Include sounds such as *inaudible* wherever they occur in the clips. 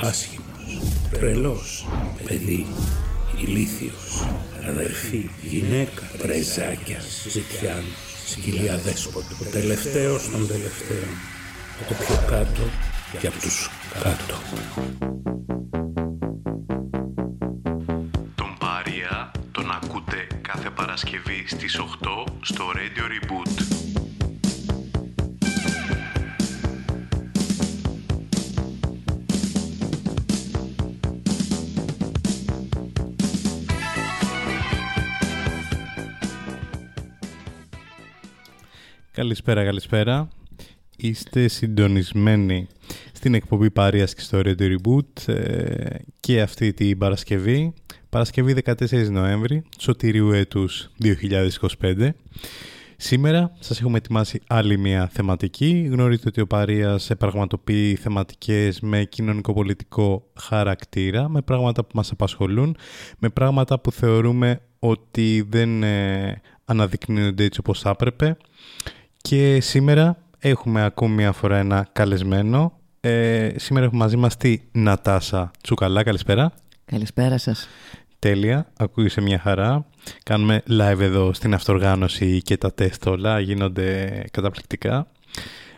άσχημος, τρελός, παιδί, ηλίθιος, αδερφή, γυναίκα, πρεζάκια, ζητιάνος, σκυλιά δέσποτο, ο τελευταίος των τελευταίων, το πιο κάτω και από τους κάτω. Τον Πάρια τον ακούτε κάθε Παρασκευή στις 8 στο Radio Reboot. Καλησπέρα, καλησπέρα. Είστε συντονισμένοι στην εκπομπή Παρίας και στο Radio Reboot ε, και αυτή την Παρασκευή, Παρασκευή 14 Νοέμβρη, σωτηρίου έτους 2025. Σήμερα σας έχουμε ετοιμάσει άλλη μια θεματική. Γνωρίζετε ότι ο Παρίας πραγματοποιεί θεματικές με κοινωνικο-πολιτικό χαρακτήρα, με πράγματα που μας απασχολούν, με πράγματα που θεωρούμε ότι δεν ε, αναδεικνύονται έτσι όπως θα έπρεπε. Και σήμερα έχουμε ακόμη μια φορά ένα καλεσμένο. Ε, σήμερα έχουμε μαζί μας τη Νατάσα Τσουκαλά. Καλησπέρα. Καλησπέρα σας. Τέλεια. Ακούγεσαι μια χαρά. Κάνουμε live εδώ στην αυτοργάνωση και τα τεστ όλα γίνονται καταπληκτικά.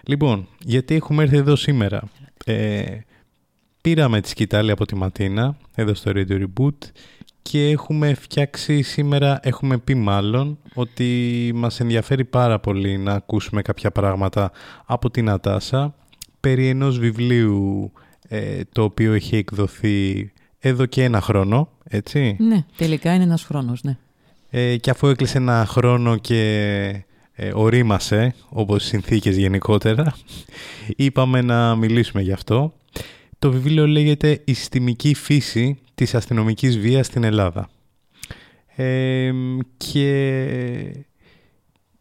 Λοιπόν, γιατί έχουμε έρθει εδώ σήμερα; Ε, πήραμε τη σκητάλη από τη Ματίνα, εδώ στο Radio Reboot και έχουμε φτιάξει σήμερα, έχουμε πει μάλλον, ότι μας ενδιαφέρει πάρα πολύ να ακούσουμε κάποια πράγματα από την Ατάσα περί ενός βιβλίου ε, το οποίο έχει εκδοθεί εδώ και ένα χρόνο, έτσι. Ναι, τελικά είναι ένας χρόνος, ναι. Ε, και αφού έκλεισε ένα χρόνο και ε, ορίμασε, όπως οι συνθήκες γενικότερα, είπαμε να μιλήσουμε γι' αυτό. Το βιβλίο λέγεται «Η συστημική φύση της αστυνομικής βίας στην Ελλάδα». Ε, και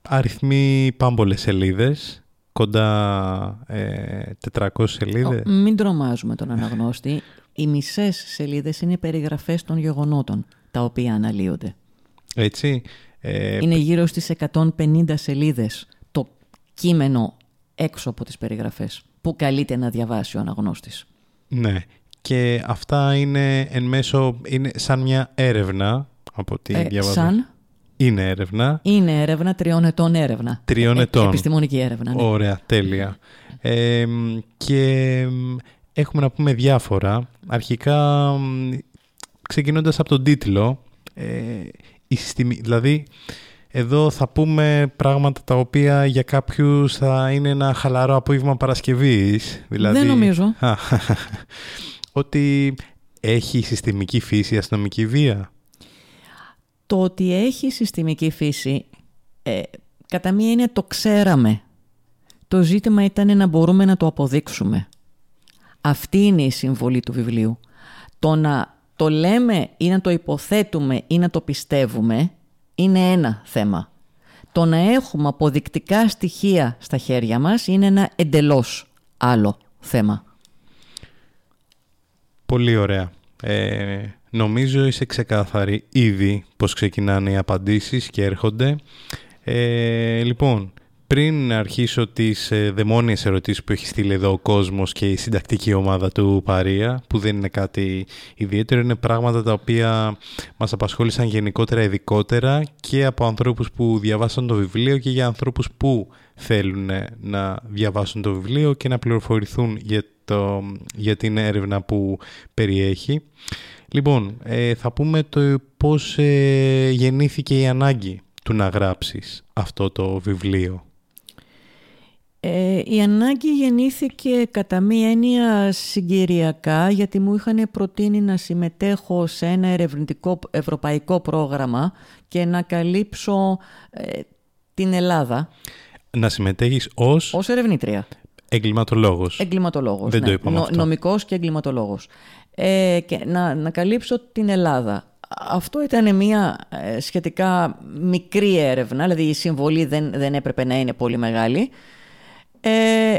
αριθμεί πάμπολες σελίδες, κοντά ε, 400 σελίδες. Μην τρομάζουμε τον αναγνώστη. Οι μισές σελίδες είναι περιγραφές των γεγονότων, τα οποία αναλύονται. Έτσι. Ε, Είναι γύρω στις 150 σελίδες το κείμενο έξω από τις περιγραφές, που καλείται να διαβάσει ο αναγνώστης. Ναι. Και αυτά είναι εν μέσω, είναι σαν μια έρευνα από ό,τι Ε, διαβάζω. σαν; Είναι έρευνα. είναι έρευνα τριών ετών έρευνα. Τριών Ε, ετών. επιστημονική έρευνα. Ναι. Ωραία, τέλεια. Ε, και μ, έχουμε να πούμε διάφορα. Αρχικά, μ, ξεκινώντας από τον τίτλο, ε, η συστημι- δηλαδή εδώ θα πούμε πράγματα τα οποία για κάποιους θα είναι ένα χαλαρό απόγευμα Παρασκευής. Δηλαδή, Δεν νομίζω. Α, ότι έχει συστημική φύση η αστυνομική βία. Το ότι έχει συστημική φύση, ε, κατά μία έννοια το ξέραμε. Το ζήτημα ήταν να μπορούμε να το αποδείξουμε. Αυτή είναι η συμβολή του βιβλίου. Το να το λέμε ή να το υποθέτουμε ή να το πιστεύουμε είναι ένα θέμα. Το να έχουμε αποδεικτικά στοιχεία στα χέρια μας είναι ένα εντελώς άλλο θέμα. Πολύ ωραία. Ε, νομίζω είσαι ξεκάθαρη ήδη πώς ξεκινάνε οι απαντήσεις και έρχονται. Ε, λοιπόν, πριν αρχίσω τις ε, δαιμόνιες ερωτήσεις που έχει στείλει εδώ ο κόσμος και η συντακτική ομάδα του Παρία, που δεν είναι κάτι ιδιαίτερο, είναι πράγματα τα οποία μας απασχόλησαν γενικότερα ειδικότερα και από ανθρώπους που διαβάσαν το βιβλίο και για ανθρώπους που θέλουν να διαβάσουν το βιβλίο και να πληροφορηθούν για, το, για την έρευνα που περιέχει. Λοιπόν, ε, θα πούμε το πώς ε, γεννήθηκε η ανάγκη του να γράψεις αυτό το βιβλίο. Ε, η ανάγκη γεννήθηκε κατά μία έννοια συγκυριακά γιατί μου είχαν προτείνει να συμμετέχω σε ένα ερευνητικό ευρωπαϊκό πρόγραμμα και να καλύψω ε, την Ελλάδα Να συμμετέχεις ως ως ερευνήτρια. εγκληματολόγος. Εγκληματολόγος. Δεν ναι. το είπαμε αυτό. Νομικός και εγκληματολόγος. ε, και να, να καλύψω την Ελλάδα. Αυτό ήταν μια ε, σχετικά μικρή έρευνα, δηλαδή η συμβολή δεν, δεν έπρεπε να είναι πολύ μεγάλη. Ε,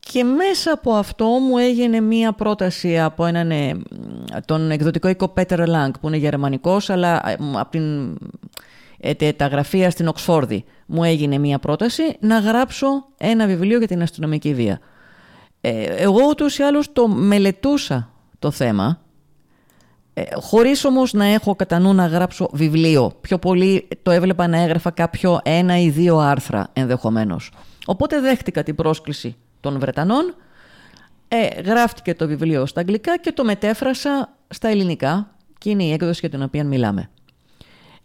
και μέσα από αυτό μου έγινε μία πρόταση από έναν, ε, τον εκδοτικό οίκο Πέτερ Λάγκ, που είναι γερμανικός, αλλά από την, ε, τα γραφεία στην Οξφόρδη. Μου έγινε μία πρόταση να γράψω ένα βιβλίο για την αστυνομική βία. Ε, εγώ ούτως ή άλλως το μελετούσα το θέμα, ε, χωρίς όμως να έχω κατά νου να γράψω βιβλίο. Πιο πολύ το έβλεπα να έγραφα κάποιο ένα ή δύο άρθρα ενδεχομένως. Οπότε δέχτηκα την πρόσκληση των Βρετανών, ε, γράφτηκε το βιβλίο στα αγγλικά και το μετέφρασα στα ελληνικά και είναι η έκδοση για την οποία μιλάμε.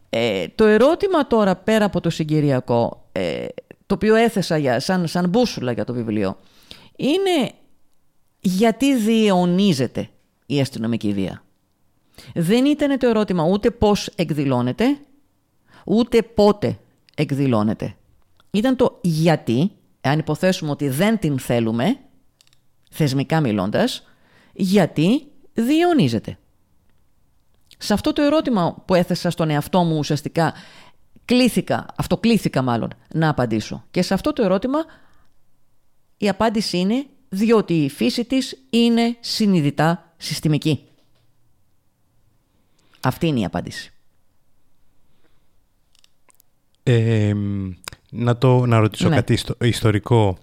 Ε, το ερώτημα τώρα πέρα από το συγκυριακό, ε, το οποίο έθεσα για, σαν, σαν μπούσουλα για το βιβλίο, είναι γιατί διαιωνίζεται η αστυνομική βία. Δεν ήταν το ερώτημα ούτε πώς εκδηλώνεται, ούτε πότε εκδηλώνεται. Ήταν το γιατί, αν υποθέσουμε ότι δεν την θέλουμε, θεσμικά μιλώντας, γιατί διαιωνίζεται. Σε αυτό το ερώτημα που έθεσα στον εαυτό μου ουσιαστικά κλήθηκα, αυτοκλήθηκα μάλλον, να απαντήσω. Και σε αυτό το ερώτημα η απάντηση είναι διότι η φύση της είναι συνειδητά συστημική. Αυτή είναι η απάντηση. Ε, να, το, να ρωτήσω ναι. κάτι ιστορικό.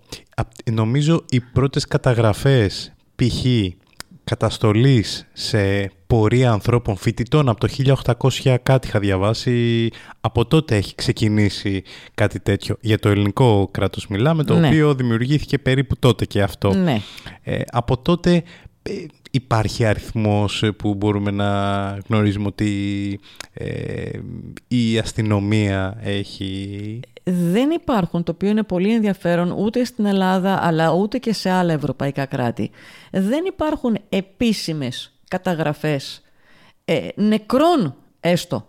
Νομίζω οι πρώτες καταγραφές π.χ. καταστολής σε πορεία ανθρώπων φοιτητών από το 1800 κάτι είχα διαβάσει από τότε έχει ξεκινήσει κάτι τέτοιο για το ελληνικό κράτος μιλάμε το ναι. οποίο δημιουργήθηκε περίπου τότε και αυτό ναι. ε, από τότε ε, υπάρχει αριθμός που μπορούμε να γνωρίζουμε ότι ε, η αστυνομία έχει... Δεν υπάρχουν, το οποίο είναι πολύ ενδιαφέρον ούτε στην Ελλάδα αλλά ούτε και σε άλλα ευρωπαϊκά κράτη. Δεν υπάρχουν επίσημες καταγραφές ε, νεκρών έστω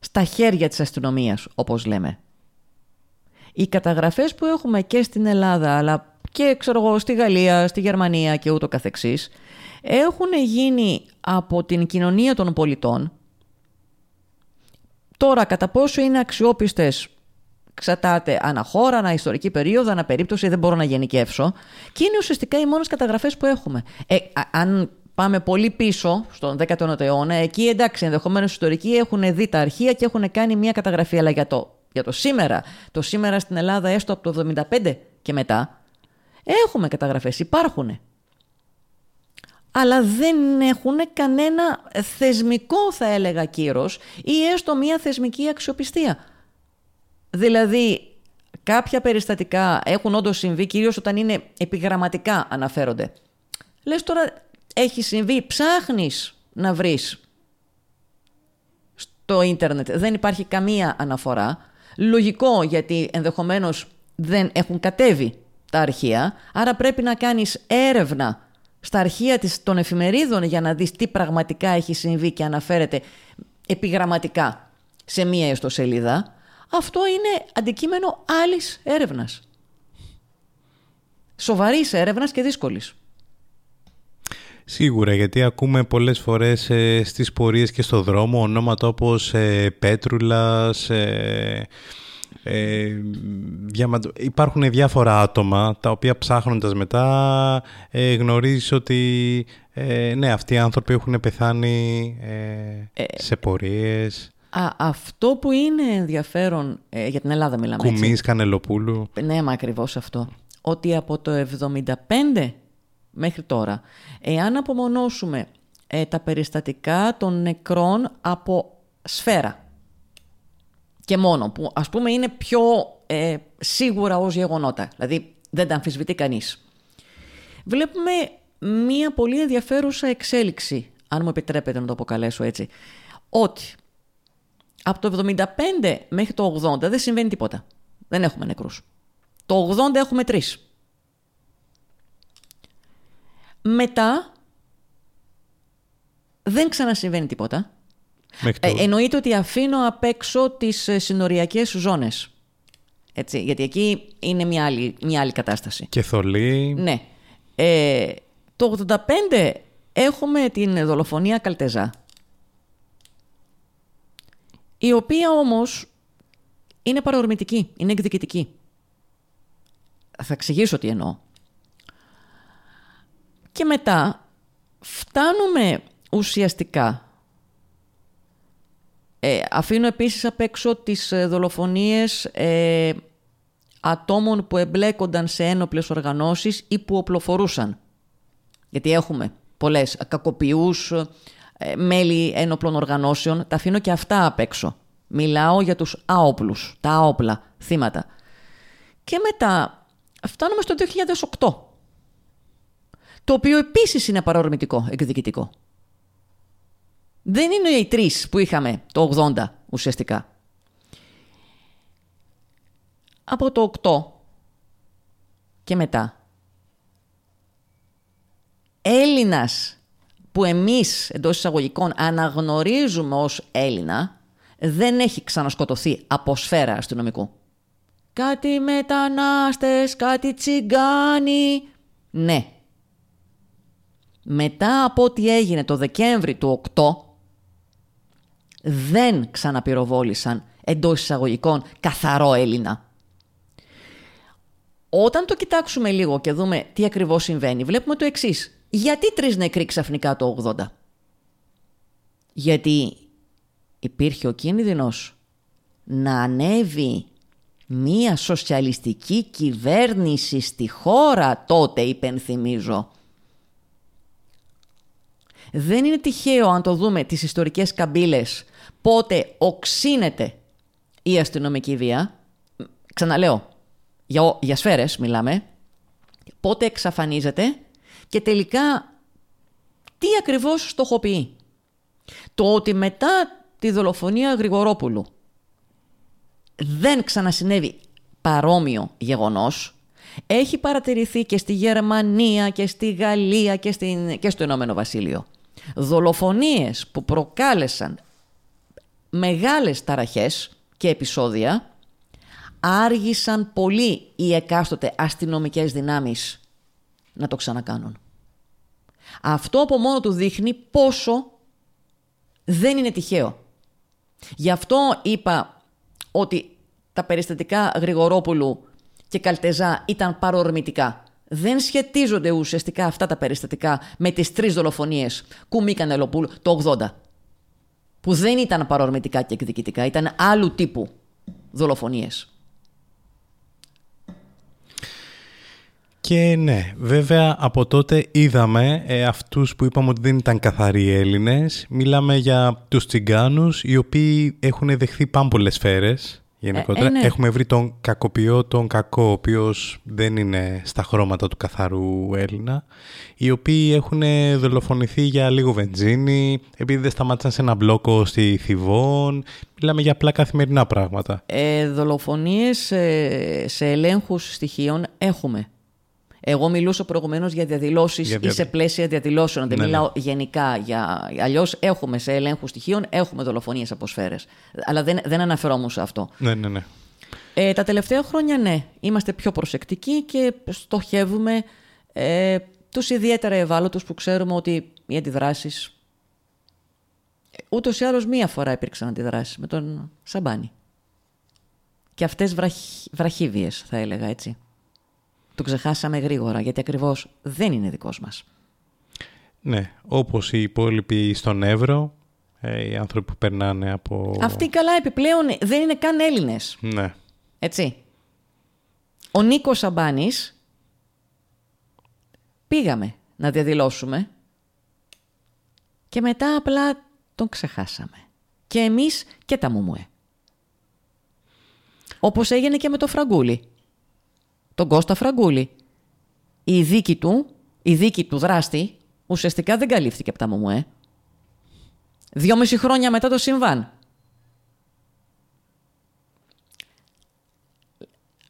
στα χέρια της αστυνομίας όπως λέμε. Οι καταγραφές που έχουμε και στην Ελλάδα αλλά και ξέρω εγώ, στη Γαλλία, στη Γερμανία και ούτω καθεξής έχουν γίνει από την κοινωνία των πολιτών. Τώρα, κατά πόσο είναι αξιόπιστες ξατάτε αναχώρα, ανα ιστορική περίοδο, ανα περίπτωση, δεν μπορώ να γενικεύσω. Και είναι ουσιαστικά οι μόνες καταγραφές που έχουμε. Ε, αν πάμε πολύ πίσω, στον 19ο αιώνα, εκεί εντάξει, ενδεχομένως οι ιστορικοί έχουν δει τα αρχεία και έχουν κάνει μια καταγραφή. Αλλά για το, για το σήμερα, το σήμερα στην Ελλάδα, έστω από το 1975 και μετά, έχουμε καταγραφές, υπάρχουν αλλά δεν έχουν κανένα θεσμικό θα έλεγα κύρος ή έστω μία θεσμική αξιοπιστία. Δηλαδή κάποια περιστατικά έχουν όντως συμβεί κυρίως όταν είναι επιγραμματικά αναφέρονται. Λες τώρα έχει συμβεί, ψάχνεις να βρεις στο ίντερνετ, δεν υπάρχει καμία αναφορά. Λογικό γιατί ενδεχομένως δεν έχουν κατέβει τα αρχεία, άρα πρέπει να κάνεις έρευνα στα αρχεία της, των εφημερίδων για να δεις τι πραγματικά έχει συμβεί και αναφέρεται επιγραμματικά σε μία ιστοσελίδα, αυτό είναι αντικείμενο άλλης έρευνας. Σοβαρής έρευνας και δύσκολης. Σίγουρα, γιατί ακούμε πολλές φορές ε, στις πορείες και στο δρόμο ονόματα όπως ε, Πέτρουλας, ε, ε, υπάρχουν διάφορα άτομα τα οποία ψάχνοντας μετά ε, γνωρίζεις ότι ε, ναι, αυτοί οι άνθρωποι έχουν πεθάνει ε, ε, σε πορείες. Α, αυτό που είναι ενδιαφέρον, για την Ελλάδα μιλάμε Κουμής, έτσι. Κανελοπούλου. Ναι, μα ακριβώς αυτό. Ότι από το 75 μέχρι τώρα, εάν απομονώσουμε τα περιστατικά των νεκρών από σφαίρα, και μόνο, που ας πούμε είναι πιο ε, σίγουρα ως γεγονότα, δηλαδή δεν τα αμφισβητεί κανείς. Βλέπουμε μία πολύ ενδιαφέρουσα εξέλιξη, αν μου επιτρέπετε να το αποκαλέσω έτσι, ότι από το 75 μέχρι το 80 δεν συμβαίνει τίποτα. Δεν έχουμε νεκρούς. Το 80 έχουμε τρεις. Μετά δεν ξανασυμβαίνει τίποτα. Ε, εννοείται ότι αφήνω απ' έξω τις ε, συνοριακές ζώνες. Έτσι, γιατί εκεί είναι μια άλλη, μια άλλη κατάσταση. Και θολή. Ναι. Ε, το 85 έχουμε την δολοφονία Καλτεζά, η οποία όμως είναι παρορμητική, είναι εκδικητική. Θα εξηγήσω τι εννοώ. Και μετά φτάνουμε ουσιαστικά ε, αφήνω επίσης απ' έξω τις ε, δολοφονίες ε, ατόμων που εμπλέκονταν σε ένοπλες οργανώσεις ή που οπλοφορούσαν. Γιατί έχουμε πολλές κακοποιούς, ε, μέλη ένοπλων οργανώσεων. Τα αφήνω και αυτά απ' έξω. Μιλάω για τους άοπλους, τα άοπλα θύματα. Και μετά φτάνουμε στο 2008. Το οποίο επίσης είναι παρορμητικό, εκδικητικό. Δεν είναι οι τρεις που είχαμε το 80 ουσιαστικά. Από το 8 και μετά. Έλληνας που εμείς εντός εισαγωγικών αναγνωρίζουμε ως Έλληνα δεν έχει ξανασκοτωθεί από σφαίρα αστυνομικού. Κάτι μετανάστες, κάτι τσιγκάνι. Ναι. Μετά από ό,τι έγινε το Δεκέμβρη του 8, δεν ξαναπυροβόλησαν εντός εισαγωγικών καθαρό Έλληνα. Όταν το κοιτάξουμε λίγο και δούμε τι ακριβώς συμβαίνει, βλέπουμε το εξής. Γιατί τρεις νεκροί ξαφνικά το 80? Γιατί υπήρχε ο κίνδυνος να ανέβει μία σοσιαλιστική κυβέρνηση στη χώρα τότε, υπενθυμίζω. Δεν είναι τυχαίο αν το δούμε τις ιστορικές καμπύλες πότε οξύνεται η αστυνομική βία. Ξαναλέω, για, για σφαίρες μιλάμε. Πότε εξαφανίζεται και τελικά τι ακριβώς στοχοποιεί; Το ότι μετά τη δολοφονία Γρηγορόπουλου δεν ξανασυνέβη παρόμοιο γεγονός έχει παρατηρηθεί και στη Γερμανία και στη Γαλλία και, στην, και στο Ηνωμένο Βασίλειο. Δολοφονίες που προκάλεσαν μεγάλες ταραχές και επεισόδια άργησαν πολύ οι εκάστοτε αστυνομικές δυνάμεις να το ξανακάνουν. Αυτό από μόνο του δείχνει πόσο δεν είναι τυχαίο. Γι' αυτό είπα ότι τα περιστατικά Γρηγορόπουλου και Καλτεζά ήταν παρορμητικά. Δεν σχετίζονται ουσιαστικά αυτά τα περιστατικά με τις τρεις δολοφονίες Κουμί Κανελοπούλου το 80 που δεν ήταν παρορμητικά και εκδικητικά, ήταν άλλου τύπου δολοφονίες. Και ναι, βέβαια από τότε είδαμε ε, αυτούς που είπαμε ότι δεν ήταν καθαροί Έλληνες. Μιλάμε για τους τσιγκάνους, οι οποίοι έχουν δεχθεί πάμπολες σφαίρες γενικότερα. Ε, ε, ναι. Έχουμε βρει τον κακοποιό, τον κακό, ο οποίος δεν είναι στα χρώματα του καθαρού Έλληνα, οι οποίοι έχουν δολοφονηθεί για λίγο βενζίνη, επειδή δεν σταμάτησαν σε ένα μπλόκο στη Θηβών. Μιλάμε για απλά καθημερινά πράγματα. Ε, δολοφονίες σε, σε ελέγχους στοιχείων έχουμε. Εγώ μιλούσα προηγουμένως για διαδηλώσεις για ή σε πλαίσια διαδηλώσεων. Δεν ναι, μιλάω ναι. γενικά. Για... Αλλιώς έχουμε σε ελέγχους στοιχείων έχουμε δολοφονίες από σφαίρες. Αλλά δεν, δεν αναφερόμουν σε αυτό. Ναι, ναι, ναι. Ε, τα τελευταία χρόνια, ναι, είμαστε πιο προσεκτικοί και στοχεύουμε ε, τους ιδιαίτερα ευάλωτους που ξέρουμε ότι οι αντιδράσεις... Ούτως ή άλλως μία φορά υπήρξαν αντιδράσεις με τον Σαμπάνη. Και αυτές βραχ... βραχίβιες, θα έλεγα έτσι το ξεχάσαμε γρήγορα, γιατί ακριβώς δεν είναι δικός μας. Ναι, όπως οι υπόλοιποι στον Εύρο, ε, οι άνθρωποι που περνάνε από... Αυτοί καλά επιπλέον δεν είναι καν Έλληνες. Ναι. Έτσι. Ο Νίκος Σαμπάνης πήγαμε να διαδηλώσουμε και μετά απλά τον ξεχάσαμε. Και εμείς και τα Μουμουέ. Όπως έγινε και με το Φραγκούλι τον Κώστα Φραγκούλη. Η δίκη του, η δίκη του δράστη, ουσιαστικά δεν καλύφθηκε από τα ΜΟΜΟΕ. Δυόμιση χρόνια μετά το συμβάν.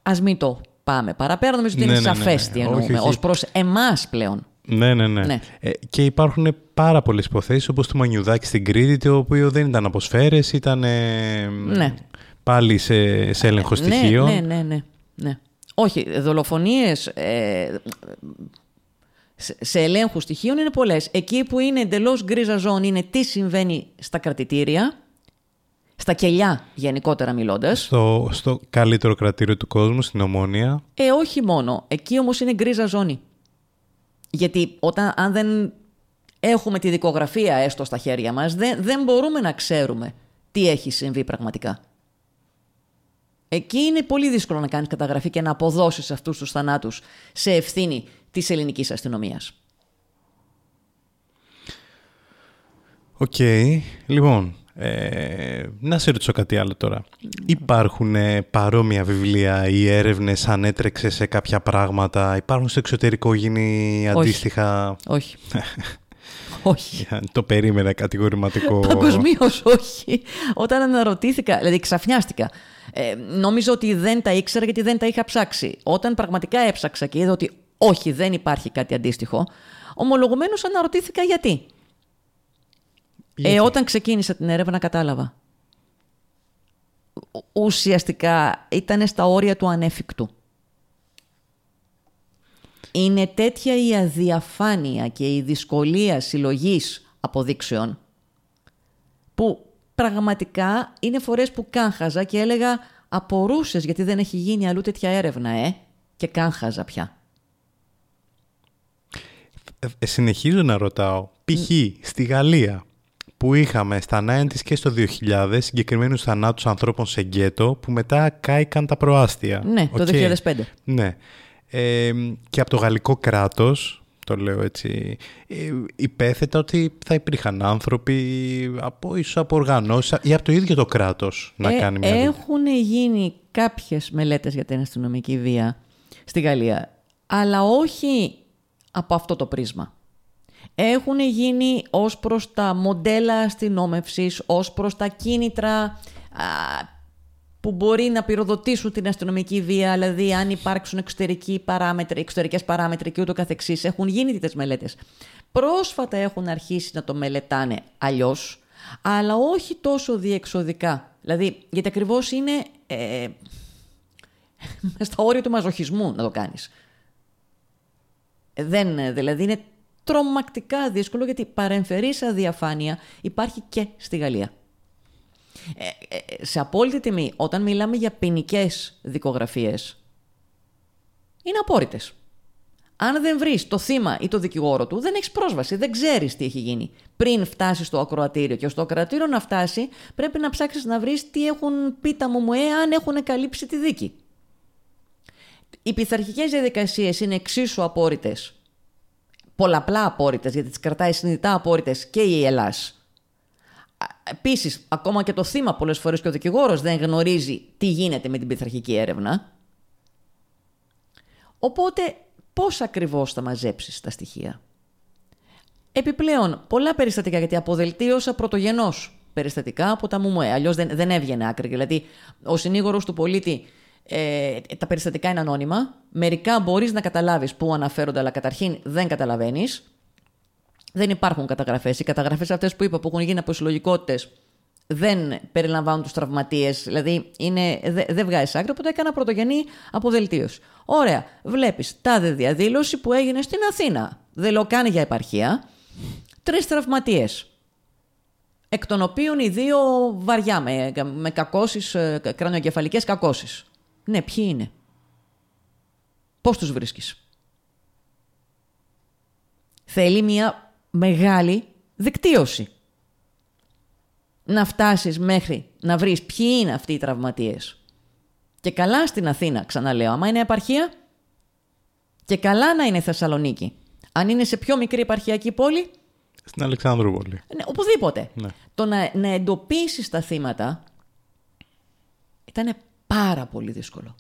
Ας μην το πάμε παραπέρα, νομίζω ότι είναι ναι, ναι, ναι σαφές ναι, τι εννοούμε, ως προς εμάς πλέον. Ναι, ναι, ναι. ναι. Ε, και υπάρχουν πάρα πολλές υποθέσεις, όπως το Μανιουδάκι στην Κρήτη, το οποίο δεν ήταν από σφαίρες, ήταν ναι. πάλι σε, σε έλεγχο στοιχείων. Ναι, ναι, ναι, ναι. Όχι, δολοφονίες ε, σε- σε ελέγχους στοιχείων είναι πολλές. Εκεί που είναι εντελώς γκρίζα ζώνη είναι τι συμβαίνει στα κρατητήρια, στα κελιά γενικότερα μιλώντας. Στο, στο καλύτερο κρατήριο του κόσμου, στην Ομόνια. Ε, όχι μόνο. Εκεί όμως είναι γκρίζα ζώνη. Γιατί όταν, αν δεν έχουμε τη δικογραφία έστω στα χέρια μας, δεν, δεν μπορούμε να ξέρουμε τι έχει συμβεί πραγματικά. Εκεί είναι πολύ δύσκολο να κάνεις καταγραφή και να αποδώσεις αυτούς τους θανάτους σε ευθύνη της ελληνικής αστυνομίας. Οκ. Λοιπόν, ε, να σε ρωτήσω κάτι άλλο τώρα. Υπάρχουν ε, παρόμοια βιβλία ή έρευνες αν έτρεξε σε κάποια πράγματα; Υπάρχουν στο εξωτερικό γίνει αντίστοιχα... Όχι. *laughs* όχι. Το περίμενα κατηγορηματικό... Παγκοσμίως όχι. Όταν αναρωτήθηκα, δηλαδή ξαφνιάστηκα. Ε, νόμιζα ότι δεν τα ήξερα γιατί δεν τα είχα ψάξει. Όταν πραγματικά έψαξα και είδα ότι όχι, δεν υπάρχει κάτι αντίστοιχο, ομολογουμένως αναρωτήθηκα γιατί. Ε, όταν ξεκίνησα την έρευνα κατάλαβα. Ο- Ουσιαστικά ήταν στα όρια του ανέφικτου. Είναι τέτοια η αδιαφάνεια και η δυσκολία συλλογής αποδείξεων που πραγματικά είναι φορές που κάγχαζα και έλεγα απορούσες γιατί δεν έχει γίνει αλλού τέτοια έρευνα, ε, και κάγχαζα πια. Ε, ε, συνεχίζω να ρωτάω. Π.χ. στη Γαλλία που είχαμε στα 90's και στο 2000 συγκεκριμένους θανάτους ανθρώπων σε γκέτο που μετά κάηκαν τα προάστια. Ναι, το Οκ. 2005. Ναι. Ε, και από το γαλλικό κράτος, το λέω έτσι, ε, υπέθετα ότι θα υπήρχαν άνθρωποι από, ίσως από οργανώσεις ή από το ίδιο το κράτος να Ε, κάνει μια δουλειά. Έχουν γίνει κάποιες μελέτες για την αστυνομική βία στη Γαλλία, αλλά όχι από αυτό το πρίσμα. Έχουν γίνει ως προς τα μοντέλα αστυνόμευσης, ως προς τα κίνητρα α, που μπορεί να πυροδοτήσουν την αστυνομική βία, δηλαδή αν υπάρξουν εξωτερικοί παράμετροι, εξωτερικές παράμετροι και ούτω καθεξής. Έχουν γίνει τέτοιες μελέτες. Πρόσφατα έχουν αρχίσει να το μελετάνε αλλιώς, αλλά όχι τόσο διεξοδικά. Δηλαδή, γιατί ακριβώς είναι ε, *laughs* στα όρια του μαζοχισμού να το κάνεις. Ε, Δεν, ε, δηλαδή είναι τρομακτικά δύσκολο γιατί παρεμφερής αδιαφάνεια υπάρχει και στη Γαλλία. Ε, ε, σε απόλυτη τιμή, όταν μιλάμε για ποινικές δικογραφίες, είναι απόρριτες. Αν δεν βρεις το θύμα ή το δικηγόρο του, δεν έχεις πρόσβαση, δεν ξέρεις τι έχει γίνει. Πριν φτάσεις στο ακροατήριο και στο ακροατήριο να φτάσει, πρέπει να ψάξεις να βρεις τι έχουν πει τα μουμουέ αν έχουν καλύψει τη δίκη. Οι πειθαρχικές διαδικασίες είναι εξίσου απόρριτες, πολλαπλά απόρριτες, γιατί τις κρατάει συνειδητά απόρριτες και η Ελλάς. Επίσης, ακόμα και το θύμα πολλές φορές και ο δικηγόρος δεν γνωρίζει τι γίνεται με την πειθαρχική έρευνα. Οπότε, πώς ακριβώς θα μαζέψεις τα στοιχεία; Επιπλέον, πολλά περιστατικά, γιατί αποδελτίωσα πρωτογενώς περιστατικά από τα ΜΟΜΟΕ. Αλλιώς δεν, δεν έβγαινε άκρη. Δηλαδή, ο συνήγορος του πολίτη, ε, τα περιστατικά είναι ανώνυμα. Μερικά μπορείς να καταλάβεις πού αναφέρονται, αλλά καταρχήν δεν καταλαβαίνεις. Δεν υπάρχουν καταγραφές. Οι καταγραφές αυτές που είπα που έχουν γίνει από συλλογικότητες δεν περιλαμβάνουν τους τραυματίες. Δηλαδή είναι, δε- δεν βγάζει άκρη, οπότε έκανα πρωτογενή αποδελτίωση. Ωραία. Βλέπεις τάδε διαδήλωση που έγινε στην Αθήνα. Δεν λέω καν για επαρχία. Τρεις τραυματίες. Εκ των οποίων οι δύο βαριά, με, με κακώσεις, ε, κρανιοκεφαλικές κακώσεις. Ναι, ποιοι είναι; Πώς τους βρίσκεις; Θέλει μια μεγάλη δικτύωση. Να φτάσεις μέχρι να βρεις ποιοι είναι αυτοί οι τραυματίες. Και καλά στην Αθήνα, ξαναλέω, άμα είναι επαρχία, και καλά να είναι Θεσσαλονίκη. Αν είναι σε πιο μικρή επαρχιακή πόλη, Στην Αλεξάνδρουπολη. ναι, οπουδήποτε. Ναι. Το να, να εντοπίσεις τα θύματα ήταν πάρα πολύ δύσκολο.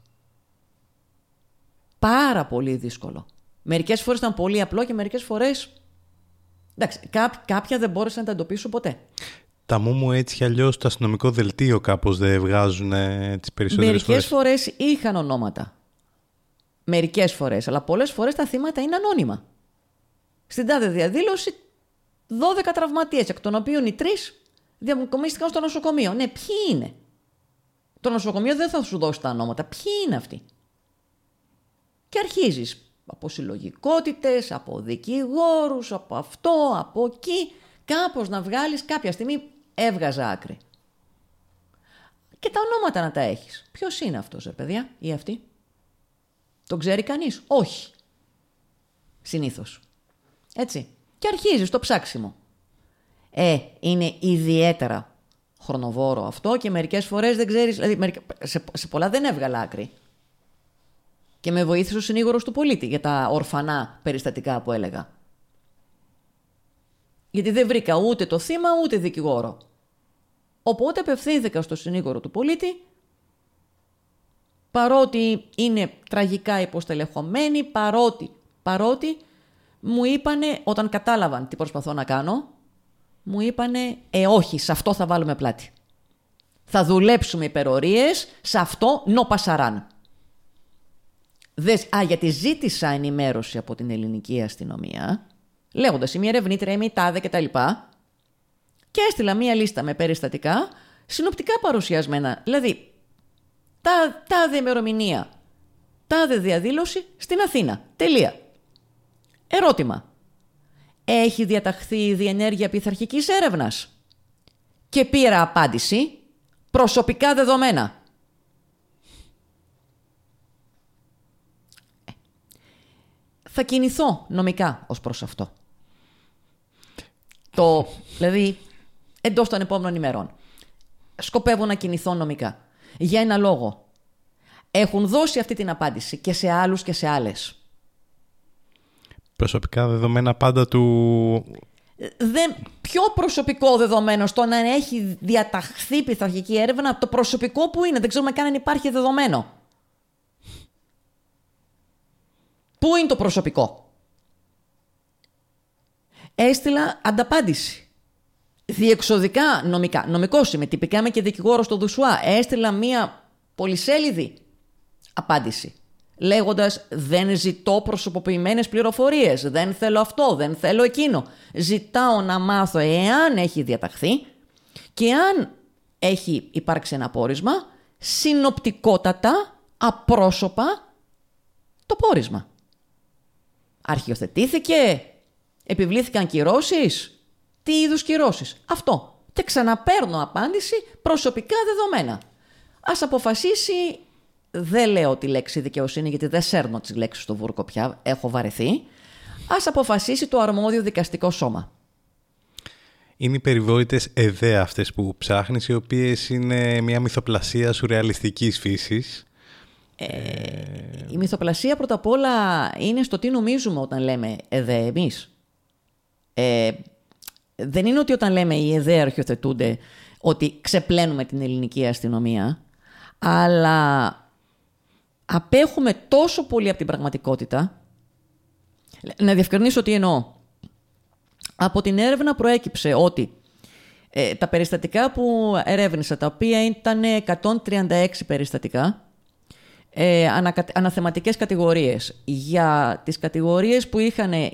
Πάρα πολύ δύσκολο. Μερικές φορές ήταν πολύ απλό και μερικές φορές... Εντάξει, κά- κάποια δεν μπόρεσαν να τα εντοπίσουν ποτέ. Τα μου μου έτσι κι αλλιώς το αστυνομικό δελτίο κάπως δεν βγάζουν ε, τις περισσότερες Μερικές φορές. φορές είχαν ονόματα. Μερικές φορές, αλλά πολλές φορές τα θύματα είναι ανώνυμα. Στην τάδε διαδήλωση 12 τραυματίες, εκ των οποίων οι τρεις διαμοκομίστηκαν στο νοσοκομείο. Ναι, ποιοι είναι; Το νοσοκομείο δεν θα σου δώσει τα ονόματα. Ποιοι είναι αυτοί; Και αρχίζεις. Από συλλογικότητες, από δικηγόρους, από αυτό, από εκεί. Κάπως να βγάλεις κάποια στιγμή έβγαζα άκρη. Και τα ονόματα να τα έχεις. Ποιος είναι αυτός, ρε παιδιά, ή αυτή; Τον ξέρει κανείς; Όχι. Συνήθως. Έτσι. Και αρχίζεις το ψάξιμο. Ε, είναι ιδιαίτερα χρονοβόρο αυτό και μερικές φορές δεν ξέρεις, δηλαδή σε, σε πολλά δεν έβγαλα άκρη. Και με βοήθησε ο συνήγορος του πολίτη για τα ορφανά περιστατικά που έλεγα. Γιατί δεν βρήκα ούτε το θύμα ούτε δικηγόρο. Οπότε απευθύνθηκα στο συνήγορο του πολίτη, παρότι είναι τραγικά υποστελεχωμένοι, παρότι, παρότι μου είπανε, όταν κατάλαβαν τι προσπαθώ να κάνω, μου είπανε «Ε, όχι, σε αυτό θα βάλουμε πλάτη. Θα δουλέψουμε υπερορίες, σε αυτό νο πασαράν». Α, γιατί ζήτησα ενημέρωση από την ελληνική αστυνομία, λέγοντας «Είμαι ερευνήτρια, είμαι η τάδε» κτλ. Και έστειλα μία λίστα με περιστατικά, συνοπτικά παρουσιασμένα. Δηλαδή, τα, τάδε ημερομηνία, τάδε διαδήλωση στην Αθήνα. Τελεία. Ερώτημα έχει διαταχθεί η διενέργεια πειθαρχικής έρευνας; Και πήρα απάντηση, προσωπικά δεδομένα. Θα κινηθώ νομικά ως προς αυτό. Το, δηλαδή, εντός των επόμενων ημερών. Σκοπεύω να κινηθώ νομικά. Για ένα λόγο. Έχουν δώσει αυτή την απάντηση και σε άλλους και σε άλλες προσωπικά δεδομένα πάντα του... Δεν, πιο προσωπικό δεδομένο στο να έχει διαταχθεί πειθαρχική έρευνα το προσωπικό που είναι. Δεν ξέρουμε καν αν υπάρχει δεδομένο. Πού είναι το προσωπικό; Έστειλα ανταπάντηση. Διεξοδικά νομικά. Νομικός είμαι. Τυπικά είμαι και δικηγόρος στο Δουσουά. Έστειλα μία πολυσέλιδη απάντηση λέγοντας δεν ζητώ προσωποποιημένες πληροφορίες, δεν θέλω αυτό, δεν θέλω εκείνο. Ζητάω να μάθω εάν έχει διαταχθεί και αν έχει υπάρξει ένα πόρισμα, συνοπτικότατα, απρόσωπα, το πόρισμα. Αρχιοθετήθηκε, επιβλήθηκαν κυρώσεις, τι είδους κυρώσεις; Αυτό. Και ξαναπαίρνω απάντηση προσωπικά δεδομένα. Ας αποφασίσει δεν λέω τη λέξη δικαιοσύνη γιατί δεν σέρνω τις λέξεις στο βούρκο πια, έχω βαρεθεί, ας αποφασίσει το αρμόδιο δικαστικό σώμα. Είναι οι περιβόητες ΕΔΕ αυτές που ψάχνεις, οι οποίες είναι μια μυθοπλασία σουρεαλιστικής φύσης. Ε, η μυθοπλασία πρώτα απ' όλα είναι στο τι νομίζουμε όταν λέμε ΕΔΕ εμείς. Ε, δεν είναι ότι όταν λέμε οι ΕΔΕ αρχιοθετούνται ότι ξεπλένουμε την ελληνική αστυνομία, αλλά απέχουμε τόσο πολύ από την πραγματικότητα. Να διευκρινίσω τι εννοώ. Από την έρευνα προέκυψε ότι ε, τα περιστατικά που ερεύνησα, τα οποία ήταν 136 περιστατικά, ε, αναθεματικές κατηγορίες. Για τις κατηγορίες που είχαν ε,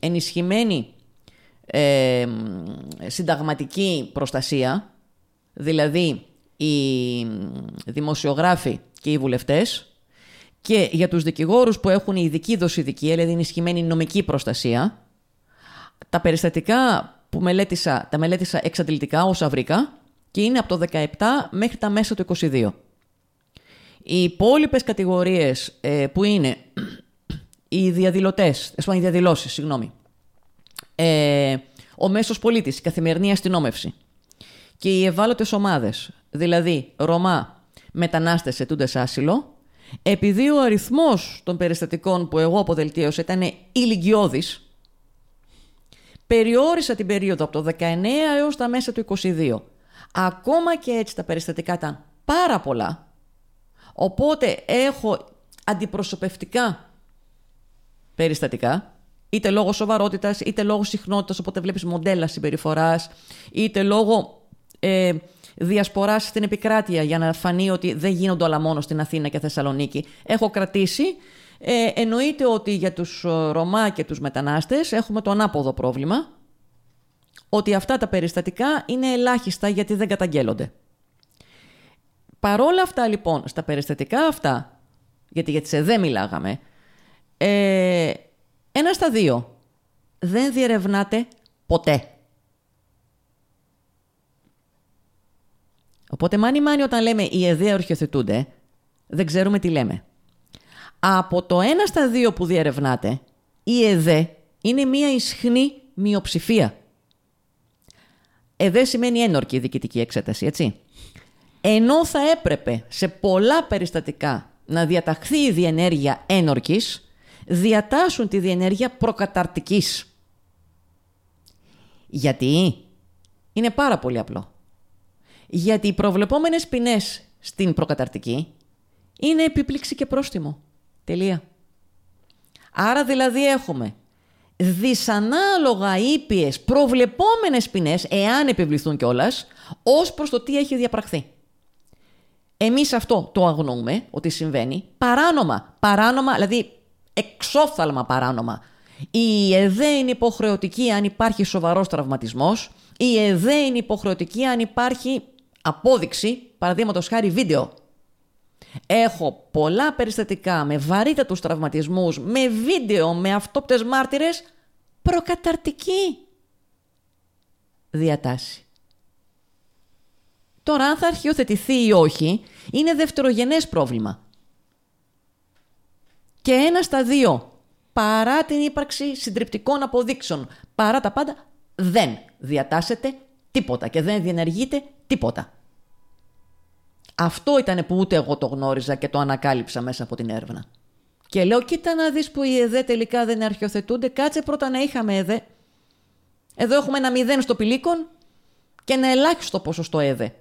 ενισχυμένη ε, συνταγματική προστασία, δηλαδή οι δημοσιογράφοι και οι βουλευτές, και για τους δικηγόρους που έχουν ειδική δοσηδική, δηλαδή ενισχυμένη νομική προστασία, τα περιστατικά που μελέτησα, τα μελέτησα εξαντλητικά όσα βρήκα και είναι από το 17 μέχρι τα μέσα του 22. Οι υπόλοιπες κατηγορίες ε, που είναι οι διαδηλωτές, οι διαδηλώσεις, συγγνώμη, ε, ο μέσος πολίτης, η καθημερινή αστυνόμευση και οι ευάλωτες ομάδες, δηλαδή Ρωμά, μετανάστες ετούντες άσυλο, επειδή ο αριθμός των περιστατικών που εγώ αποδελτίωσα ήταν ηλικιώδης, περιόρισα την περίοδο από το 19 έως τα μέσα του 22. Ακόμα και έτσι τα περιστατικά ήταν πάρα πολλά, οπότε έχω αντιπροσωπευτικά περιστατικά, είτε λόγω σοβαρότητας, είτε λόγω συχνότητας, οπότε βλέπεις μοντέλα συμπεριφοράς, είτε λόγω ε, διασποράς στην επικράτεια για να φανεί ότι δεν γίνονται όλα μόνο στην Αθήνα και Θεσσαλονίκη. Έχω κρατήσει. Ε, εννοείται ότι για τους ε, Ρωμά και τους μετανάστες έχουμε το ανάποδο πρόβλημα, ότι αυτά τα περιστατικά είναι ελάχιστα γιατί δεν καταγγέλλονται. Παρόλα αυτά λοιπόν, στα περιστατικά αυτά, γιατί για τις ΕΔΕ μιλάγαμε, Ε, ένα στα δύο. Δεν διερευνάτε ποτέ. Οπότε μάνι μάνι όταν λέμε οι ΕΔΕ ορχιοθετούνται, δεν ξέρουμε τι λέμε. Από το ένα στα δύο που διερευνάτε, η ΕΔΕ είναι μία ισχνή μειοψηφία. ΕΔΕ σημαίνει ένορκη διοικητική εξέταση, έτσι. Ενώ θα έπρεπε σε πολλά περιστατικά να διαταχθεί η διενέργεια ένορκης, διατάσσουν τη διενέργεια προκαταρτικής. Γιατί; Είναι πάρα πολύ απλό. Γιατί οι προβλεπόμενες ποινές στην προκαταρτική είναι επίπληξη και πρόστιμο. Τελεία. Άρα δηλαδή έχουμε δυσανάλογα ήπιες προβλεπόμενες ποινές, εάν επιβληθούν κιόλας, ως προς το τι έχει διαπραχθεί. Εμείς αυτό το αγνοούμε, ότι συμβαίνει, παράνομα, παράνομα, δηλαδή εξόφθαλμα παράνομα. Η ΕΔΕ είναι υποχρεωτική αν υπάρχει σοβαρός τραυματισμός, η ΕΔΕ είναι υποχρεωτική αν υπάρχει απόδειξη, παραδείγματος χάρη βίντεο. Έχω πολλά περιστατικά με βαρύτατους τραυματισμούς, με βίντεο, με αυτόπτες μάρτυρες, προκαταρτική διατάση. Τώρα αν θα αρχιοθετηθεί ή όχι, είναι δευτερογενές πρόβλημα. Και ένα στα δύο, παρά την ύπαρξη συντριπτικών αποδείξεων, παρά τα πάντα, δεν διατάσσεται τίποτα και δεν διενεργείται τίποτα. Αυτό ήταν που ούτε εγώ το γνώριζα και το ανακάλυψα μέσα από την έρευνα. Και λέω, κοίτα να δεις που οι ΕΔΕ τελικά δεν αρχιοθετούνται, κάτσε πρώτα να είχαμε ΕΔΕ. Εδώ έχουμε ένα μηδέν στο πηλίκον και ένα ελάχιστο ποσοστό ΕΔΕ.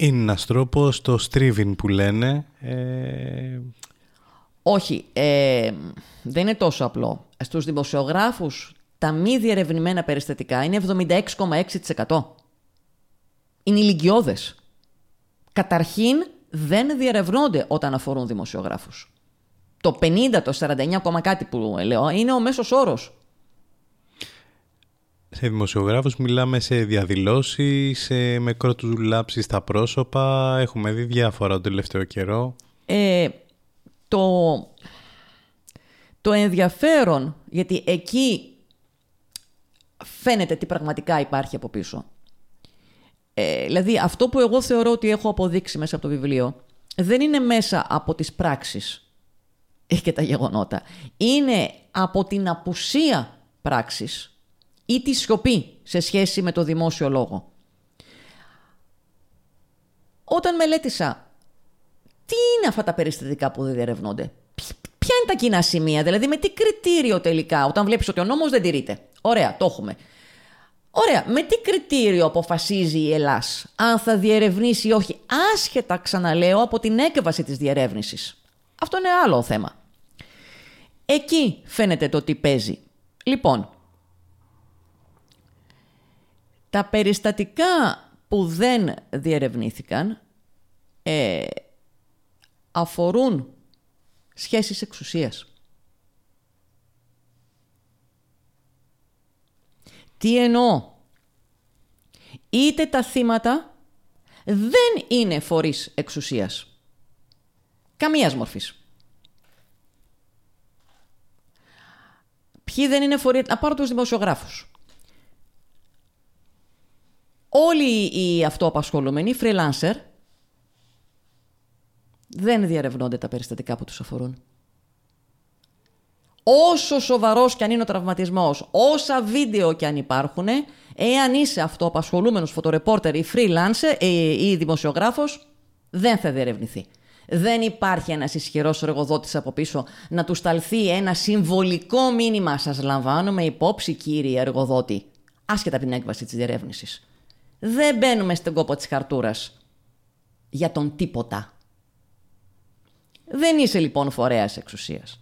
Είναι ένας τρόπος το στρίβιν που λένε. Ε... Όχι, ε, δεν είναι τόσο απλό. Στους δημοσιογράφους τα μη διερευνημένα περιστατικά είναι 76,6% είναι ηλικιώδες. Καταρχήν δεν διερευνώνται όταν αφορούν δημοσιογράφους. Το 50, το 49, κάτι που λέω είναι ο μέσος όρος. Σε δημοσιογράφους μιλάμε σε διαδηλώσεις, σε με κρότους λάψεις στα πρόσωπα. Έχουμε δει διάφορα τον τελευταίο καιρό. Ε, το, το ενδιαφέρον, γιατί εκεί φαίνεται τι πραγματικά υπάρχει από πίσω. Ε, δηλαδή αυτό που εγώ θεωρώ ότι έχω αποδείξει μέσα από το βιβλίο δεν είναι μέσα από τις πράξεις *laughs* και τα γεγονότα. Είναι από την απουσία πράξης ή τη σιωπή σε σχέση με το δημόσιο λόγο. Όταν μελέτησα τι είναι αυτά τα περιστατικά που δεν διερευνώνται, ποια είναι τα κοινά σημεία, δηλαδή με τι κριτήριο τελικά, όταν βλέπεις ότι ο νόμος δεν τηρείται; Ωραία, το έχουμε. Ωραία, με τι κριτήριο αποφασίζει η Ελλάς; Αν θα διερευνήσει ή όχι, άσχετα ξαναλέω από την έκβαση της διερεύνησης. Αυτό είναι άλλο θέμα. Εκεί φαίνεται το τι παίζει. Λοιπόν, τα περιστατικά που δεν διερευνήθηκαν ε, αφορούν σχέσεις εξουσίας. Τι εννοώ; Είτε τα θύματα δεν είναι φορείς εξουσίας. Καμίας μορφής. Ποιοι δεν είναι φορείς... Να πάρω τους δημοσιογράφους. Όλοι οι αυτοαπασχολούμενοι, freelancer, δεν διαρευνώνται τα περιστατικά που τους αφορούν όσο σοβαρός και αν είναι ο τραυματισμός, όσα βίντεο και αν υπάρχουν, εάν είσαι αυτοαπασχολούμενος φωτορεπόρτερ ή freelancer ή δημοσιογράφος, δεν θα διερευνηθεί. Δεν υπάρχει ένας ισχυρός εργοδότης από πίσω να του σταλθεί ένα συμβολικό μήνυμα «Σας λαμβάνουμε υπόψη κύριε εργοδότη», άσχετα από την έκβαση της διερεύνησης. Δεν μπαίνουμε στην κόπο της χαρτούρας για τον τίποτα. Δεν είσαι λοιπόν φορέας εξουσίας.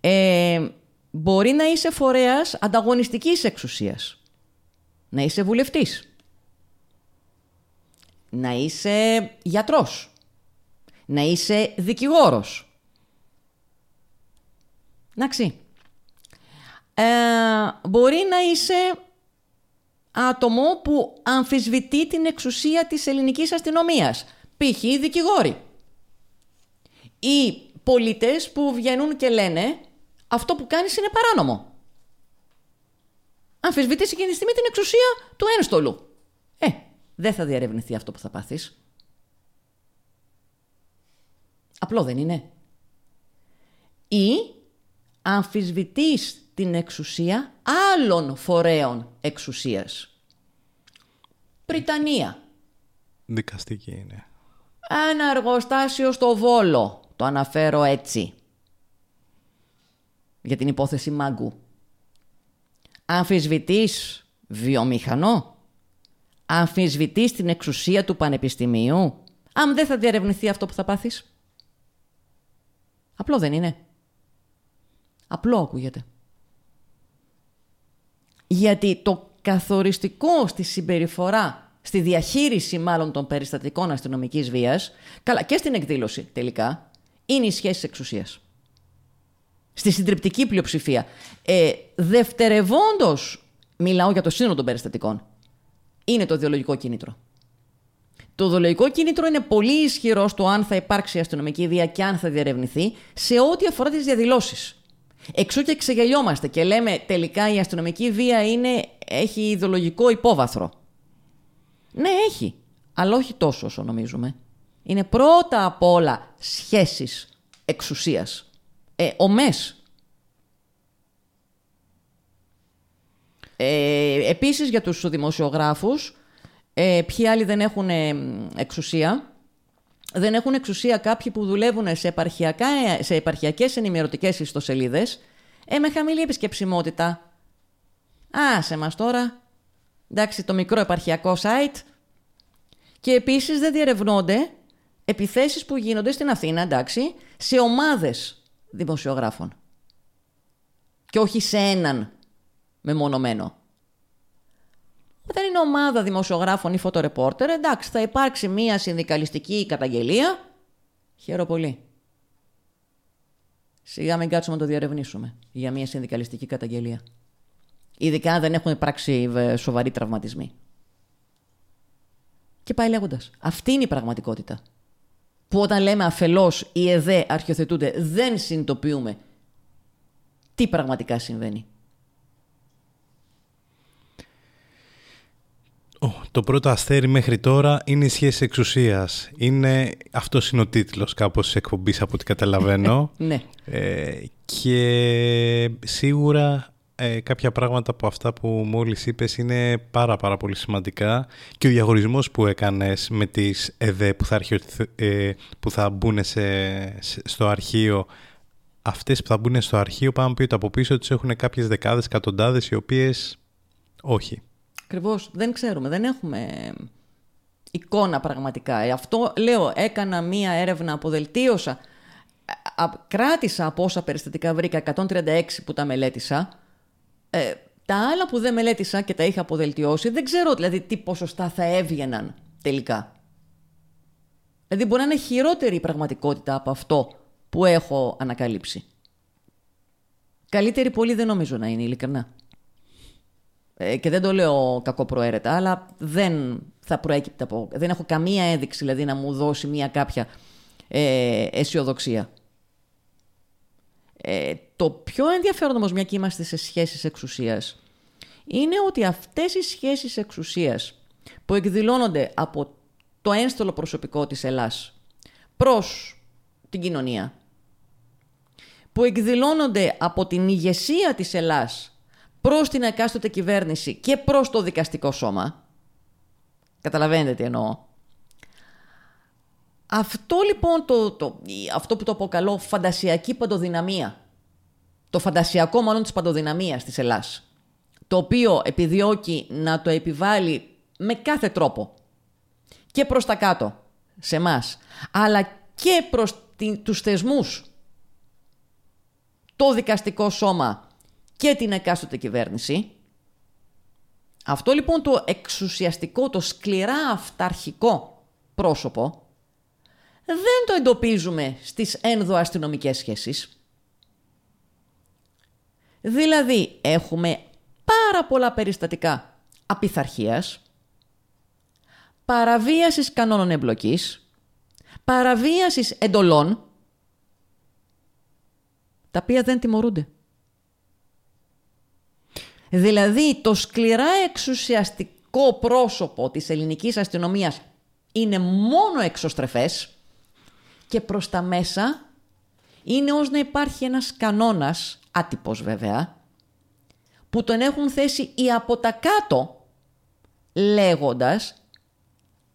Ε, μπορεί να είσαι φορέας ανταγωνιστικής εξουσίας. Να είσαι βουλευτής. Να είσαι γιατρός. Να είσαι δικηγόρος. Εντάξει. Ε, μπορεί να είσαι άτομο που αμφισβητεί την εξουσία της ελληνικής αστυνομίας. Π.χ. δικηγόροι. ή πολίτες που βγαίνουν και λένε αυτό που κάνεις είναι παράνομο. Αμφισβητείς εκείνη τη στιγμή την εξουσία του ένστολου. Ε, δεν θα διαρευνηθεί αυτό που θα πάθεις. Απλό δεν είναι. Ή αμφισβητείς την εξουσία άλλων φορέων εξουσίας. Πριτανία. Δικαστική είναι. Ένα εργοστάσιο στο Βόλο. Το αναφέρω έτσι. Για την υπόθεση Μάγκου. Αμφισβητείς βιομηχανό. Αμφισβητείς την εξουσία του πανεπιστημίου. Αν δεν θα διαρευνηθεί αυτό που θα πάθεις. Απλό δεν είναι. Απλό ακούγεται. Γιατί το καθοριστικό στη συμπεριφορά, στη διαχείριση μάλλον των περιστατικών αστυνομικής βίας, καλά και στην εκδήλωση τελικά, είναι οι σχέσεις εξουσίας. Στη συντριπτική πλειοψηφία. Ε, δευτερευόντως, μιλάω για το σύνολο των περιστατικών, είναι το ιδεολογικό κίνητρο. Το ιδεολογικό κίνητρο είναι πολύ ισχυρό στο αν θα υπάρξει αστυνομική βία και αν θα διερευνηθεί σε ό,τι αφορά τις διαδηλώσεις. Εξού και ξεγελιόμαστε και λέμε τελικά η αστυνομική βία είναι, έχει ιδεολογικό υπόβαθρο. Ναι, έχει. Αλλά όχι τόσο όσο νομίζουμε. Είναι πρώτα απ' όλα σχέσεις εξουσίας. Ε, ομές. Ε, επίσης για τους δημοσιογράφους, ε, ποιοι άλλοι δεν έχουν ε, εξουσία, δεν έχουν εξουσία κάποιοι που δουλεύουν σε, επαρχιακά, σε επαρχιακές ενημερωτικές ιστοσελίδες ε, με χαμηλή επισκεψιμότητα. Α, σε μας τώρα. Εντάξει, το μικρό επαρχιακό site. Και επίσης δεν διερευνώνται επιθέσεις που γίνονται στην Αθήνα, εντάξει, σε ομάδες δημοσιογράφων. Και όχι σε έναν μεμονωμένο. Όταν είναι ομάδα δημοσιογράφων ή φωτορεπόρτερ, εντάξει, θα υπάρξει μία συνδικαλιστική καταγγελία. Χαίρομαι πολύ. Σιγά μην κάτσουμε να το διαρευνήσουμε για μία συνδικαλιστική καταγγελία. Ειδικά αν δεν έχουν υπάρξει ε, σοβαροί τραυματισμοί. Και πάει λέγοντας. Αυτή είναι η πραγματικότητα. Που όταν λέμε αφελώς οι ΕΔΕ αρχιοθετούνται, δεν συνειδητοποιούμε τι πραγματικά συμβαίνει. Το πρώτο αστέρι μέχρι τώρα είναι η σχέση εξουσίας. Είναι, αυτός είναι ο τίτλος κάπως της εκπομπής από ό,τι καταλαβαίνω. *laughs* ναι. Ε, και σίγουρα ε, κάποια πράγματα από αυτά που μόλις είπες είναι πάρα πάρα πολύ σημαντικά και ο διαχωρισμός που έκανες με τις ΕΔΕ που θα, ε, που θα μπουν στο αρχείο αυτές που θα μπουν στο αρχείο πάμε πει ότι από πίσω τους έχουν κάποιες δεκάδες, εκατοντάδες οι οποίες όχι. Ακριβώς. Δεν ξέρουμε. Δεν έχουμε εικόνα πραγματικά. Ε, αυτό λέω, έκανα μία έρευνα, αποδελτίωσα. Κράτησα από όσα περιστατικά βρήκα, 136 που τα μελέτησα. Ε, τα άλλα που δεν μελέτησα και τα είχα αποδελτιώσει, δεν ξέρω δηλαδή τι ποσοστά θα έβγαιναν τελικά. Δηλαδή μπορεί να είναι χειρότερη η πραγματικότητα από αυτό που έχω ανακαλύψει. Καλύτερη πολύ δεν νομίζω να είναι, ειλικρινά. Ε, και δεν το λέω κακοπροαίρετα, αλλά δεν θα προέκυπτε από... Δεν έχω καμία ένδειξη δηλαδή να μου δώσει μια κάποια ε, αισιοδοξία. Ε, το πιο ενδιαφέρον όμως, μια και είμαστε σε σχέσεις εξουσίας, είναι ότι αυτές οι σχέσεις εξουσίας που εκδηλώνονται από το ένστολο προσωπικό της Ελλάς προς την κοινωνία, που εκδηλώνονται από την ηγεσία της Ελλάς προς την εκάστοτε κυβέρνηση και προς το δικαστικό σώμα. Καταλαβαίνετε τι εννοώ. Αυτό λοιπόν, το, το, αυτό που το αποκαλώ φαντασιακή παντοδυναμία, το φαντασιακό μάλλον της παντοδυναμίας της Ελλάς, το οποίο επιδιώκει να το επιβάλλει με κάθε τρόπο και προς τα κάτω, σε μας, αλλά και προς την, τους θεσμούς, το δικαστικό σώμα και την εκάστοτε κυβέρνηση. Αυτό λοιπόν το εξουσιαστικό, το σκληρά αυταρχικό πρόσωπο δεν το εντοπίζουμε στις ένδοαστυνομικές σχέσεις. Δηλαδή έχουμε πάρα πολλά περιστατικά απειθαρχίας, παραβίασης κανόνων εμπλοκής, παραβίασης εντολών, τα οποία δεν τιμωρούνται. Δηλαδή το σκληρά εξουσιαστικό πρόσωπο της ελληνικής αστυνομίας είναι μόνο εξωστρεφές και προς τα μέσα είναι ως να υπάρχει ένας κανόνας, άτυπος βέβαια, που τον έχουν θέσει οι από τα κάτω λέγοντας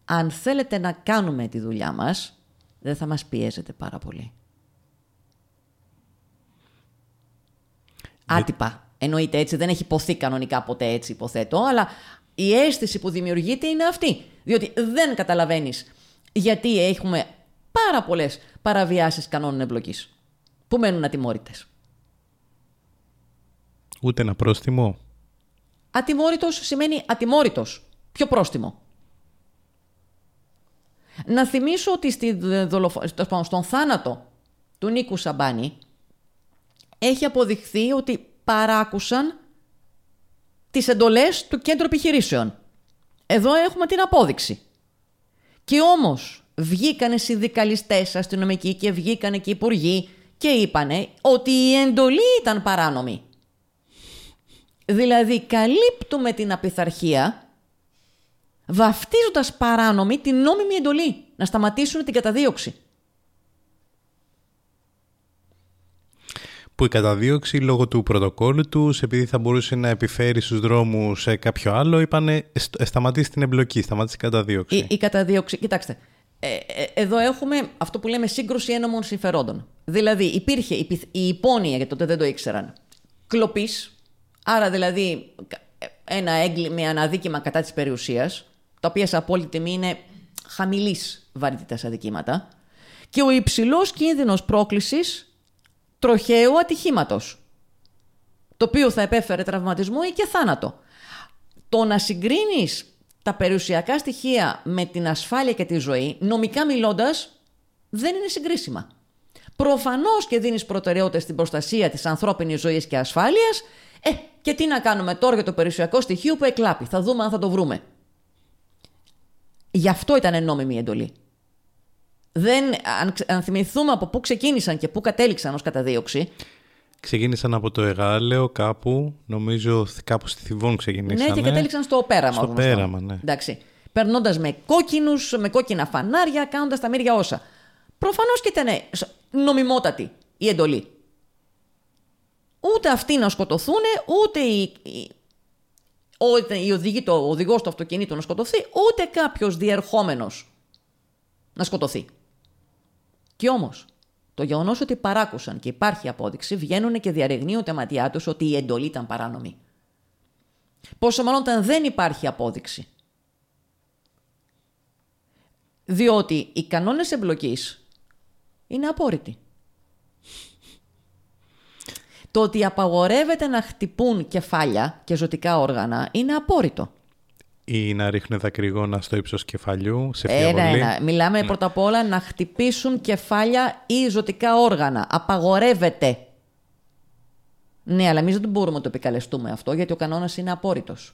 αν θέλετε να κάνουμε τη δουλειά μας, δεν θα μας πιέζετε πάρα πολύ. Άτυπα. Εννοείται έτσι, δεν έχει υποθεί κανονικά ποτέ έτσι υποθέτω, αλλά η αίσθηση που δημιουργείται είναι αυτή. Διότι δεν καταλαβαίνεις γιατί έχουμε πάρα πολλές παραβιάσεις κανόνων εμπλοκής που μένουν ατιμόρυτες. Ούτε ένα πρόστιμο. Ατιμόρυτος σημαίνει ατιμόρυτος. Πιο πρόστιμο. Να θυμίσω ότι στη στον θάνατο του Νίκου Σαμπάνη έχει αποδειχθεί ότι παράκουσαν τις εντολές του κέντρου επιχειρήσεων. Εδώ έχουμε την απόδειξη. Και όμως βγήκανε συνδικαλιστές αστυνομικοί και βγήκανε και υπουργοί και είπανε ότι η εντολή ήταν παράνομη. Δηλαδή καλύπτουμε την απειθαρχία βαφτίζοντας παράνομη την νόμιμη εντολή να σταματήσουν την καταδίωξη. Που η καταδίωξη λόγω του πρωτοκόλλου τους, επειδή θα μπορούσε να επιφέρει στους δρόμους σε κάποιο άλλο, είπανε σταματήσει την εμπλοκή, σταματήσει την καταδίωξη. Η, η καταδίωξη, κοιτάξτε, ε, ε, εδώ έχουμε αυτό που λέμε σύγκρουση ένομων συμφερόντων. Δηλαδή υπήρχε η, η υπόνοια, γιατί τότε δεν το ήξεραν, κλοπής, άρα δηλαδή ένα έγκλημα, ένα αδίκημα κατά της περιουσίας, τα οποία σε απόλυτη τιμή είναι χαμηλής βαρύτητας αδικήματα, και ο υψηλός κίνδυνος πρόκλησης τροχαίου ατυχήματος, το οποίο θα επέφερε τραυματισμό ή και θάνατο. Το να συγκρίνεις τα περιουσιακά στοιχεία με την ασφάλεια και τη ζωή, νομικά μιλώντας, δεν είναι συγκρίσιμα. Προφανώς και δίνεις προτεραιότητα στην προστασία της ανθρώπινης ζωής και ασφάλειας, ε, και τι να κάνουμε τώρα για το περιουσιακό στοιχείο που εκλάπει. Θα δούμε αν θα το βρούμε. Γι' αυτό ήταν νόμιμη η εντολή. Δεν, αν, αν θυμηθούμε από πού ξεκίνησαν και πού κατέληξαν ως καταδίωξη, Ξεκίνησαν από το Εγάλεο κάπου, νομίζω κάπου στη Θηβόν ξεκινήσαν. Ναι, και κατέληξαν στο πέραμα. Στο πέραμα, ναι. Εντάξει. Περνώντας με κόκκινους, με κόκκινα φανάρια, κάνοντας τα μύρια όσα. Προφανώς και ήταν νομιμότατη η εντολή. Ούτε αυτοί να σκοτωθούν, ούτε οι, οι, οδηγοί, το οδηγός του αυτοκινήτου να σκοτωθεί, ούτε κάποιος διερχόμενος να σκοτωθεί. Και όμως, το γεγονός ότι παράκουσαν και υπάρχει απόδειξη, βγαίνουν και διαρριγνύουν τα ματιά τους ότι η εντολή ήταν παράνομη. Πόσο μάλλον όταν δεν υπάρχει απόδειξη. Διότι οι κανόνες εμπλοκής είναι απόρριτοι. Το ότι απαγορεύεται να χτυπούν κεφάλια και ζωτικά όργανα είναι απόρριτο ή να ρίχνουν δακρυγόνα στο ύψος κεφαλιού σε ένα, ένα. Μιλάμε ναι. πρώτα απ' όλα να χτυπήσουν κεφάλια ή ζωτικά όργανα. Απαγορεύεται. Ναι, αλλά εμείς δεν μπορούμε να το επικαλεστούμε αυτό γιατί ο κανόνας είναι απόρριτος.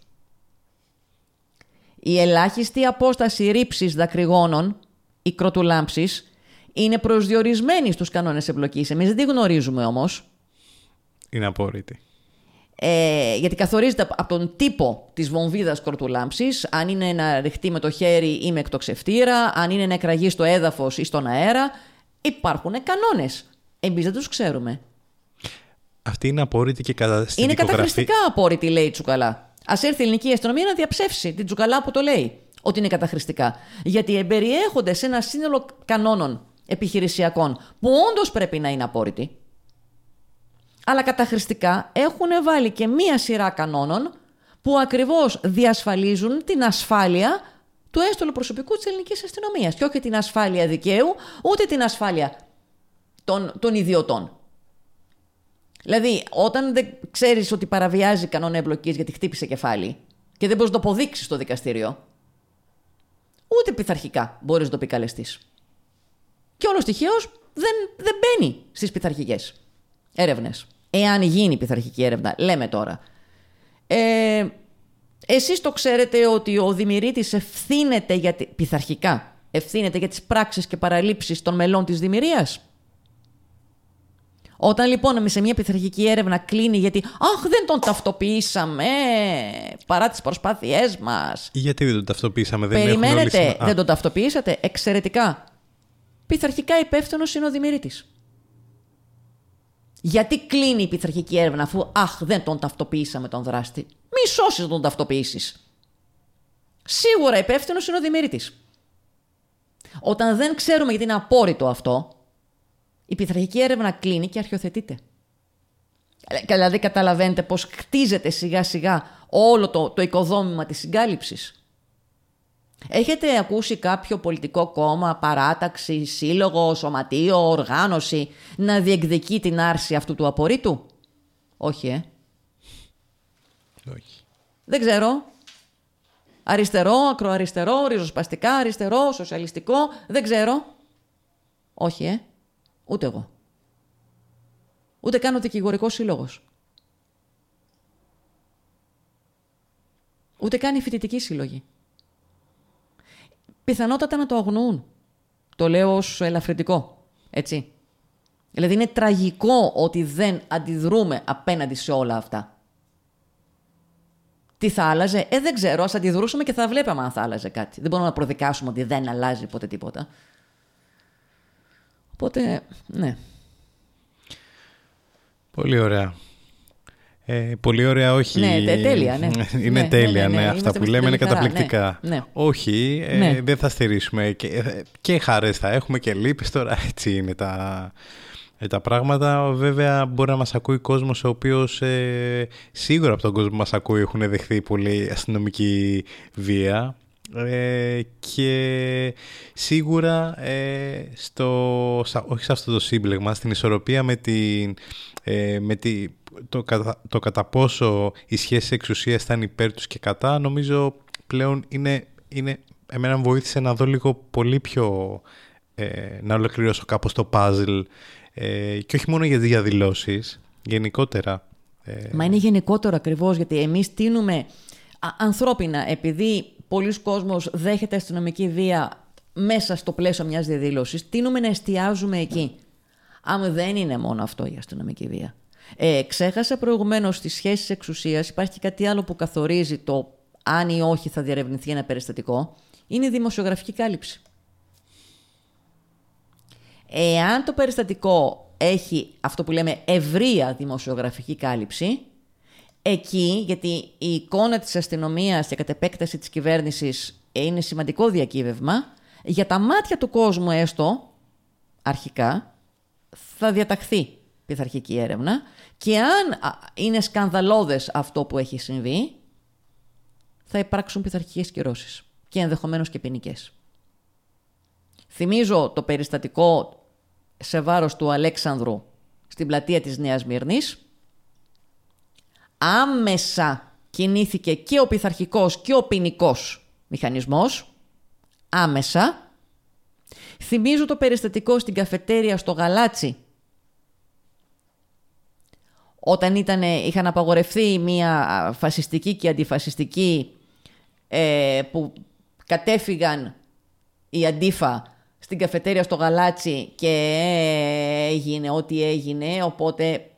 Η ελάχιστη απόσταση ρήψης δακρυγόνων ή κροτουλάμψης είναι προσδιορισμένη στους κανόνες εμπλοκής. Εμείς δεν τη γνωρίζουμε όμως. Είναι απόρριτη ε, γιατί καθορίζεται από τον τύπο της βομβίδας κορτουλάμψης, αν είναι να ρηχτεί με το χέρι ή με εκτοξευτήρα, αν είναι να εκραγεί στο έδαφος ή στον αέρα. Υπάρχουν κανόνες. Εμείς δεν τους ξέρουμε. Αυτή είναι απόρριτη και κατά στην Είναι καταχρηστικά απόρριτη, λέει η Τσουκαλά. Α έρθει η ελληνική αστυνομία να διαψεύσει την Τσουκαλά που το λέει ότι είναι καταχρηστικά. Γιατί εμπεριέχονται σε ένα σύνολο κανόνων επιχειρησιακών που όντως πρέπει να είναι απόρριτοι αλλά καταχρηστικά έχουν βάλει και μία σειρά κανόνων που ακριβώς διασφαλίζουν την ασφάλεια του έστωλου προσωπικού της ελληνικής αστυνομίας και όχι την ασφάλεια δικαίου, ούτε την ασφάλεια των, των ιδιωτών. Δηλαδή, όταν δεν ξέρεις ότι παραβιάζει κανόνα εμπλοκής γιατί χτύπησε κεφάλι και δεν μπορείς να το αποδείξεις στο δικαστήριο, ούτε πειθαρχικά μπορείς να το επικαλεστείς. Και όλος τυχαίως δεν, δεν μπαίνει στις πειθαρχικές έρευνες εάν γίνει πειθαρχική έρευνα, λέμε τώρα. Ε, εσείς το ξέρετε ότι ο Δημηρίτης ευθύνεται για, πειθαρχικά, ευθύνεται για τις πράξεις και παραλήψεις των μελών της Δημηρίας. Όταν λοιπόν σε μια πειθαρχική έρευνα κλείνει γιατί «Αχ, δεν τον ταυτοποιήσαμε παρά τις προσπάθειές μας». Γιατί δεν τον ταυτοποιήσαμε, δεν Περιμένετε, έχουν όλοι... δεν τον ταυτοποιήσατε, εξαιρετικά. Πειθαρχικά υπεύθυνος είναι ο Δημηρήτης. Γιατί κλείνει η πειθαρχική έρευνα αφού «Αχ, δεν τον ταυτοποιήσαμε τον δράστη». Μη σώσεις να τον ταυτοποιήσεις. Σίγουρα υπεύθυνος είναι ο Δημηρήτης. Όταν δεν ξέρουμε γιατί είναι απόρριτο αυτό, η πειθαρχική έρευνα κλείνει και αρχιοθετείται. Ε, δηλαδή καταλαβαίνετε πώς χτίζεται σιγά σιγά όλο το, το οικοδόμημα της συγκάλυψης. Έχετε ακούσει κάποιο πολιτικό κόμμα, παράταξη, σύλλογο, σωματείο, οργάνωση να διεκδικεί την άρση αυτού του απορρίτου; Όχι, ε. Όχι. Δεν ξέρω. Αριστερό, ακροαριστερό, ριζοσπαστικά, αριστερό, σοσιαλιστικό. Δεν ξέρω. Όχι, ε. Ούτε εγώ. Ούτε καν ο δικηγορικός σύλλογος. Ούτε καν οι φοιτητικοί σύλλογοι. Πιθανότατα να το αγνοούν. Το λέω ως ελαφρυντικό. Έτσι. Δηλαδή είναι τραγικό ότι δεν αντιδρούμε απέναντι σε όλα αυτά. Τι θα άλλαζε, ε, δεν ξέρω. Α αντιδρούσαμε και θα βλέπαμε αν θα άλλαζε κάτι. Δεν μπορούμε να προδικάσουμε ότι δεν αλλάζει ποτέ τίποτα. Οπότε, ναι. Πολύ ωραία. Ε, πολύ ωραία, όχι. Ναι, τέλεια, ναι. *laughs* είναι ναι, τέλεια, ναι. ναι, ναι, Αυτά που λέμε είναι χαρά, καταπληκτικά. ναι, ναι. Όχι, ε, Ναι. δεν θα στηρίσουμε. Και, ε, και χαρές θα έχουμε και λύπες τώρα. *laughs* Έτσι είναι τα, ε, τα πράγματα. Βέβαια, μπορεί να μας ακούει κόσμος ο οποίος ε, σίγουρα από τον κόσμο που μας ακούει έχουν δεχθεί πολύ αστυνομική βία. Ε, και σίγουρα ε, στο, σα- όχι σε αυτό το σύμπλεγμα, στην ισορροπία με, την, ε, με τη, το, κατα, το κατά πόσο η σχέση εξουσίας ήταν υπέρ τους και κατά, νομίζω πλέον είναι, είναι εμένα μου βοήθησε να δω λίγο πολύ πιο, ε, να ολοκληρώσω κάπως το puzzle ε, και όχι μόνο για τις διαδηλώσεις, γενικότερα. Ε, Μα είναι γενικότερο ακριβώς γιατί εμείς τίνουμε α, ανθρώπινα, επειδή πολλοί κόσμος δέχεται αστυνομική βία μέσα στο πλαίσιο μιας διαδήλωσης, τίνουμε να εστιάζουμε εκεί. Αν δεν είναι μόνο αυτό η αστυνομική βία. Ε, ξέχασα προηγουμένως στις σχέσεις εξουσίας, υπάρχει και κάτι άλλο που καθορίζει το αν ή όχι θα διερευνηθεί ένα περιστατικό, είναι η δημοσιογραφική κάλυψη. Εάν το περιστατικό έχει αυτό που λέμε ευρεία δημοσιογραφική κάλυψη, εκεί, γιατί η εικόνα της αστυνομίας και κατ' επέκταση της κυβέρνησης είναι σημαντικό διακύβευμα, για τα μάτια του κόσμου έστω, αρχικά, θα διαταχθεί πειθαρχική έρευνα και αν α, είναι σκανδαλώδες αυτό που έχει συμβεί, θα υπάρξουν πειθαρχικές κυρώσεις και ενδεχομένως και ποινικές. Θυμίζω το περιστατικό σε βάρος του Αλέξανδρου στην πλατεία της Νέας Μύρνης. Άμεσα κινήθηκε και ο πειθαρχικός και ο ποινικός μηχανισμός. Άμεσα. Θυμίζω το περιστατικό στην καφετέρια στο Γαλάτσι όταν ήταν, είχαν απαγορευτεί μια φασιστική και αντιφασιστική ε, που κατέφυγαν η αντίφα στην καφετέρια στο Γαλάτσι και έγινε ό,τι έγινε, οπότε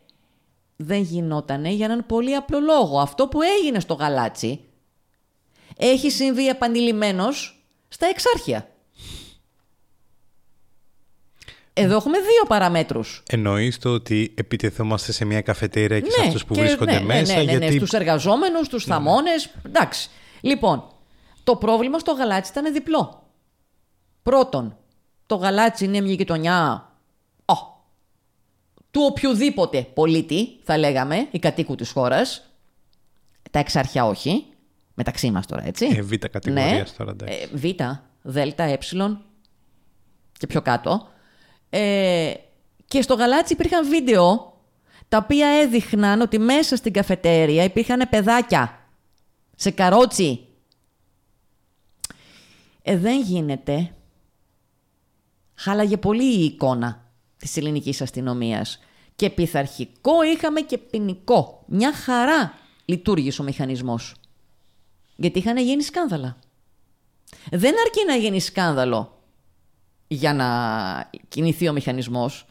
δεν γινότανε για έναν πολύ απλό λόγο. Αυτό που έγινε στο Γαλάτσι έχει συμβεί επανειλημμένος στα εξάρχεια. Εδώ έχουμε δύο παραμέτρους. Εννοείς το ότι επιτεθόμαστε σε μια καφετέρια και σε αυτούς που και- βρίσκονται ναι, ναι, μέσα ναι, ναι, ναι, γιατί στους εργαζόμενους, στους θαμώνες, εντάξει. Λοιπόν, το πρόβλημα στο γαλάτσι ήταν διπλό. Πρώτον, το γαλάτσι είναι μια γειτονιά ο, του οποιοδήποτε πολίτη, θα λέγαμε, η κατοίκου της χώρας. Τα εξάρχεια όχι, μεταξύ μας τώρα, έτσι. Ε, β' κατηγορίας τώρα, εντάξει. Ε, β, δέλτα, ε και πιο κάτω. Ε, και στο γαλάτσι υπήρχαν βίντεο τα οποία έδειχναν ότι μέσα στην καφετέρια υπήρχαν παιδάκια σε καρότσι. Ε, δεν γίνεται. Χάλαγε πολύ η εικόνα της ελληνικής αστυνομίας. Και πειθαρχικό είχαμε και ποινικό. Μια χαρά λειτουργήσε ο μηχανισμός. Γιατί είχαν γίνει σκάνδαλα. Δεν αρκεί να γίνει σκάνδαλο για να κινηθεί ο μηχανισμός.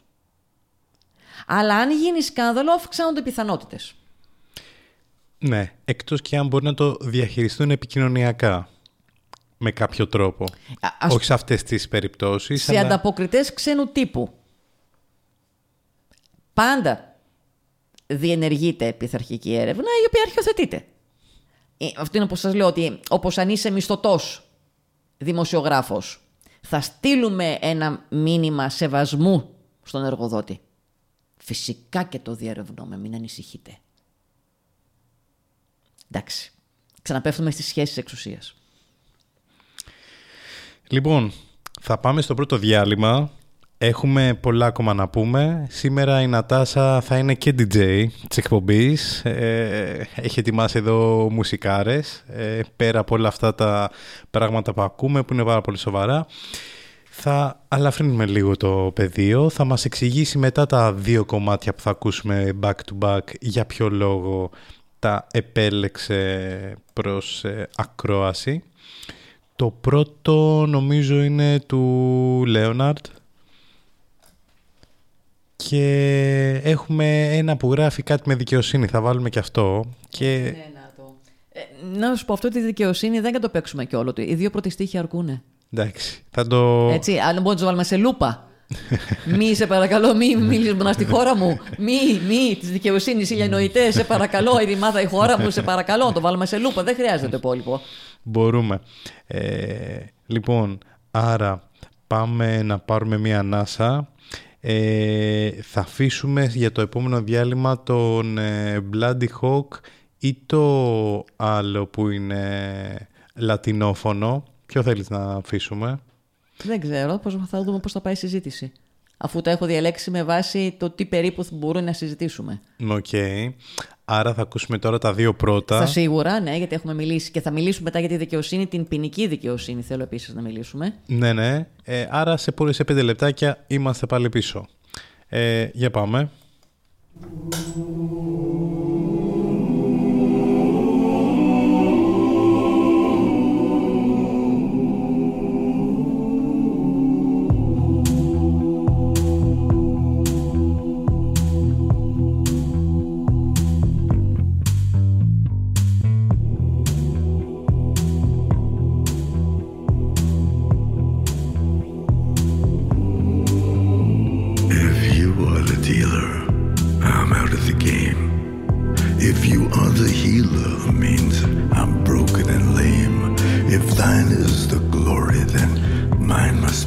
Αλλά αν γίνει σκάνδαλο, αυξάνονται οι πιθανότητες. Ναι, εκτός και αν μπορεί να το διαχειριστούν επικοινωνιακά με κάποιο τρόπο. Α- ας- Όχι σε αυτές τις περιπτώσεις. Σε αλλά... ανταποκριτές ξένου τύπου. Πάντα διενεργείται πειθαρχική έρευνα η οποία αρχιοθετείται. Ε, Αυτό είναι όπως σας λέω ότι όπως αν είσαι μισθωτός δημοσιογράφος θα στείλουμε ένα μήνυμα σεβασμού στον εργοδότη. Φυσικά και το διερευνούμε, μην ανησυχείτε. Εντάξει. Ξαναπέφτουμε στις σχέσεις εξουσίας. Λοιπόν, θα πάμε στο πρώτο διάλειμμα. Έχουμε πολλά ακόμα να πούμε. Σήμερα η Νατάσα θα είναι και DJ της εκπομπής. Ε, έχει ετοιμάσει εδώ μουσικάρες. Ε, πέρα από όλα αυτά τα πράγματα που ακούμε που είναι πάρα πολύ σοβαρά. Θα αλαφρύνουμε λίγο το πεδίο. Θα μας εξηγήσει μετά τα δύο κομμάτια που θα ακούσουμε back to back για ποιο λόγο τα επέλεξε προς ε, ακρόαση. Το πρώτο νομίζω είναι του Λέοναρντ και έχουμε ένα που γράφει κάτι με δικαιοσύνη. Θα βάλουμε και αυτό. Και Ναι, να το. Ε, να σου πω αυτό τη δικαιοσύνη δεν θα το παίξουμε και όλο του. Οι δύο πρώτοι στίχοι αρκούνε. εντάξει, θα το... Έτσι, αν μπορούμε να το βάλουμε σε λούπα. *laughs* μη, σε παρακαλώ, μη μιλήσεις μονά στη χώρα μου. Μη, μη, της δικαιοσύνης, ηλιανοητέ, σε παρακαλώ, η ρημάδα η χώρα μου, σε παρακαλώ, να το βάλουμε σε λούπα. Δεν χρειάζεται το υπόλοιπο. Μπορούμε. Ε, λοιπόν, άρα πάμε να πάρουμε μία ανάσα. Ε, θα αφήσουμε για το επόμενο διάλειμμα τον ε, Bloody Hawk ή το άλλο που είναι λατινόφωνο. Ποιο θέλεις να αφήσουμε; Δεν ξέρω, πώς θα δούμε πώς θα πάει η συζήτηση. Αφού τα έχω διαλέξει με βάση το τι περίπου μπορούμε να συζητήσουμε. Οκ. Άρα θα ακούσουμε τώρα τα δύο πρώτα. Θα σίγουρα, ναι, γιατί έχουμε μιλήσει και θα μιλήσουμε μετά για τη δικαιοσύνη, την ποινική δικαιοσύνη. Θέλω επίσης να μιλήσουμε. Ναι, ναι. Ε, άρα σε, πολύ- σε πέντε λεπτάκια είμαστε πάλι πίσω. Ε, για πάμε.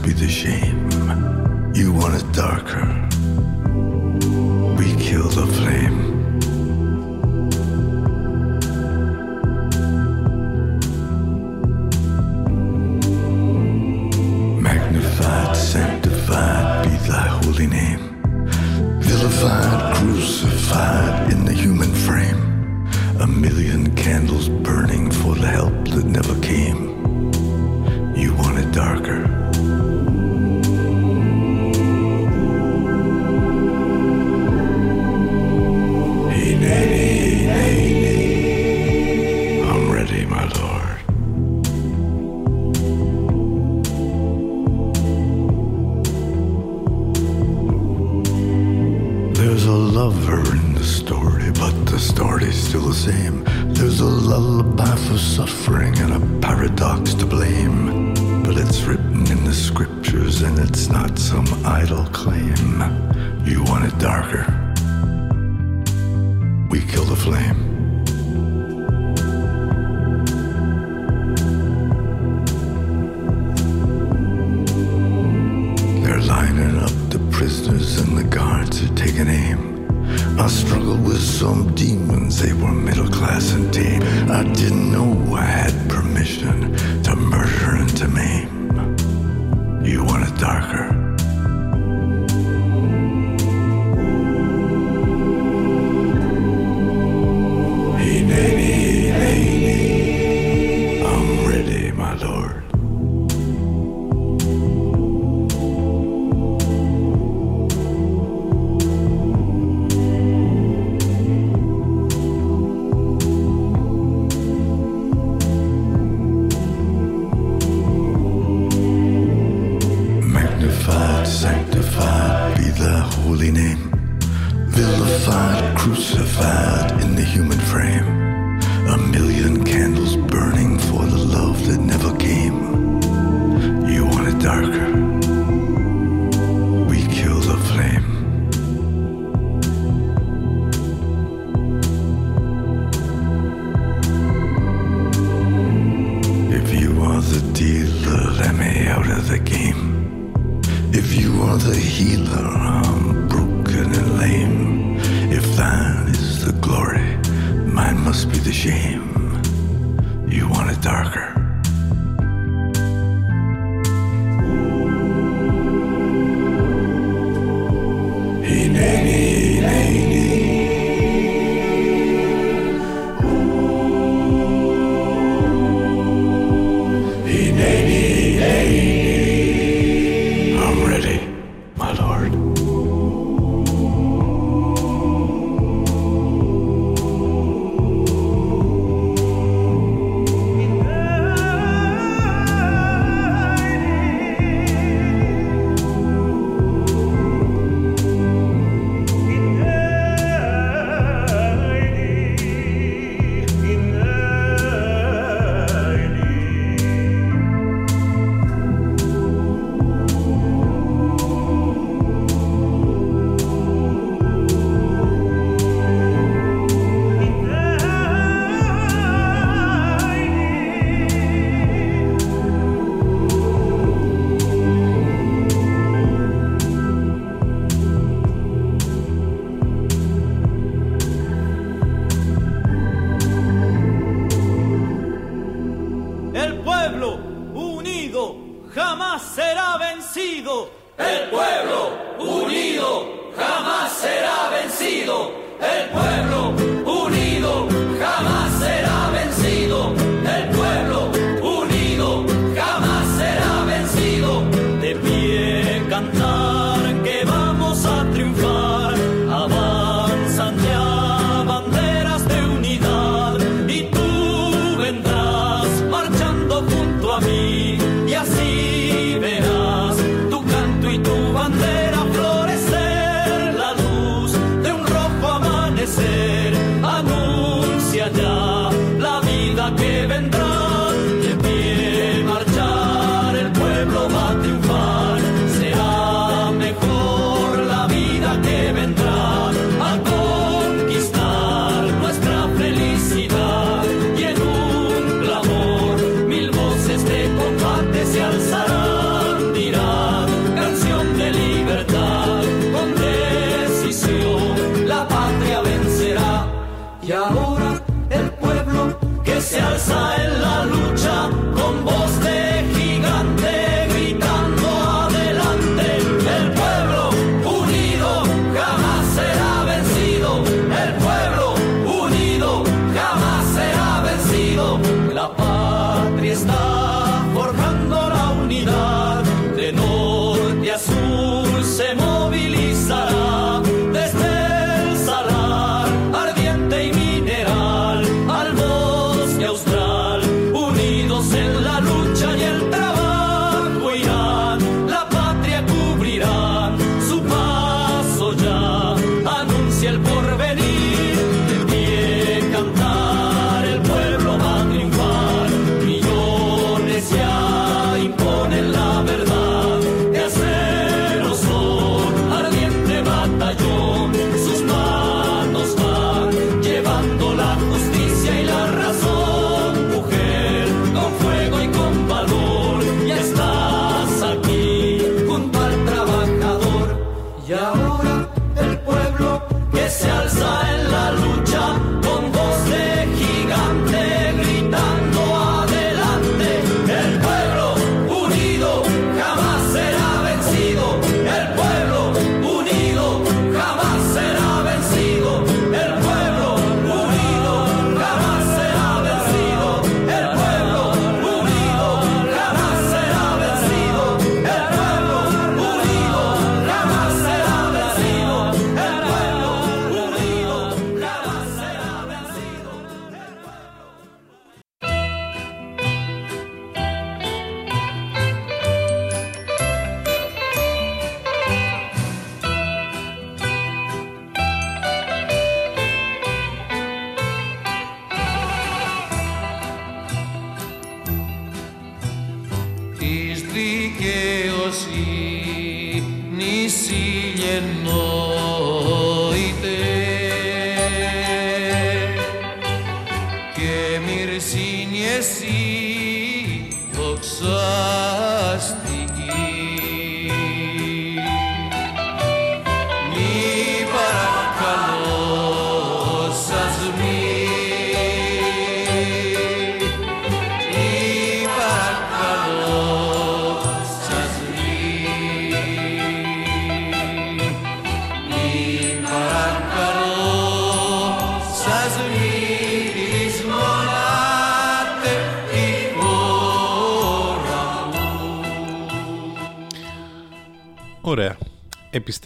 Be the shame.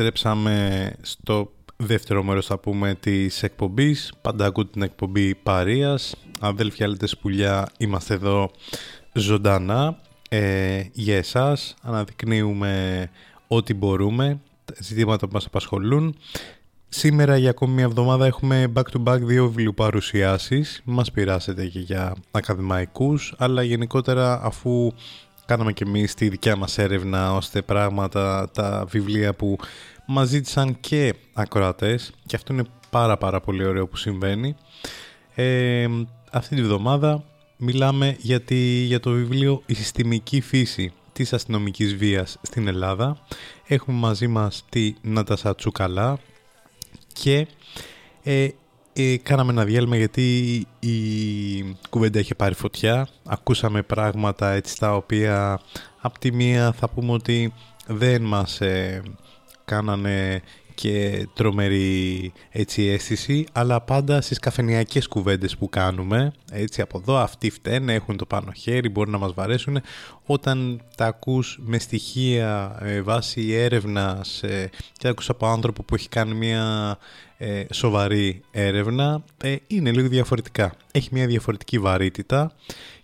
Επιστρέψαμε στο δεύτερο μέρος θα πούμε της εκπομπής. Πάντα ακούτε την εκπομπή Παρίας. Αδέλφια λέτε πουλιά, είμαστε εδώ ζωντανά ε, για εσάς. Αναδεικνύουμε ό,τι μπορούμε, ζητήματα που μας απασχολούν. Σήμερα για ακόμη μια εβδομάδα έχουμε back-to-back δύο βιβλιοπαρουσιάσεις. Μας πειράσετε και για ακαδημαϊκούς, αλλά γενικότερα αφού κάναμε και εμείς τη δικιά μας έρευνα ώστε πράγματα, τα βιβλία που μας ζήτησαν και ακροατές και αυτό είναι πάρα πάρα πολύ ωραίο που συμβαίνει. Ε, αυτή τη βδομάδα μιλάμε για, για το βιβλίο «Η συστημική φύση της αστυνομικής βίας στην Ελλάδα». Έχουμε μαζί μας τη Νάτασα Τσουκαλά και ε, ε, κάναμε ένα διάλειμμα γιατί η κουβέντα είχε πάρει φωτιά. Ακούσαμε πράγματα έτσι τα οποία από τη μία θα πούμε ότι δεν μας ε, κάνανε και τρομερή έτσι αίσθηση, αλλά πάντα στις καφενιακές κουβέντες που κάνουμε, έτσι από εδώ αυτοί φταίνε, έχουν το πάνω χέρι, μπορεί να μας βαρέσουν, όταν τα ακούς με στοιχεία ε, βάση έρευνας ε, και ακούς από άνθρωπο που έχει κάνει μια ε, σοβαρή έρευνα, ε, είναι λίγο διαφορετικά. Έχει μια διαφορετική βαρύτητα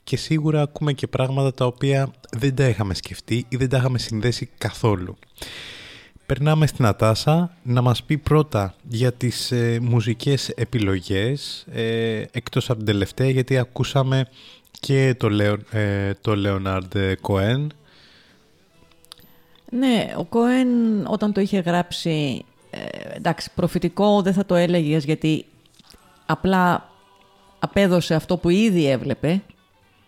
και σίγουρα ακούμε και πράγματα τα οποία δεν τα είχαμε σκεφτεί ή δεν τα είχαμε συνδέσει καθόλου. Περνάμε στην Ατάσα να μας πει πρώτα για τις ε, μουσικές επιλογές ε, εκτός από την τελευταία γιατί ακούσαμε και το, Λέον, ε, το Leonard Cohen. Ναι, ο Cohen όταν το είχε γράψει, ε, εντάξει, προφητικό δεν θα το έλεγες γιατί απλά απέδωσε αυτό που ήδη έβλεπε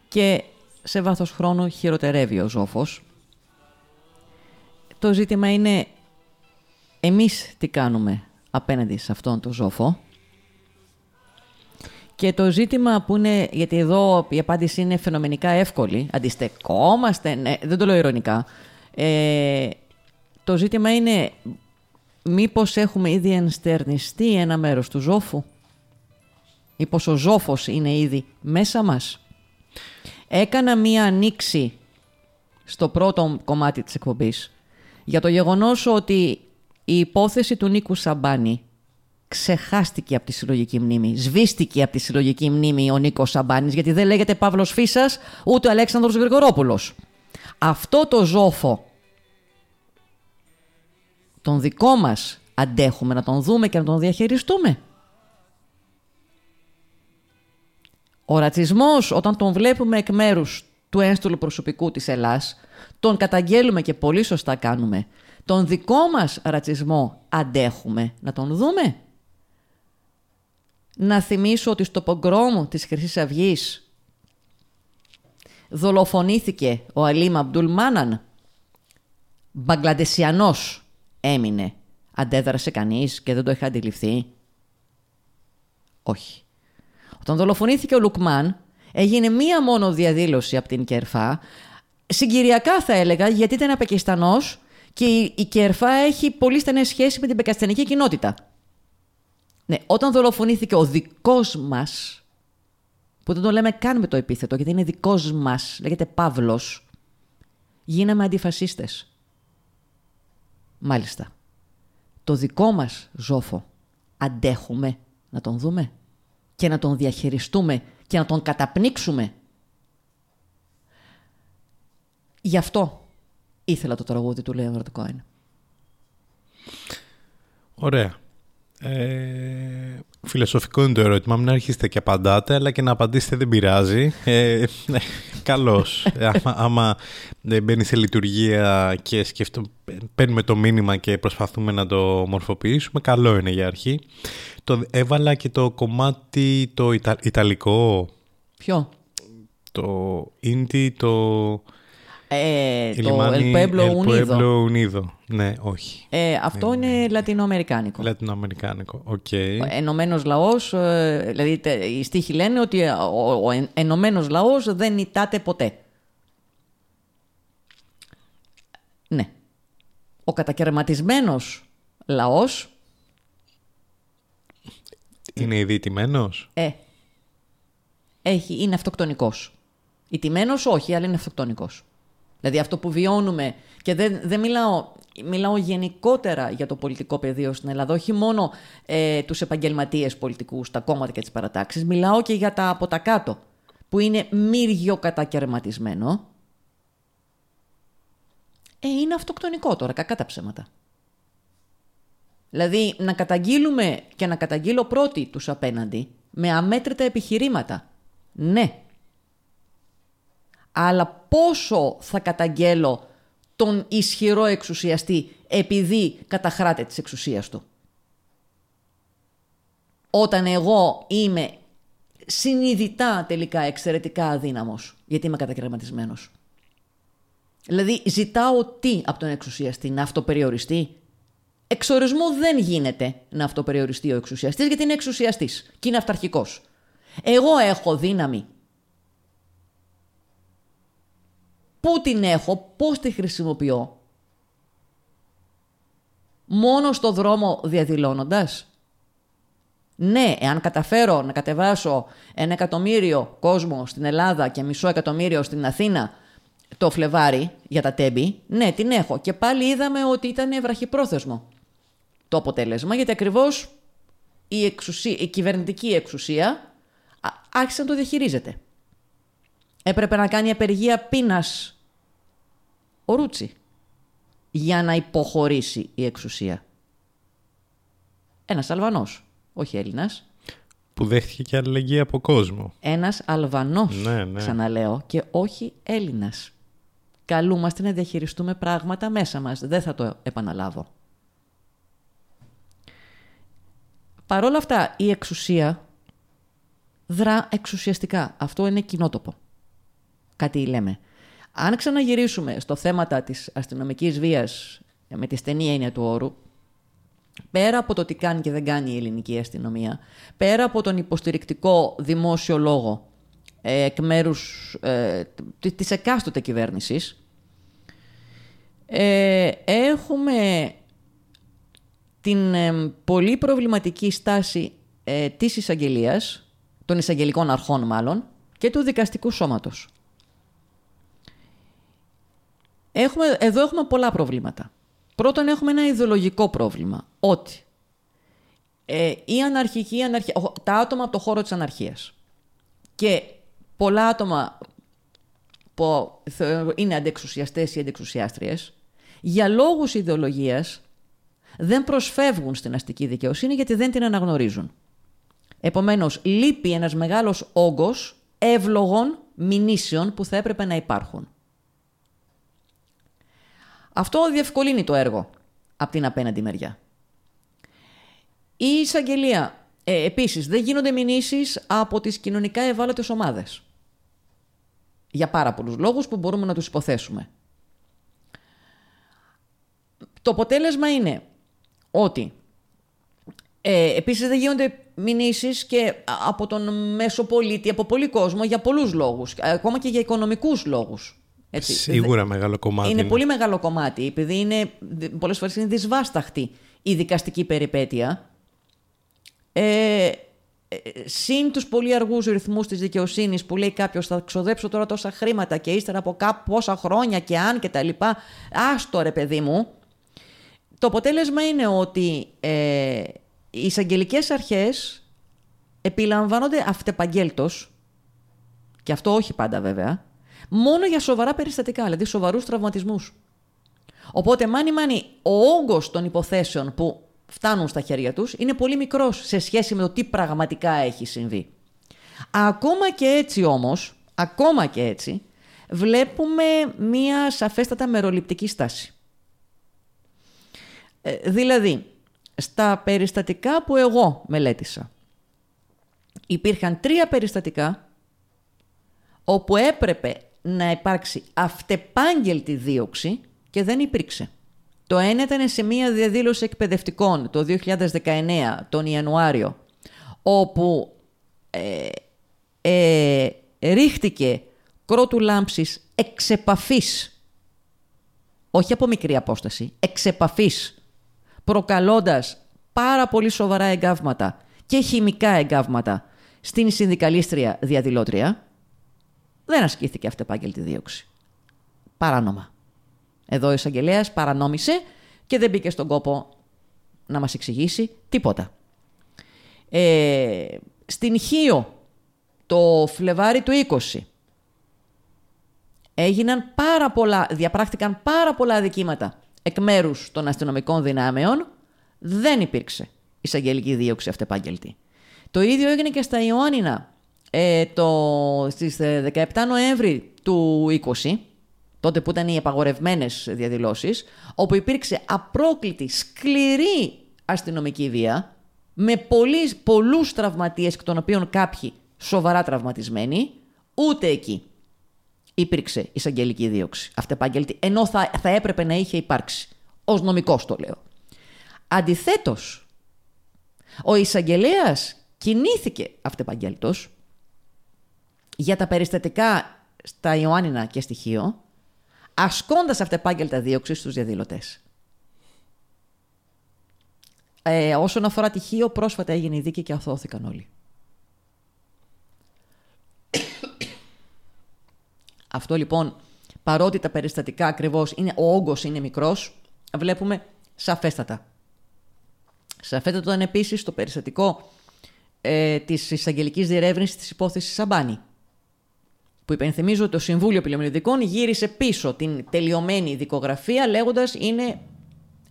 και σε βάθος χρόνου χειροτερεύει ο Ζόφος. Το ζήτημα είναι εμείς τι κάνουμε απέναντι σε αυτόν τον ζώφο. Και το ζήτημα που είναι, γιατί εδώ η απάντηση είναι φαινομενικά εύκολη, αντιστεκόμαστε, ναι, δεν το λέω ειρωνικά. Ε, το ζήτημα είναι μήπως έχουμε ήδη ενστερνιστεί ένα μέρος του ζώφου; Μήπως ο ζώφος είναι ήδη μέσα μας; Έκανα μία ανοίξη στο πρώτο κομμάτι της εκπομπής για το γεγονός ότι η υπόθεση του Νίκου Σαμπάνη ξεχάστηκε από τη συλλογική μνήμη. Σβήστηκε από τη συλλογική μνήμη ο Νίκος Σαμπάνης, γιατί δεν λέγεται Παύλος Φίσας ούτε Αλέξανδρος Γρηγορόπουλος. Αυτό το ζόφο τον δικό μας αντέχουμε να τον δούμε και να τον διαχειριστούμε. Ο ρατσισμός όταν τον βλέπουμε εκ μέρους του ένστολου προσωπικού της Ελλάς, τον καταγγέλουμε και πολύ σωστά κάνουμε τον δικό μας ρατσισμό αντέχουμε να τον δούμε. Να θυμίσω ότι στο πογκρόμο της Χρυσής Αυγής δολοφονήθηκε ο Αλίμ Αμπτούλ Μάναν. Μπαγκλαντεσιανός έμεινε. Αντέδρασε κανείς και δεν το είχε αντιληφθεί. Όχι. Όταν δολοφονήθηκε ο Λουκμάν, έγινε μία μόνο διαδήλωση από την Κερφά, συγκυριακά θα έλεγα, γιατί ήταν Πακιστανός και η Κερφά έχει πολύ στενές σχέσεις με την πεκαστιανική κοινότητα. Ναι, όταν δολοφονήθηκε ο δικός μας, που δεν το λέμε καν με το επίθετο, γιατί είναι δικός μας, λέγεται Παύλος, γίναμε αντιφασίστες. Μάλιστα. Το δικό μας ζώφο αντέχουμε να τον δούμε και να τον διαχειριστούμε και να τον καταπνίξουμε. Γι' αυτό ήθελα το τραγούδι του Λέοναρντ Κόιν. Ωραία. Ε, φιλοσοφικό είναι το ερώτημα. Μην αρχίσετε και απαντάτε, αλλά και να απαντήσετε δεν πειράζει. Ε, ναι, καλώς. Ε, άμα, άμα δεν μπαίνει σε λειτουργία και σκεφτώ, παίρνουμε το μήνυμα και προσπαθούμε να το μορφοποιήσουμε, καλό είναι για αρχή. Το, έβαλα και το κομμάτι το Ιτα- Ιταλικό, Ποιο; το Indie, το... Ε, η το λιμάνι El Pueblo El Unido. Pueblo Unido. Ναι, όχι. Ε, αυτό είναι λατινοαμερικάνικο. Λατινοαμερικάνικο. Οκ. Ο ενωμένος λαός, ε, δηλαδή τε- οι στίχοι λένε ότι ο, ο εν- ενωμένος λαός δεν ηττάται ποτέ. Ναι. Ο κατακερματισμένος λαός, Είναι ήδη ηττημένος. ε, έχει, είναι αυτοκτονικός. Ιτημένος όχι, αλλά είναι αυτοκτονικός. Δηλαδή αυτό που βιώνουμε, και δεν, δεν μιλάω, μιλάω γενικότερα για το πολιτικό πεδίο στην Ελλάδα, όχι μόνο ε, τους επαγγελματίες πολιτικούς, τα κόμματα και τις παρατάξεις, μιλάω και για τα από τα κάτω, που είναι μύριο κατακαιρματισμένο. Ε, είναι αυτοκτονικό τώρα, κακά τα ψέματα. Δηλαδή να καταγγείλουμε και να καταγγείλω πρώτοι τους απέναντι με αμέτρητα επιχειρήματα. Ναι. Αλλά πόσο θα καταγγέλω τον ισχυρό εξουσιαστή επειδή καταχράται της εξουσίας του. Όταν εγώ είμαι συνειδητά τελικά εξαιρετικά αδύναμος γιατί είμαι κατακαιρματισμένος. Δηλαδή ζητάω τι από τον εξουσιαστή να αυτοπεριοριστεί; Εξορισμού δεν γίνεται να αυτοπεριοριστεί ο εξουσιαστής γιατί είναι εξουσιαστής και είναι αυταρχικός. Εγώ έχω δύναμη. Πού την έχω, πώς τη χρησιμοποιώ. Μόνο στο δρόμο διαδηλώνοντας. Ναι, εάν καταφέρω να κατεβάσω ένα εκατομμύριο κόσμο στην Ελλάδα και μισό εκατομμύριο στην Αθήνα το Φλεβάρι για τα τέμπη, ναι, την έχω. Και πάλι είδαμε ότι ήταν βραχυπρόθεσμο το αποτέλεσμα, γιατί ακριβώς η, εξουσία, η κυβερνητική εξουσία α- άρχισε να το διαχειρίζεται. Έπρεπε να κάνει απεργία πείνας ο Ρούτσι για να υποχωρήσει η εξουσία. Ένας Αλβανός, όχι Έλληνας. Που δέχτηκε και αλληλεγγύη από κόσμο. Ένας Αλβανός, Ναι, ναι. ξαναλέω, και όχι Έλληνας. Καλούμαστε να διαχειριστούμε πράγματα μέσα μας. Δεν θα το επαναλάβω. Παρ' όλα αυτά, η εξουσία δρά εξουσιαστικά. Αυτό είναι κοινότοπο. Κάτι λέμε. Αν ξαναγυρίσουμε στο θέματα της αστυνομικής βίας με τη στενή έννοια του όρου, πέρα από το τι κάνει και δεν κάνει η ελληνική αστυνομία, πέρα από τον υποστηρικτικό δημόσιο λόγο ε, εκ μέρους ε, τ- της εκάστοτε κυβέρνησης, ε, έχουμε την ε, πολύ προβληματική στάση ε, της εισαγγελίας, των εισαγγελικών αρχών μάλλον, και του δικαστικού σώματος. Έχουμε, εδώ έχουμε πολλά προβλήματα. Πρώτον έχουμε ένα ιδεολογικό πρόβλημα, ότι ε, η αναρχική, αναρχία, ο- τα άτομα από το χώρο της αναρχίας και πολλά άτομα που θε- είναι αντεξουσιαστές ή αντεξουσιάστριες, για λόγους ιδεολογίας δεν προσφεύγουν στην αστική δικαιοσύνη γιατί δεν την αναγνωρίζουν. Επομένως, λείπει ένας μεγάλος όγκος εύλογων μηνύσεων που θα έπρεπε να υπάρχουν. Αυτό διευκολύνει το έργο από την απέναντι μεριά. Η εισαγγελία. Ε, επίσης, δεν γίνονται μηνύσεις από τις κοινωνικά ευάλωτες ομάδες. Για πάρα πολλούς λόγους που μπορούμε να τους υποθέσουμε. Το αποτέλεσμα είναι ότι ε, επίσης δεν γίνονται μηνύσεις και από τον μέσο πολίτη, από πολύ κόσμο, για πολλούς λόγους, ακόμα και για οικονομικούς λόγους. Έτσι. Σίγουρα μεγάλο κομμάτι. Είναι πολύ μεγάλο κομμάτι, επειδή είναι, πολλές φορές είναι δυσβάσταχτη η δικαστική περιπέτεια. Ε, ε, συν τους πολύ αργούς ρυθμούς της δικαιοσύνης που λέει κάποιος θα ξοδέψω τώρα τόσα χρήματα και ύστερα από κάπου πόσα χρόνια και αν και τα λοιπά. Άστο ρε παιδί μου. Το αποτέλεσμα είναι ότι ε, οι εισαγγελικές αρχές επιλαμβάνονται αυτεπαγγέλτος και αυτό όχι πάντα βέβαια, μόνο για σοβαρά περιστατικά, δηλαδή σοβαρούς τραυματισμούς. Οπότε, μάνι μάνι, ο όγκος των υποθέσεων που φτάνουν στα χέρια τους είναι πολύ μικρός σε σχέση με το τι πραγματικά έχει συμβεί. Ακόμα και έτσι όμως, ακόμα και έτσι, βλέπουμε μία σαφέστατα μεροληπτική στάση. Ε, δηλαδή, στα περιστατικά που εγώ μελέτησα, υπήρχαν τρία περιστατικά όπου έπρεπε να υπάρξει αυτεπάγγελτη δίωξη και δεν υπήρξε. Το ένα ήταν σε μία διαδήλωση εκπαιδευτικών το 2019, τον Ιανουάριο, όπου ε, ε, ρίχτηκε κρότου λάμψης εξ επαφής, όχι από μικρή απόσταση, εξ επαφής, προκαλώντας πάρα πολύ σοβαρά εγκάβματα και χημικά εγκάβματα στην συνδικαλίστρια διαδηλώτρια, δεν ασκήθηκε αυτεπάγγελτη δίωξη. Παράνομα. Εδώ ο εισαγγελέας παρανόμησε και δεν μπήκε στον κόπο να μας εξηγήσει τίποτα. Ε, στην Χίο το Φλεβάρι του 20 έγιναν πάρα πολλά, διαπράχτηκαν πάρα πολλά αδικήματα εκ μέρους των αστυνομικών δυνάμεων. Δεν υπήρξε εισαγγελική δίωξη αυτεπάγγελτη. Το ίδιο έγινε και στα Ιωάννινα ε, το, στις 17 ε, Νοέμβρη του 20 τότε που ήταν οι απαγορευμένες διαδηλώσεις, όπου υπήρξε απρόκλητη, σκληρή αστυνομική βία, με πολλούς, πολλούς τραυματίες, εκ των οποίων κάποιοι σοβαρά τραυματισμένοι, ούτε εκεί υπήρξε εισαγγελική δίωξη, αυτεπάγγελτη, ενώ θα, θα έπρεπε να είχε υπάρξει. Ω νομικός το λέω. Αντιθέτως, ο εισαγγελέας κινήθηκε αυτεπαγγέλτος για τα περιστατικά στα Ιωάννινα και στοιχείο, ασκώντας αυτεπάγγελτα δίωξης στους διαδηλωτές. Ε, όσον αφορά τυχείο, πρόσφατα έγινε η δίκη και αθώθηκαν όλοι. Αυτό λοιπόν, παρότι τα περιστατικά ακριβώς είναι, ο όγκος είναι μικρός, βλέπουμε σαφέστατα. Σαφέστατα ήταν επίσης το περιστατικό ε, της εισαγγελικής διερεύνησης της υπόθεσης Σαμπάνη που υπενθυμίζω ότι το Συμβούλιο Επιλομηνικών γύρισε πίσω την τελειωμένη δικογραφία λέγοντας είναι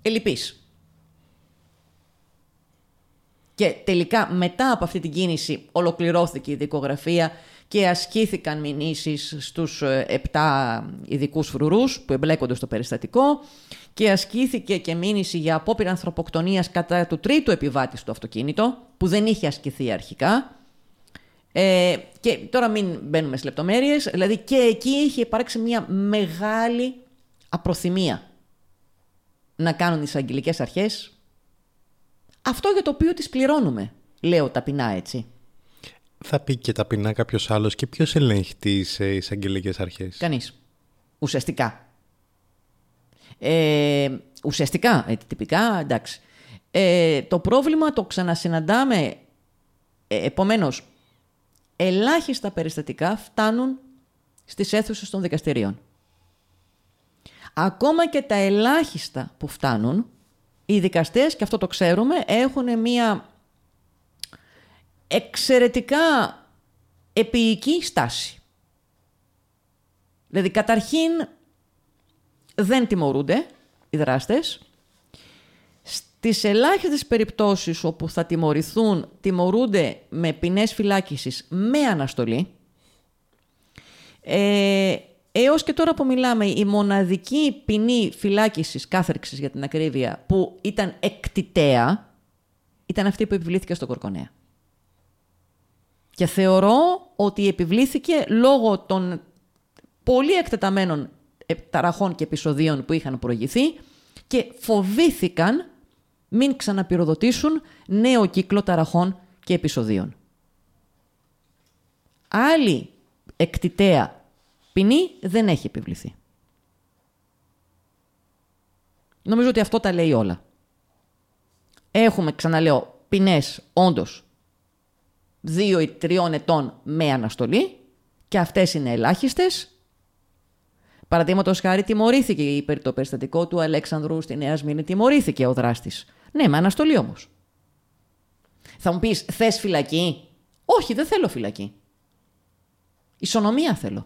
ελλειπής. Και τελικά μετά από αυτή την κίνηση ολοκληρώθηκε η δικογραφία και ασκήθηκαν μηνύσεις στους ε, επτά ειδικούς φρουρούς που εμπλέκονται στο περιστατικό και ασκήθηκε και μήνυση για απόπειρα ανθρωποκτονίας κατά του τρίτου επιβάτη στο αυτοκίνητο που δεν είχε ασκηθεί αρχικά ε, και τώρα μην μπαίνουμε σε λεπτομέρειες, δηλαδή και εκεί είχε υπάρξει μια μεγάλη απροθυμία να κάνουν τις αγγελικές αρχές αυτό για το οποίο τις πληρώνουμε, λέω ταπεινά έτσι. Θα πει και ταπεινά κάποιος άλλος και ποιος ελέγχει τις ε, εισαγγελικές αρχές; Κανείς. Ουσιαστικά. Ε, ουσιαστικά, ε, τυπικά, εντάξει. Ε, το πρόβλημα το ξανασυναντάμε, ε, επομένως, ελάχιστα περιστατικά φτάνουν στις αίθουσες των δικαστηρίων. Ακόμα και τα ελάχιστα που φτάνουν, οι δικαστές, και αυτό το ξέρουμε, έχουν μία εξαιρετικά επίοικη στάση. Δηλαδή, καταρχήν, δεν τιμωρούνται οι δράστες, στις ελάχιστες περιπτώσεις όπου θα τιμωρηθούν, τιμωρούνται με ποινές φυλάκισης με αναστολή. Ε, έως και τώρα που μιλάμε, η μοναδική ποινή φυλάκισης, κάθερξης για την ακρίβεια, που ήταν εκτιτέα, ήταν αυτή που επιβλήθηκε στο Κορκονέα. Και θεωρώ ότι επιβλήθηκε λόγω των πολύ εκτεταμένων ταραχών και επεισοδίων που είχαν προηγηθεί και φοβήθηκαν μην ξαναπυροδοτήσουν νέο κύκλο ταραχών και επεισοδίων. Άλλη εκτιτέα ποινή δεν έχει επιβληθεί. Νομίζω ότι αυτό τα λέει όλα. Έχουμε, ξαναλέω, ποινές όντως δύο ή τριών ετών με αναστολή και αυτές είναι ελάχιστες. Παραδείγματος χάρη τιμωρήθηκε το περιστατικό του Αλέξανδρου στη Νέα Σμύρνη, τιμωρήθηκε ο δράστης ναι, με αναστολή όμως. Θα μου πεις, θες φυλακή; Όχι, δεν θέλω φυλακή. Ισονομία θέλω.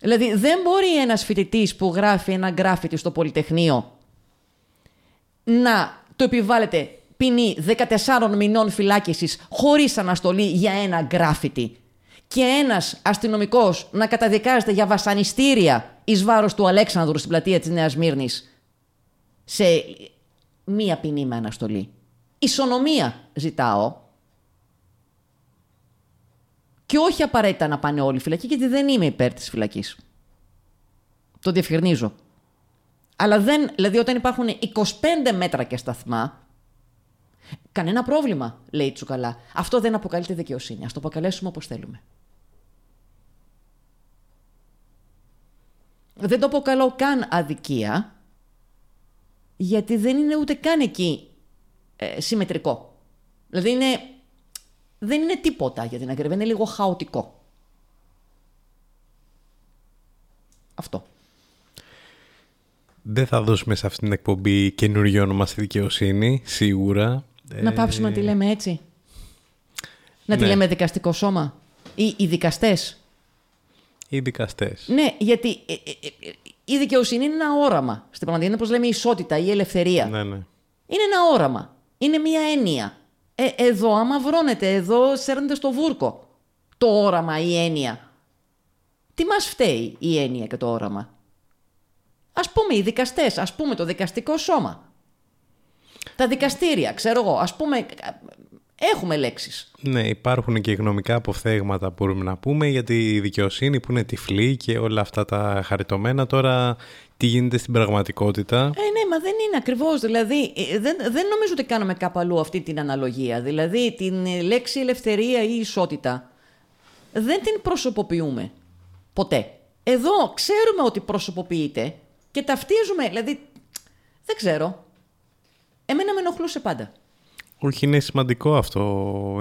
Δηλαδή, δεν μπορεί ένας φοιτητής που γράφει ένα γκράφιτι στο Πολυτεχνείο να το επιβάλλεται ποινή 14 μηνών φυλάκισης χωρίς αναστολή για ένα γκράφιτι και ένας αστυνομικός να καταδικάζεται για βασανιστήρια εις βάρος του Αλέξανδρου στην πλατεία της Νέας Μύρνης; Σε μία ποινή με αναστολή. Ισονομία ζητάω. Και όχι απαραίτητα να πάνε όλοι φυλακοί, γιατί δεν είμαι υπέρ της φυλακής. Το διευκρινίζω. Αλλά δεν, δηλαδή όταν υπάρχουν 25 μέτρα και σταθμά, κανένα πρόβλημα, λέει η Τσουκαλά. Αυτό δεν αποκαλείται δικαιοσύνη. Ας το αποκαλέσουμε όπως θέλουμε. Δεν το αποκαλώ καν αδικία, γιατί δεν είναι ούτε καν εκεί ε, συμμετρικό. Δηλαδή είναι, δεν είναι τίποτα για την ακρίβεια, είναι λίγο χαοτικό. Αυτό. Δεν θα δώσουμε σε αυτήν την εκπομπή καινούργιο όνομα στη δικαιοσύνη, σίγουρα. Να πάψουμε να τη λέμε έτσι. Να τη ναι. λέμε δικαστικό σώμα. Ή οι δικαστές. Οι δικαστές. Ναι, γιατί ε, ε, ε, η δικαιοσύνη είναι ένα όραμα. Στην πραγματικότητα είναι όπως λέμε η ισότητα ή η ελευθερία. Ναι, ναι. Είναι ένα όραμα. Είναι μια έννοια. Ε, εδώ αμαυρώνεται, εδώ σέρνεται στο βούρκο το όραμα, η έννοια. Τι μας φταίει η έννοια και το όραμα; Ας πούμε οι δικαστές, ας πούμε το δικαστικό σώμα. Τα δικαστήρια, ξέρω εγώ, ας πούμε, έχουμε λέξεις. Ναι, υπάρχουν και γνωμικά αποφθέγματα μπορούμε να πούμε για τη δικαιοσύνη που είναι τυφλή και όλα αυτά τα χαριτωμένα. Τώρα τι γίνεται στην πραγματικότητα; Ε, ναι, μα δεν είναι ακριβώς. Δηλαδή, ε, δεν, δεν νομίζω ότι κάνουμε κάπου αλλού αυτή την αναλογία. Δηλαδή, την ε, λέξη ελευθερία ή ισότητα δεν την προσωποποιούμε. Ποτέ. Εδώ ξέρουμε ότι προσωποποιείται και ταυτίζουμε, δηλαδή, δεν ξέρω. Εμένα με ενοχλούσε πάντα. Όχι, είναι σημαντικό αυτό.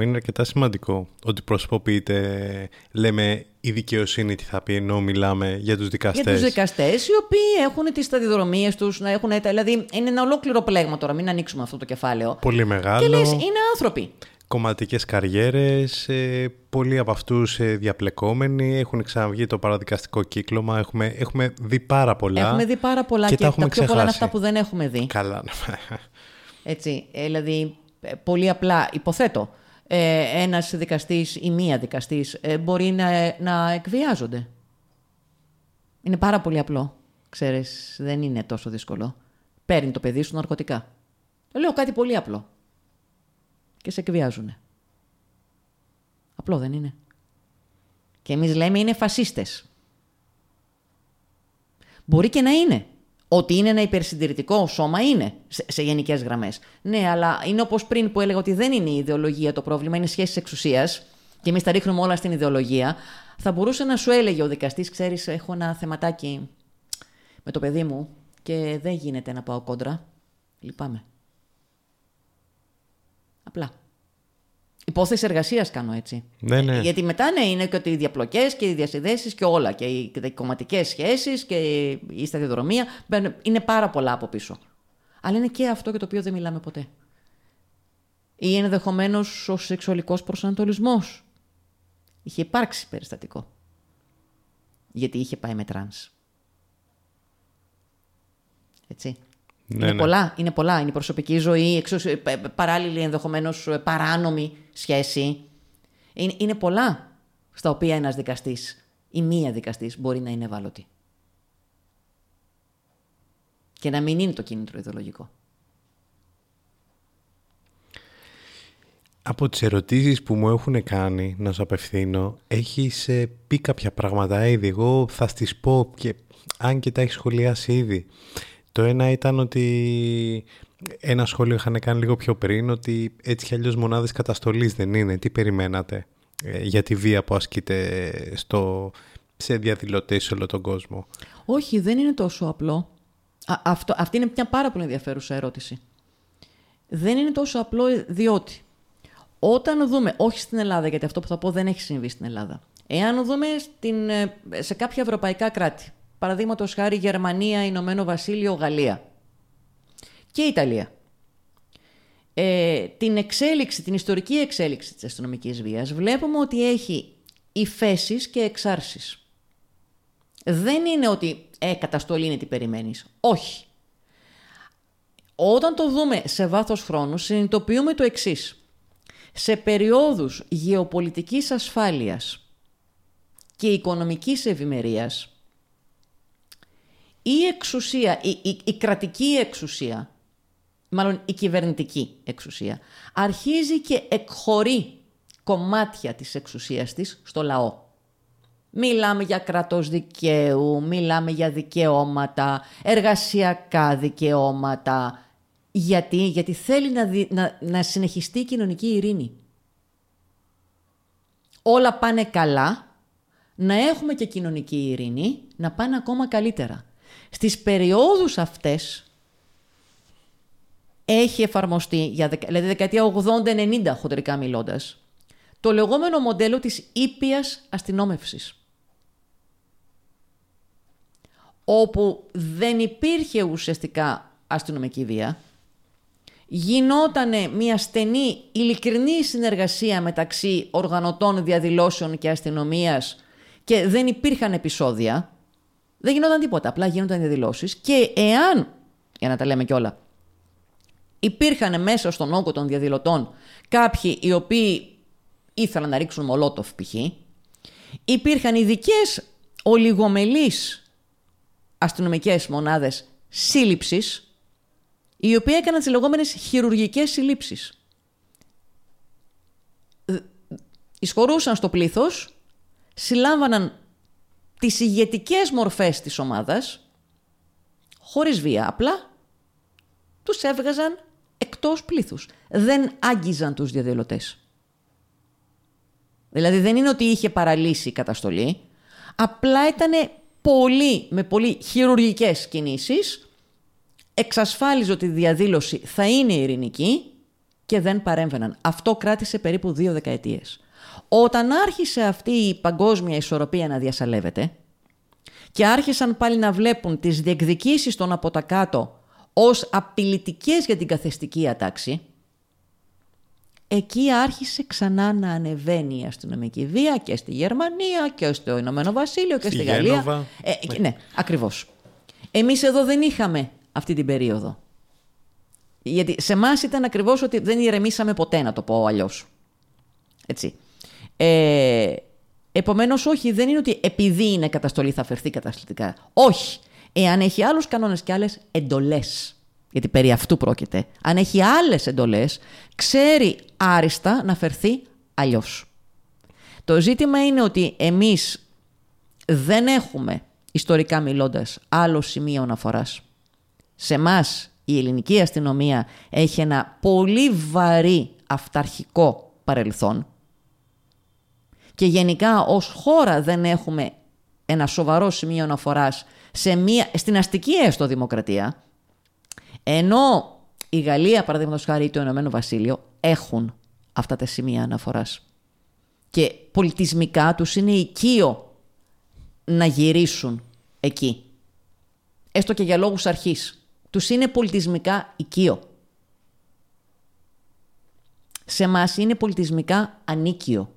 Είναι αρκετά σημαντικό ότι προσωποποιείται, λέμε, η δικαιοσύνη τι θα πει, ενώ μιλάμε για τους δικαστές. Για τους δικαστές, οι οποίοι έχουν τις σταδιοδρομίες τους, να έχουν, δηλαδή είναι ένα ολόκληρο πλέγμα τώρα, μην ανοίξουμε αυτό το κεφάλαιο. Πολύ μεγάλο. Και λες, είναι άνθρωποι. Κομματικές καριέρες, ε, πολλοί από αυτούς ε, διαπλεκόμενοι, έχουν ξαναβγεί το παραδικαστικό κύκλωμα, έχουμε, έχουμε δει πάρα πολλά. Έχουμε δει πάρα πολλά και, και, τα έχουμε πιο πολλά είναι ξεχάσει. αυτά που δεν έχουμε δει. Καλά. Έτσι, ε, δηλαδή, ε, πολύ απλά, υποθέτω, ε, ένας δικαστής ή μία δικαστής ε, μπορεί να, να εκβιάζονται. Είναι πάρα πολύ απλό. Ξέρεις, δεν είναι τόσο δύσκολο. Παίρνει το παιδί σου ναρκωτικά. Λέω κάτι πολύ απλό. Και σε εκβιάζουν. Απλό δεν είναι. Και εμείς λέμε είναι φασίστες. Μπορεί και να είναι. Ότι είναι ένα υπερσυντηρητικό σώμα είναι σε, σε γενικές γραμμές. Ναι, αλλά είναι όπως πριν που έλεγα ότι δεν είναι η ιδεολογία το πρόβλημα, είναι σχέσει εξουσίας και εμείς τα ρίχνουμε όλα στην ιδεολογία. Θα μπορούσε να σου έλεγε ο δικαστής, ξέρεις, έχω ένα θεματάκι με το παιδί μου και δεν γίνεται να πάω κόντρα. Λυπάμαι. Απλά. Υπόθεση εργασίας κάνω έτσι. Ναι, ναι. Γιατί μετά ναι, είναι και ότι οι διαπλοκές και οι διασυνδέσεις και όλα. Και οι, και οι κομματικέ σχέσεις και η σταδιοδρομία. μπαίνουν- Είναι πάρα πολλά από πίσω. Αλλά είναι και αυτό για το οποίο δεν μιλάμε ποτέ. Ή ενδεχομένως ο σεξουαλικός προσανατολισμός. Είχε υπάρξει περιστατικό. Γιατί είχε πάει με τρανς. Έτσι. Ναι, είναι, ναι. πολλά, είναι πολλά. Είναι η προσωπική ζωή, εξω-, ε, π- π- παράλληλη ενδεχομένως παράνομη σχέση. Είναι, είναι πολλά στα οποία ένας δικαστής ή μία δικαστής μπορεί να είναι ευάλωτη. Και να μην είναι το κίνητρο ιδεολογικό. Από τις ερωτήσεις που μου έχουν κάνει να σου απευθύνω, έχεις ε, πει κάποια πράγματα ήδη; Εγώ θα στις πω και αν και τα έχεις σχολιάσει ήδη. Το ένα ήταν ότι ένα σχόλιο είχαν κάνει λίγο πιο πριν ότι έτσι κι αλλιώς μονάδες καταστολής δεν είναι. Τι περιμένατε ε, για τη βία που ασκείται στο, σε διαδηλωτές σε όλο τον κόσμο; Όχι, δεν είναι τόσο απλό. Α, αυτό, αυτή είναι μια πάρα πολύ ενδιαφέρουσα ερώτηση. Δεν είναι τόσο απλό διότι όταν δούμε, όχι στην Ελλάδα, γιατί αυτό που θα πω δεν έχει συμβεί στην Ελλάδα. Εάν δούμε στην, ε, σε κάποια ευρωπαϊκά κράτη, παραδείγματος χάρη Γερμανία, Ηνωμένο Βασίλειο, Γαλλία και Ιταλία, ε, την εξέλιξη, την ιστορική εξέλιξη της αστυνομικής βίας, βλέπουμε ότι έχει υφέσεις και εξάρσεις. Δεν είναι ότι ε, καταστολή είναι τι περιμένεις. Όχι. Όταν το δούμε σε βάθος χρόνου, συνειδητοποιούμε το εξής. Σε περιόδους γεωπολιτικής ασφάλειας και οικονομικής ευημερίας, η εξουσία, η, η, η κρατική εξουσία, μάλλον η κυβερνητική εξουσία, αρχίζει και εκχωρεί κομμάτια της εξουσίας της στο λαό. Μιλάμε για κρατός δικαίου, μιλάμε για δικαιώματα, εργασιακά δικαιώματα. Γιατί, Γιατί θέλει να, να, να συνεχιστεί η κοινωνική ειρήνη. Όλα πάνε καλά, να έχουμε και κοινωνική ειρήνη, να πάνε ακόμα καλύτερα. Στις περιόδους αυτές έχει εφαρμοστεί, για, δηλαδή δεκαετία 80-90 χοντρικά μιλώντας, το λεγόμενο μοντέλο της ήπιας αστυνόμευσης. Όπου δεν υπήρχε ουσιαστικά αστυνομική βία, γινόταν μια στενή ειλικρινή συνεργασία μεταξύ οργανωτών διαδηλώσεων και αστυνομίας και δεν υπήρχαν επεισόδια, δεν γινόταν τίποτα, απλά γίνονταν διαδηλώσεις και εάν, για να τα λέμε κιόλα, υπήρχαν μέσα στον όγκο των διαδηλωτών κάποιοι οι οποίοι ήθελαν να ρίξουν μολότοφ π.χ. Υπήρχαν ειδικές ολιγομελείς αστυνομικές μονάδες σύλληψης, οι οποίοι έκαναν τις λεγόμενες χειρουργικές συλλήψεις. Εισχωρούσαν στο πλήθος, συλλάμβαναν τις ηγετικές μορφές της ομάδας, χωρίς βία, απλά τους έβγαζαν εκτός πλήθους. Δεν άγγιζαν τους διαδηλωτές. Δηλαδή δεν είναι ότι είχε παραλύσει η καταστολή, απλά ήταν πολύ, με πολύ χειρουργικές κινήσεις, εξασφάλιζε ότι η διαδήλωση θα είναι ειρηνική και δεν παρέμβαιναν. Αυτό κράτησε περίπου δύο δεκαετίες. Όταν άρχισε αυτή η παγκόσμια ισορροπία να διασαλεύεται και άρχισαν πάλι να βλέπουν τις διεκδικήσεις των από τα κάτω ως απειλητικές για την καθεστική ατάξη, εκεί άρχισε ξανά να ανεβαίνει η αστυνομική βία και στη Γερμανία και στο Ηνωμένο Βασίλειο και στη, Γαλλία. Ε, ναι. ναι, ακριβώς. Εμείς εδώ δεν είχαμε αυτή την περίοδο. Γιατί σε εμάς ήταν ακριβώς ότι δεν ηρεμήσαμε ποτέ, να το πω αλλιώς. Έτσι. Ε, Επομένως, όχι, δεν είναι ότι επειδή είναι καταστολή θα φερθεί καταστατικά. Όχι. Εάν έχει άλλους κανόνες και άλλες εντολές γιατί περί αυτού πρόκειται, αν έχει άλλες εντολές, ξέρει άριστα να φερθεί αλλιώς. Το ζήτημα είναι ότι εμείς δεν έχουμε, ιστορικά μιλώντας, άλλο σημείο αναφοράς. Σε εμά η ελληνική αστυνομία έχει ένα πολύ βαρύ αυταρχικό παρελθόν και γενικά ως χώρα δεν έχουμε ένα σοβαρό σημείο αναφοράς σε μια, στην αστική έστω δημοκρατία, ενώ η Γαλλία, παραδείγματος χάρη, ή το Ηνωμένο Βασίλειο έχουν αυτά τα σημεία αναφοράς. Και πολιτισμικά τους είναι οικείο να γυρίσουν εκεί. Έστω και για λόγους αρχής. Τους είναι πολιτισμικά οικείο. Σε εμά είναι πολιτισμικά ανίκιο.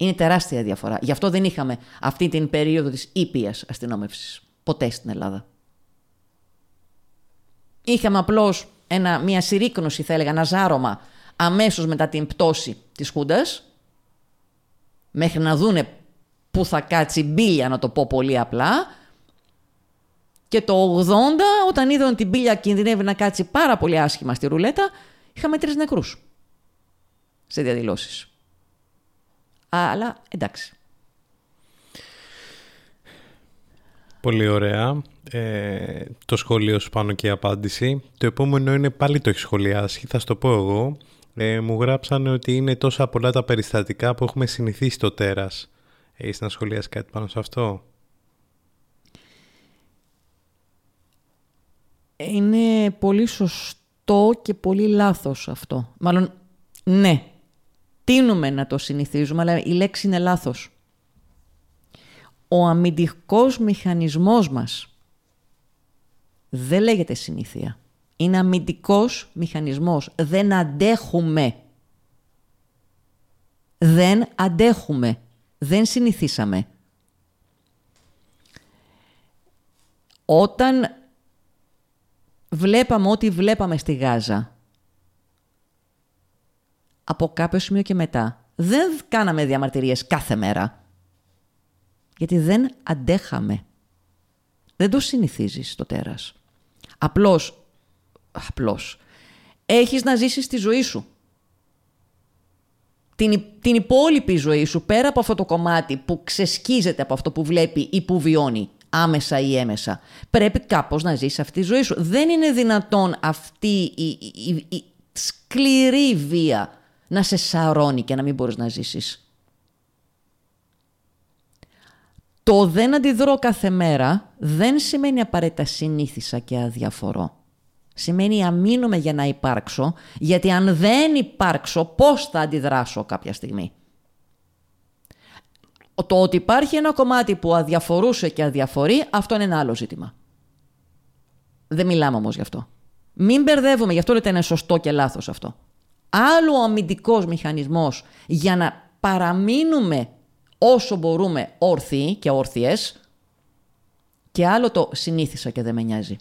Είναι τεράστια διαφορά. Γι' αυτό δεν είχαμε αυτή την περίοδο της ήπιας αστυνόμευσης. Ποτέ στην Ελλάδα. Είχαμε απλώς μια συρρήκνωση, θα έλεγα, ένα ζάρωμα αμέσως μετά την πτώση της Χούντας, μέχρι να δούνε πού θα κάτσει μπίλια, να το πω πολύ απλά. Και το 80, όταν είδαν ότι η μπίλια κινδυνεύει να κάτσει πάρα πολύ άσχημα στη ρουλέτα, είχαμε τρεις νεκρούς σε διαδηλώσεις. Αλλά εντάξει. Πολύ ωραία. Ε, το σχόλιο σου πάνω και η απάντηση. Το επόμενο είναι πάλι το έχεις σχολιάσει, θα σου το πω εγώ. Ε, μου γράψανε ότι είναι τόσα πολλά τα περιστατικά που έχουμε συνηθίσει το τέρας. Έχεις να σχολιάσεις κάτι πάνω σε αυτό; Είναι πολύ σωστό και πολύ λάθος αυτό. Μάλλον, ναι, τίνουμε να το συνηθίζουμε, αλλά η λέξη είναι λάθος ο αμυντικός μηχανισμός μας δεν λέγεται συνήθεια. Είναι αμυντικός μηχανισμός. Δεν αντέχουμε. Δεν αντέχουμε. Δεν συνηθίσαμε. Όταν βλέπαμε ό,τι βλέπαμε στη Γάζα, από κάποιο σημείο και μετά, δεν κάναμε διαμαρτυρίες κάθε μέρα. Γιατί δεν αντέχαμε. Δεν το συνηθίζεις το τέρας. Απλώς, απλώς, έχεις να ζήσεις τη ζωή σου. Την, την υπόλοιπη ζωή σου, πέρα από αυτό το κομμάτι που ξεσκίζεται από αυτό που βλέπει ή που βιώνει, άμεσα ή έμεσα, πρέπει κάπως να ζήσεις αυτή τη ζωή σου. Δεν είναι δυνατόν αυτή η, η, η σκληρή βία να σε σαρώνει και να μην μπορείς να ζήσεις. Το δεν αντιδρώ κάθε μέρα δεν σημαίνει απαραίτητα συνήθισα και αδιαφορώ. Σημαίνει αμήνομαι για να υπάρξω, γιατί αν δεν υπάρξω πώς θα αντιδράσω κάποια στιγμή. Το ότι υπάρχει ένα κομμάτι που αδιαφορούσε και αδιαφορεί, αυτό είναι ένα άλλο ζήτημα. Δεν μιλάμε όμως γι' αυτό. Μην μπερδεύουμε, γι' αυτό λέτε είναι σωστό και λάθος αυτό. Άλλο ο αμυντικός μηχανισμός για να παραμείνουμε όσο μπορούμε όρθιοι και όρθιες και άλλο το συνήθισα και δεν με νοιάζει.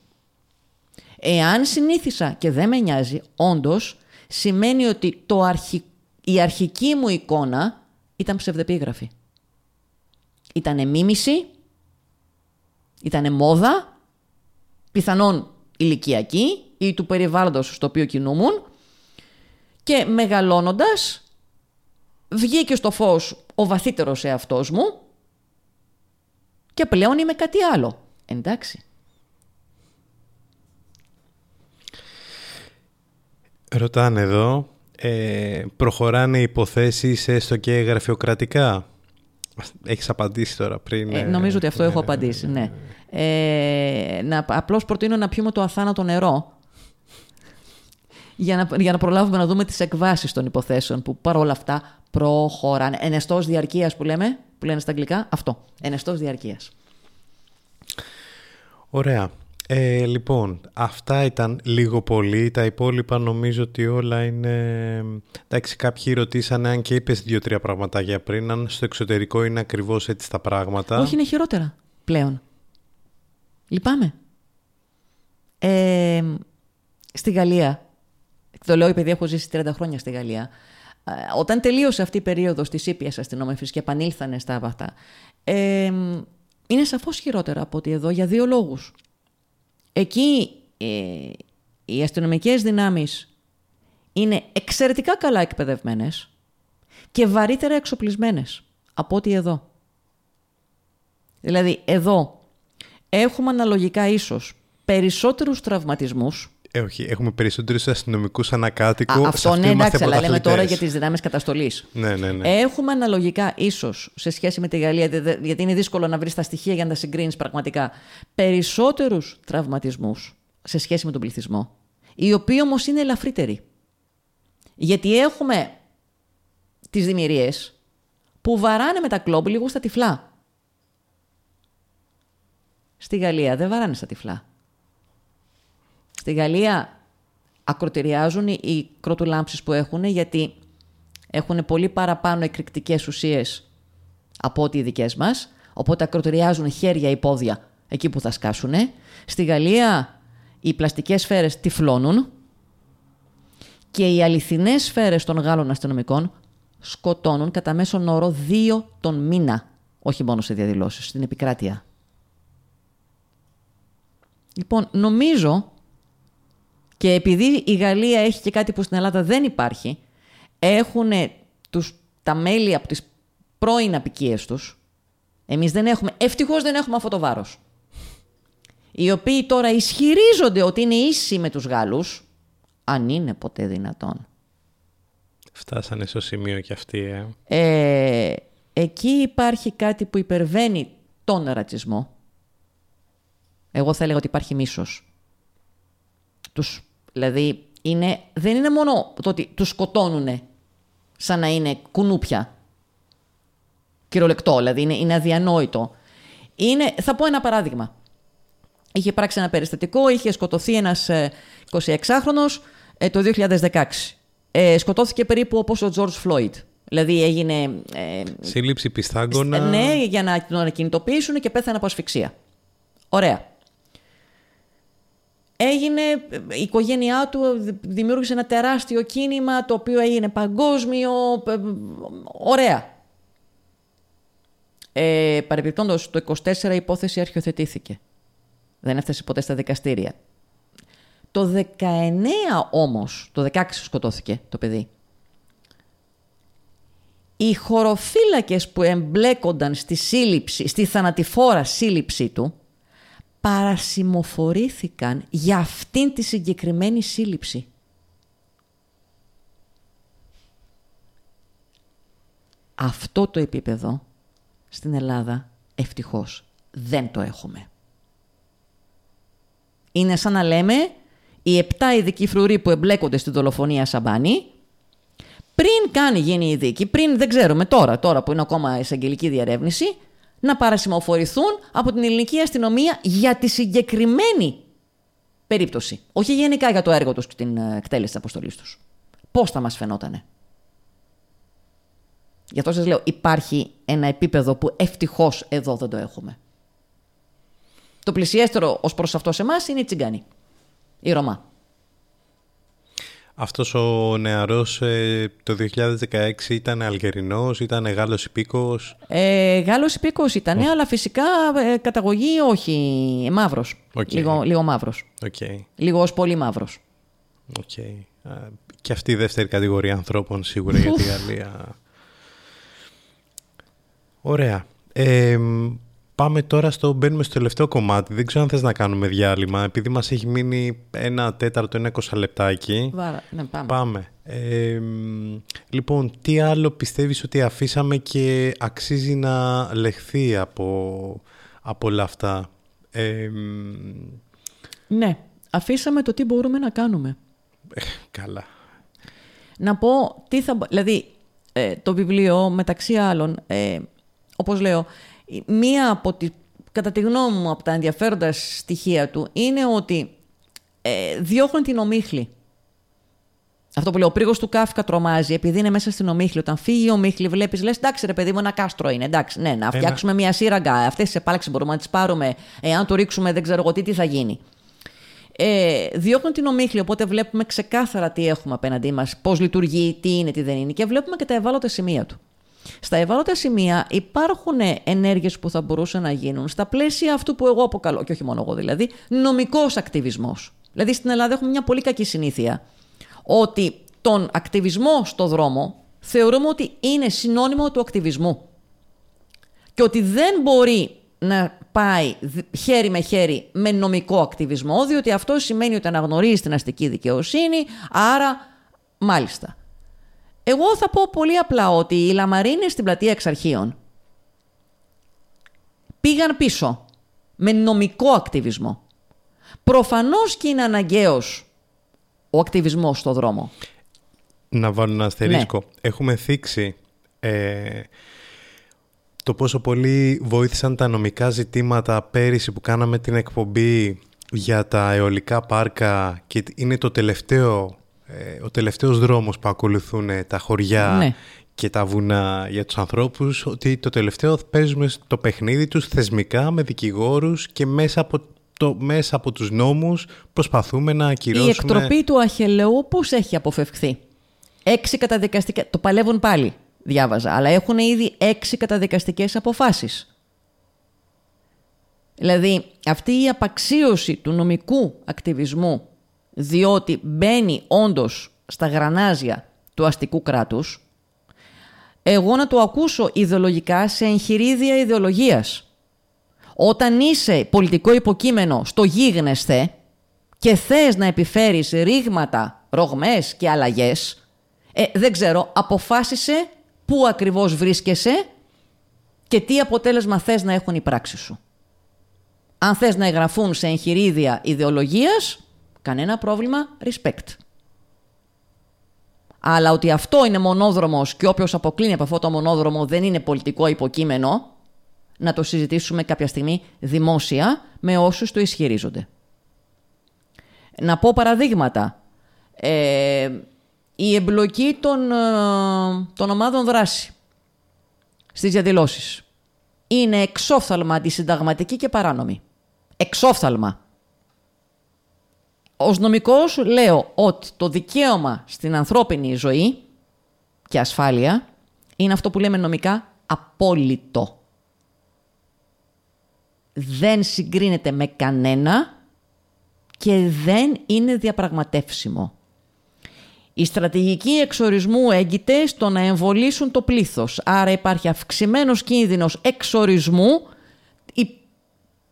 Εάν συνήθισα και δεν με νοιάζει, όντως σημαίνει ότι το αρχι... η αρχική μου εικόνα ήταν ψευδεπίγραφη. Ήτανε μίμηση, ήτανε μόδα, πιθανόν ηλικιακή ή του περιβάλλοντος στο οποίο κινούμουν και μεγαλώνοντας βγήκε στο φως ο βαθύτερος εαυτός μου και πλέον είμαι κάτι άλλο. Εντάξει. Ρωτάνε εδώ, ε, προχωράνε υποθέσεις έστω και γραφειοκρατικά; Έχεις απαντήσει τώρα πριν. Ε, νομίζω ότι αυτό έχω απαντήσει, ναι. Ε, να, απλώς προτείνω να πιούμε το αθάνατο νερό για να, για να προλάβουμε να δούμε τις εκβάσεις των υποθέσεων που παρόλα αυτά προχωράνε. Ενεστώς διαρκείας που λέμε, που λένε στα αγγλικά, αυτό. Ενεστώς διαρκείας. Ωραία. Ε, λοιπόν, αυτά ήταν λίγο πολύ. Τα υπόλοιπα νομίζω ότι όλα είναι... Εντάξει, κάποιοι ρωτήσανε αν και είπες δύο-τρία πραγματάκια πριν, αν στο εξωτερικό είναι ακριβώς έτσι τα πράγματα. Όχι, είναι χειρότερα πλέον. Λυπάμαι. Ε, στη Γαλλία, το λέω επειδή έχω ζήσει 30 χρόνια στη Γαλλία, ε, όταν τελείωσε αυτή η περίοδος της ήπιας αστυνόμευσης και επανήλθανε στα βατά, ε, είναι σαφώς χειρότερα από ότι εδώ για δύο λόγους. Εκεί ε, οι αστυνομικές δυνάμεις είναι εξαιρετικά καλά εκπαιδευμένες και βαρύτερα εξοπλισμένες από ότι εδώ. Δηλαδή εδώ έχουμε αναλογικά ίσως περισσότερους τραυματισμούς ε, όχι, έχουμε περισσότερους αστυνομικούς ανακάτοικου. Αυτό ναι, εντάξει, αλλά λέμε τώρα για τις δυνάμεις καταστολής. Ναι, ναι, ναι. Έχουμε αναλογικά, ίσως σε σχέση με τη Γαλλία, γιατί είναι δύσκολο να βρεις τα στοιχεία για να τα συγκρίνεις πραγματικά, περισσότερους τραυματισμούς σε σχέση με τον πληθυσμό, οι οποίοι όμως είναι ελαφρύτεροι. Γιατί έχουμε τις δημιουργίες που βαράνε με τα κλόμπ λίγο στα τυφλά. Στη Γαλλία δεν βαράνε στα τυφλά. Στη Γαλλία ακροτηριάζουν οι κροτουλάμψεις που έχουν γιατί έχουν πολύ παραπάνω εκρηκτικές ουσίες από ό,τι οι δικές μας, οπότε ακροτηριάζουν χέρια ή πόδια εκεί που θα σκάσουν. Στη Γαλλία οι πλαστικές σφαίρες τυφλώνουν και οι αληθινές σφαίρες των Γάλλων αστυνομικών σκοτώνουν κατά μέσον όρο δύο τον μήνα, όχι μόνο σε διαδηλώσεις, στην επικράτεια. Λοιπόν, νομίζω και επειδή η Γαλλία έχει και κάτι που στην Ελλάδα δεν υπάρχει, έχουν τους, τα μέλη από τις πρώην απικίες τους, εμείς δεν έχουμε, ευτυχώς δεν έχουμε αυτό το βάρος, οι οποίοι τώρα ισχυρίζονται ότι είναι ίσοι με τους Γάλλους, αν είναι ποτέ δυνατόν. Φτάσανε στο σημείο κι αυτοί, ε. ε εκεί υπάρχει κάτι που υπερβαίνει τον ρατσισμό. Εγώ θα έλεγα ότι υπάρχει μίσος. Τους Δηλαδή, είναι, δεν είναι μόνο το ότι τους σκοτώνουν σαν να είναι κουνούπια. Κυριολεκτό, δηλαδή, είναι, είναι αδιανόητο. Είναι, θα πω ένα παράδειγμα. Είχε πράξει ένα περιστατικό, είχε σκοτωθεί ένας 26χρονος ε, ε, το 2016. Ε, σκοτώθηκε περίπου όπως ο George Floyd. Δηλαδή έγινε... Ε, Σύλληψη πιστάγκωνα. Ναι, για να τον ανακινητοποιήσουν και πέθανε από ασφυξία. Ωραία έγινε, η οικογένειά του δημιούργησε ένα τεράστιο κίνημα το οποίο έγινε παγκόσμιο, ωραία. Ε, παρεμπιπτόντως, το 24 η υπόθεση αρχιοθετήθηκε. Δεν έφτασε ποτέ στα δικαστήρια. Το 19 όμως, το 16 σκοτώθηκε το παιδί. Οι χωροφύλακες που εμπλέκονταν στη σύλληψη, στη θανατηφόρα σύλληψή του, παρασημοφορήθηκαν για αυτήν τη συγκεκριμένη σύλληψη. Αυτό το επίπεδο στην Ελλάδα ευτυχώς δεν το έχουμε. Είναι σαν να λέμε οι επτά ειδικοί φρουροί που εμπλέκονται στη δολοφονία Σαμπάνη πριν κάνει γίνει η δίκη, πριν δεν ξέρουμε τώρα, τώρα που είναι ακόμα εισαγγελική διαρεύνηση, να παρασημοφορηθούν από την ελληνική αστυνομία για τη συγκεκριμένη περίπτωση. Όχι γενικά για το έργο τους και την ε, εκτέλεση της αποστολής τους. Πώς θα μας φαινότανε; Γι' αυτό σας λέω, υπάρχει ένα επίπεδο που ευτυχώς εδώ δεν το έχουμε. Το πλησιέστερο ως προς αυτό σε εμάς είναι η Τσιγκάνη, η Ρωμά. Αυτός ο νεαρός ε, το 2016 ήταν Αλγερινός, ήταν Γάλλος υπήκος. Ε, Γάλλος υπήκος ήταν, αλλά φυσικά ε, καταγωγή όχι, ε, μαύρος. Λίγο, λίγο μαύρος. Okay. Λίγο ως πολύ μαύρος. Okay. Και αυτή η δεύτερη κατηγορία ανθρώπων σίγουρα για τη Γαλλία. Ωραία. Πάμε τώρα στο, μπαίνουμε στο τελευταίο κομμάτι. Δεν ξέρω αν θες να κάνουμε διάλειμμα, επειδή μας έχει μείνει ένα τέταρτο, ένα είκοσι λεπτάκι. Βάρα, ναι, πάμε. πάμε. Ε, λοιπόν, τι άλλο πιστεύεις ότι αφήσαμε και αξίζει να λεχθεί από, από όλα αυτά; Ε, ναι, αφήσαμε το τι μπορούμε να κάνουμε. Ε, καλά. Να πω τι θα... Δηλαδή, ε, το βιβλίο, μεταξύ άλλων, ε, όπως λέω, μία από τη, κατά τη γνώμη μου από τα ενδιαφέροντα στοιχεία του είναι ότι ε, διώχνουν την ομίχλη. Αυτό που λέω, ο πρίγο του Κάφκα τρομάζει, επειδή είναι μέσα στην ομίχλη. Όταν φύγει η ομίχλη, βλέπεις, λες: Εντάξει, ρε παιδί μου, ένα κάστρο είναι. Εντάξει, ναι, να φτιάξουμε μια σύραγγα. Αυτές τις επάλξεις μπορούμε να τις πάρουμε. Εάν το ρίξουμε, δεν ξέρω εγώ τι, τι θα γίνει. Ε, διώχνουν την ομίχλη, οπότε βλέπουμε ξεκάθαρα τι έχουμε απέναντί μας, πώς λειτουργεί, τι είναι, τι δεν είναι και βλέπουμε και τα ευάλωτα σημεία του. Στα ευάλωτα σημεία υπάρχουν ενέργειες που θα μπορούσαν να γίνουν στα πλαίσια αυτού που εγώ αποκαλώ, και όχι μόνο εγώ δηλαδή, νομικός ακτιβισμός. Δηλαδή στην Ελλάδα έχουμε μια πολύ κακή συνήθεια ότι τον ακτιβισμό στο δρόμο θεωρούμε ότι είναι συνώνυμο του ακτιβισμού και ότι δεν μπορεί να πάει χέρι με χέρι με νομικό ακτιβισμό, διότι αυτό σημαίνει ότι αναγνωρίζει την αστική δικαιοσύνη, άρα μάλιστα. Εγώ θα πω πολύ απλά ότι οι Λαμαρίνες στην πλατεία εξαρχείων πήγαν πίσω με νομικό ακτιβισμό. Προφανώς και είναι αναγκαίος ο ακτιβισμός στο δρόμο. Να βάλω ένα αστερίσκο. Ναι. Έχουμε θίξει ε, το πόσο πολύ βοήθησαν τα νομικά ζητήματα πέρυσι που κάναμε την εκπομπή για τα αιωλικά πάρκα και είναι το τελευταίο ε, ο τελευταίος δρόμος που ακολουθούν τα χωριά ναι. και τα βουνά για τους ανθρώπους, ότι το τελευταίο παίζουμε το παιχνίδι τους θεσμικά με δικηγόρους και μέσα από, το, μέσα από τους νόμους προσπαθούμε να ακυρώσουμε... Η εκτροπή του Αχελαιού πώς έχει αποφευχθεί; Έξι καταδικαστικές... Το παλεύουν πάλι, διάβαζα, αλλά έχουν ήδη έξι καταδικαστικές αποφάσεις. Δηλαδή, αυτή η απαξίωση του νομικού ακτιβισμού διότι μπαίνει όντως στα γρανάζια του αστικού κράτους, εγώ να το ακούσω ιδεολογικά σε εγχειρίδια ιδεολογίας. Όταν είσαι πολιτικό υποκείμενο στο γίγνεσθε και θες να επιφέρεις ρήγματα, ρογμές και αλλαγές, ε, δεν ξέρω, αποφάσισε πού ακριβώς βρίσκεσαι και τι αποτέλεσμα θες να έχουν οι πράξεις σου. Αν θες να εγγραφούν σε εγχειρίδια ιδεολογίας, Κανένα πρόβλημα, respect. Αλλά ότι αυτό είναι μονόδρομος και όποιος αποκλίνει από αυτό το μονόδρομο δεν είναι πολιτικό υποκείμενο, να το συζητήσουμε κάποια στιγμή δημόσια με όσους το ισχυρίζονται. Να πω παραδείγματα. Ε, η εμπλοκή των, ε, των ομάδων δράση στις διαδηλώσεις είναι εξόφθαλμα αντισυνταγματική και παράνομη. Εξόφθαλμα. Ως νομικός λέω ότι το δικαίωμα στην ανθρώπινη ζωή και ασφάλεια είναι αυτό που λέμε νομικά απόλυτο. δεν συγκρίνεται με κανένα και δεν είναι διαπραγματεύσιμο. Η στρατηγική εξορισμού έγκυται στο να εμβολήσουν το πλήθος. Άρα υπάρχει αυξημένος κίνδυνος εξορισμού ή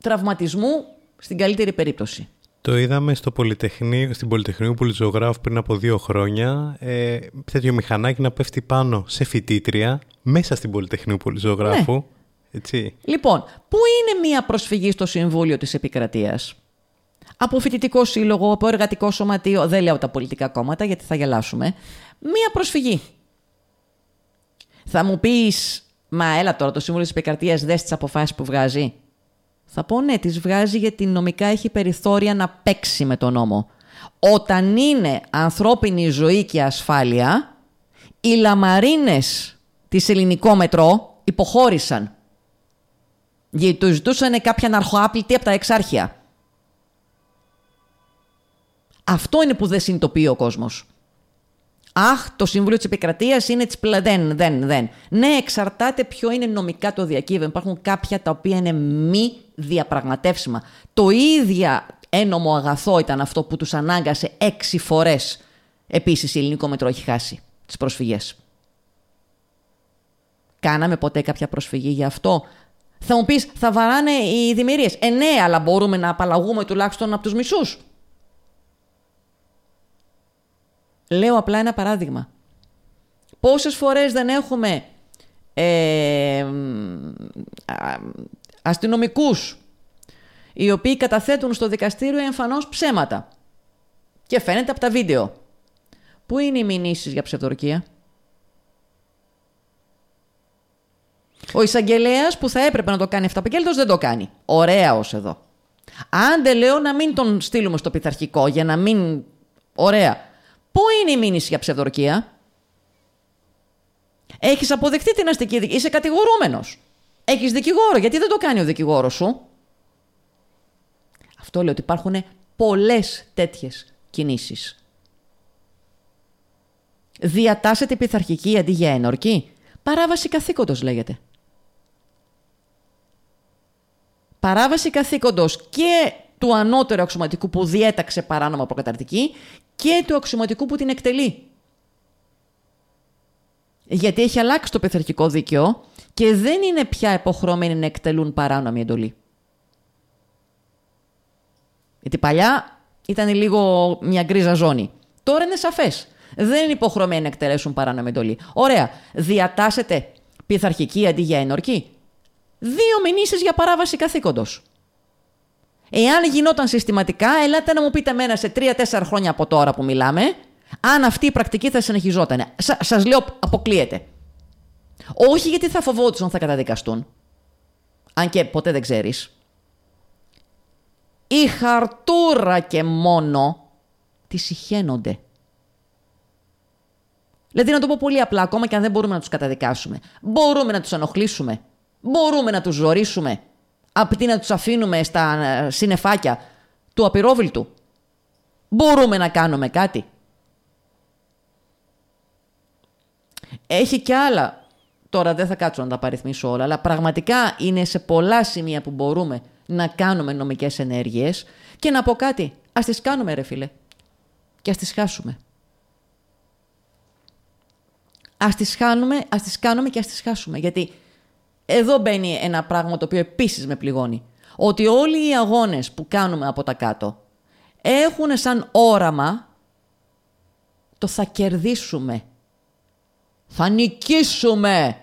τραυματισμού στην καλύτερη περίπτωση. Το είδαμε στο Πολυτεχνείο, στην Πολυτεχνείο Πολιτζογράφου πριν από δύο χρόνια. Ε, τέτοιο μηχανάκι να πέφτει πάνω σε φοιτήτρια μέσα στην Πολυτεχνείο Πολιτζογράφου. Ναι. Έτσι. Λοιπόν, πού είναι μία προσφυγή στο Συμβούλιο της Επικρατείας; Από φοιτητικό σύλλογο, από εργατικό σωματείο, δεν λέω τα πολιτικά κόμματα γιατί θα γελάσουμε, μία προσφυγή. Θα μου πεις, μα έλα τώρα το Σύμβουλο της Επικρατείας δες τις αποφάσεις που βγάζει. Θα πω ναι, τις βγάζει γιατί νομικά έχει περιθώρια να παίξει με τον νόμο. Όταν είναι ανθρώπινη ζωή και ασφάλεια, οι λαμαρίνες της ελληνικό μετρό υποχώρησαν. Γιατί τους ζητούσαν κάποια ναρχοάπλητη από τα εξάρχεια. Αυτό είναι που δεν συνειδητοποιεί ο κόσμος. Αχ, το Συμβούλιο της Επικρατείας είναι της πλα... Δεν, δεν, δεν. Ναι, εξαρτάται ποιο είναι νομικά το διακύβευμα. Υπάρχουν κάποια τα οποία είναι μη διαπραγματεύσιμα. Το ίδιο ένομο αγαθό ήταν αυτό που τους ανάγκασε έξι φορές. Επίσης, η ελληνικό μετρό έχει χάσει τις προσφυγές. Κάναμε ποτέ κάποια προσφυγή γι' αυτό; Θα μου πεις, θα βαράνε οι δημιουργίες; Ε, ναι, αλλά μπορούμε να απαλλαγούμε τουλάχιστον από τους μισούς. Λέω απλά ένα παράδειγμα. Πόσες φορές δεν έχουμε ε, αστυνομικούς οι οποίοι καταθέτουν στο δικαστήριο εμφανώς ψέματα. Και φαίνεται από τα βίντεο. Πού είναι οι μηνύσεις για ψευδορκία; Ο εισαγγελέας που θα έπρεπε να το κάνει αυτά δεν το κάνει. Ωραία ως εδώ. Άντε λέω να μην τον στείλουμε στο πειθαρχικό για να μην... Ωραία. Πού είναι η μήνυση για ψευδορκία; Έχεις αποδεχτεί την αστική δίκη. Είσαι κατηγορούμενος. Έχεις δικηγόρο. Γιατί δεν το κάνει ο δικηγόρος σου; Αυτό λέω ότι υπάρχουν πολλές τέτοιες κινήσεις. Διατάσσεται η πειθαρχική αντί για ένορκη. Παράβαση καθήκοντος λέγεται. Παράβαση καθήκοντος και του ανώτερου αξιωματικού που διέταξε παράνομα προκαταρτική και του αξιωματικού που την εκτελεί. Γιατί έχει αλλάξει το πειθαρχικό δίκαιο και δεν είναι πια υποχρεωμένοι να εκτελούν παράνομη εντολή. Γιατί παλιά ήταν λίγο μια γκρίζα ζώνη. Τώρα είναι σαφές. Δεν είναι υποχρεωμένοι να εκτελέσουν παράνομη εντολή. Ωραία. Διατάσσεται πειθαρχική αντί για ενορκή. Δύο μηνύσεις για παράβαση καθήκοντος. Εάν γινόταν συστηματικά, ελάτε να μου πείτε μένα σε 3-4 χρόνια από τώρα που μιλάμε, αν αυτή η πρακτική θα συνεχιζόταν. Σα σας λέω, αποκλείεται. Όχι γιατί θα φοβόντουσαν θα καταδικαστούν. Αν και ποτέ δεν ξέρεις. Η χαρτούρα και μόνο τη συχαίνονται. Δηλαδή να το πω πολύ απλά, ακόμα και αν δεν μπορούμε να τους καταδικάσουμε. Μπορούμε να τους ανοχλήσουμε. Μπορούμε να τους ζωρίσουμε απαιτεί να τους αφήνουμε στα ε, συνεφάκια του απειρόβλητου; Μπορούμε να κάνουμε κάτι. Έχει και άλλα. Τώρα δεν θα κάτσω να τα παριθμίσω όλα, αλλά πραγματικά είναι σε πολλά σημεία που μπορούμε να κάνουμε νομικές ενέργειες και να πω κάτι. Ας τις κάνουμε ρε φίλε. Και ας τις χάσουμε. Ας τις, χάνουμε, ας τις κάνουμε και ας τις χάσουμε. Γιατί εδώ μπαίνει ένα πράγμα το οποίο επίσης με πληγώνει. Ότι όλοι οι αγώνες που κάνουμε από τα κάτω έχουν σαν όραμα το θα κερδίσουμε. Θα νικήσουμε.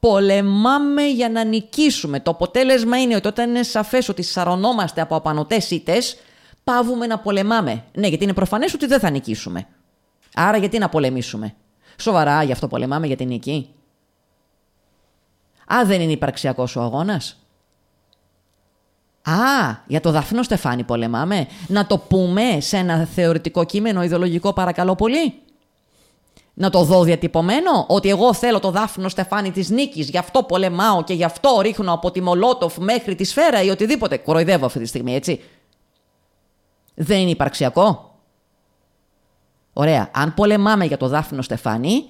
Πολεμάμε για να νικήσουμε. Το αποτέλεσμα είναι ότι όταν είναι σαφές ότι σαρωνόμαστε από απανοτές ήττες, πάβουμε να πολεμάμε. Ναι, γιατί είναι προφανές ότι δεν θα νικήσουμε. Άρα γιατί να πολεμήσουμε. Σοβαρά, γι' αυτό πολεμάμε για την νική. Α, δεν είναι υπαρξιακός ο αγώνας; Α, για το Δαφνό Στεφάνι πολεμάμε. Να το πούμε σε ένα θεωρητικό κείμενο ιδεολογικό παρακαλώ πολύ. Να το δω διατυπωμένο, ότι εγώ θέλω το Δάφνο Στεφάνι της νίκης, γι' αυτό πολεμάω και γι' αυτό ρίχνω από τη Μολότοφ μέχρι τη σφαίρα ή οτιδήποτε. Κοροϊδεύω αυτή τη στιγμή, έτσι. Δεν είναι υπαρξιακό. Ωραία. Αν πολεμάμε για το Δάφνο Στεφάνι,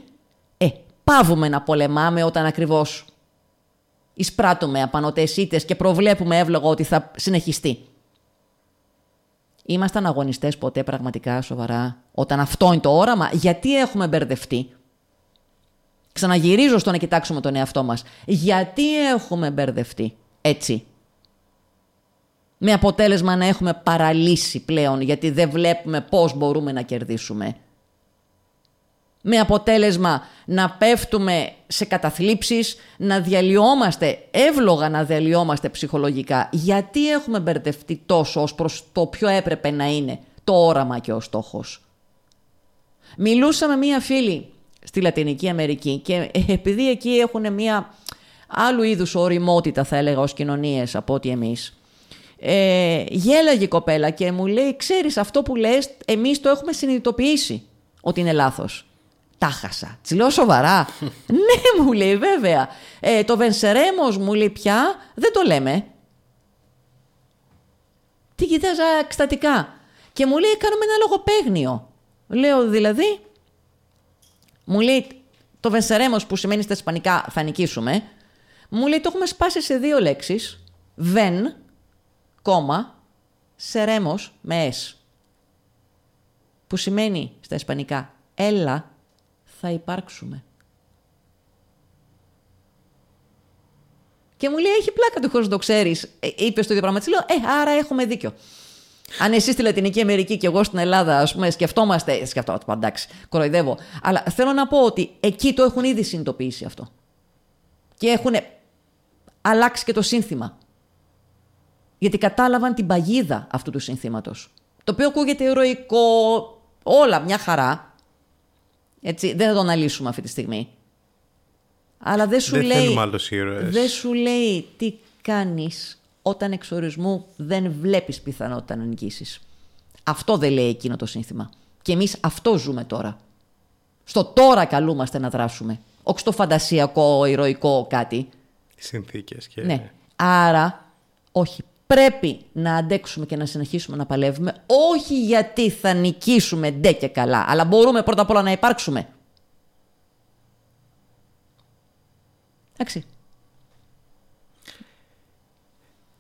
ε, πάβουμε να πολεμάμε όταν ακριβώς εισπράττουμε απανοτές ήττες και προβλέπουμε εύλογο ότι θα συνεχιστεί. Ήμασταν αγωνιστές ποτέ πραγματικά σοβαρά όταν αυτό είναι το όραμα; Γιατί έχουμε μπερδευτεί; Ξαναγυρίζω στο να κοιτάξουμε τον εαυτό μας. Γιατί έχουμε μπερδευτεί; Έτσι. Με αποτέλεσμα να έχουμε παραλύσει πλέον γιατί δεν βλέπουμε πώς μπορούμε να κερδίσουμε με αποτέλεσμα να πέφτουμε σε καταθλίψεις, να διαλυόμαστε, εύλογα να διαλυόμαστε ψυχολογικά. Γιατί έχουμε μπερδευτεί τόσο ως προς το ποιο έπρεπε να είναι το όραμα και ο στόχος; Μιλούσα με μία φίλη στη Λατινική Αμερική και επειδή εκεί έχουν μία άλλου είδους οριμότητα θα έλεγα ως κοινωνίες από ότι εμείς. Ε, γέλαγε η κοπέλα και μου λέει ξέρεις αυτό που λες εμείς το έχουμε συνειδητοποιήσει ότι είναι λάθος τα χάσα. Της λέω σοβαρά. *laughs* ναι, μου λέει, βέβαια. Ε, το Βενσερέμος μου λέει πια δεν το λέμε. Τι κοιτάζα εκστατικά. Και μου λέει, κάνουμε ένα λογοπαίγνιο. Λέω δηλαδή. Μου λέει, το Βενσερέμος που σημαίνει στα Ισπανικά θα νικήσουμε. Μου λέει, το έχουμε σπάσει σε δύο λέξεις. Βεν, κόμμα, σερέμος με S. Που σημαίνει στα Ισπανικά έλα θα υπάρξουμε. Και μου λέει: Έχει πλάκα του χωρί το ξέρεις. Ε, είπε το ίδιο πράγμα. Της λέω: Ε, άρα έχουμε δίκιο. Αν εσύ στη Λατινική Αμερική και εγώ στην Ελλάδα, ας πούμε, σκεφτόμαστε. Σκεφτόμαστε, εντάξει, κοροϊδεύω. Αλλά θέλω να πω ότι εκεί το έχουν ήδη συνειδητοποιήσει αυτό. Και έχουν αλλάξει και το σύνθημα. Γιατί κατάλαβαν την παγίδα αυτού του συνθήματο. Το οποίο ακούγεται ηρωικό, όλα μια χαρά. Έτσι, δεν θα το αναλύσουμε αυτή τη στιγμή. Αλλά δεν σου δεν λέει. ήρωες. Δεν σου λέει τι κάνεις όταν εξορισμού δεν βλέπεις πιθανότητα να νικήσεις. Αυτό δεν λέει εκείνο το σύνθημα. Και εμείς αυτό ζούμε τώρα. Στο τώρα καλούμαστε να δράσουμε. Όχι στο φαντασιακό, ηρωικό κάτι. Συνθήκες και. Ναι. Άρα, όχι πρέπει να αντέξουμε και να συνεχίσουμε να παλεύουμε, όχι γιατί θα νικήσουμε ντε και καλά, αλλά μπορούμε πρώτα απ' όλα να υπάρξουμε. Εντάξει.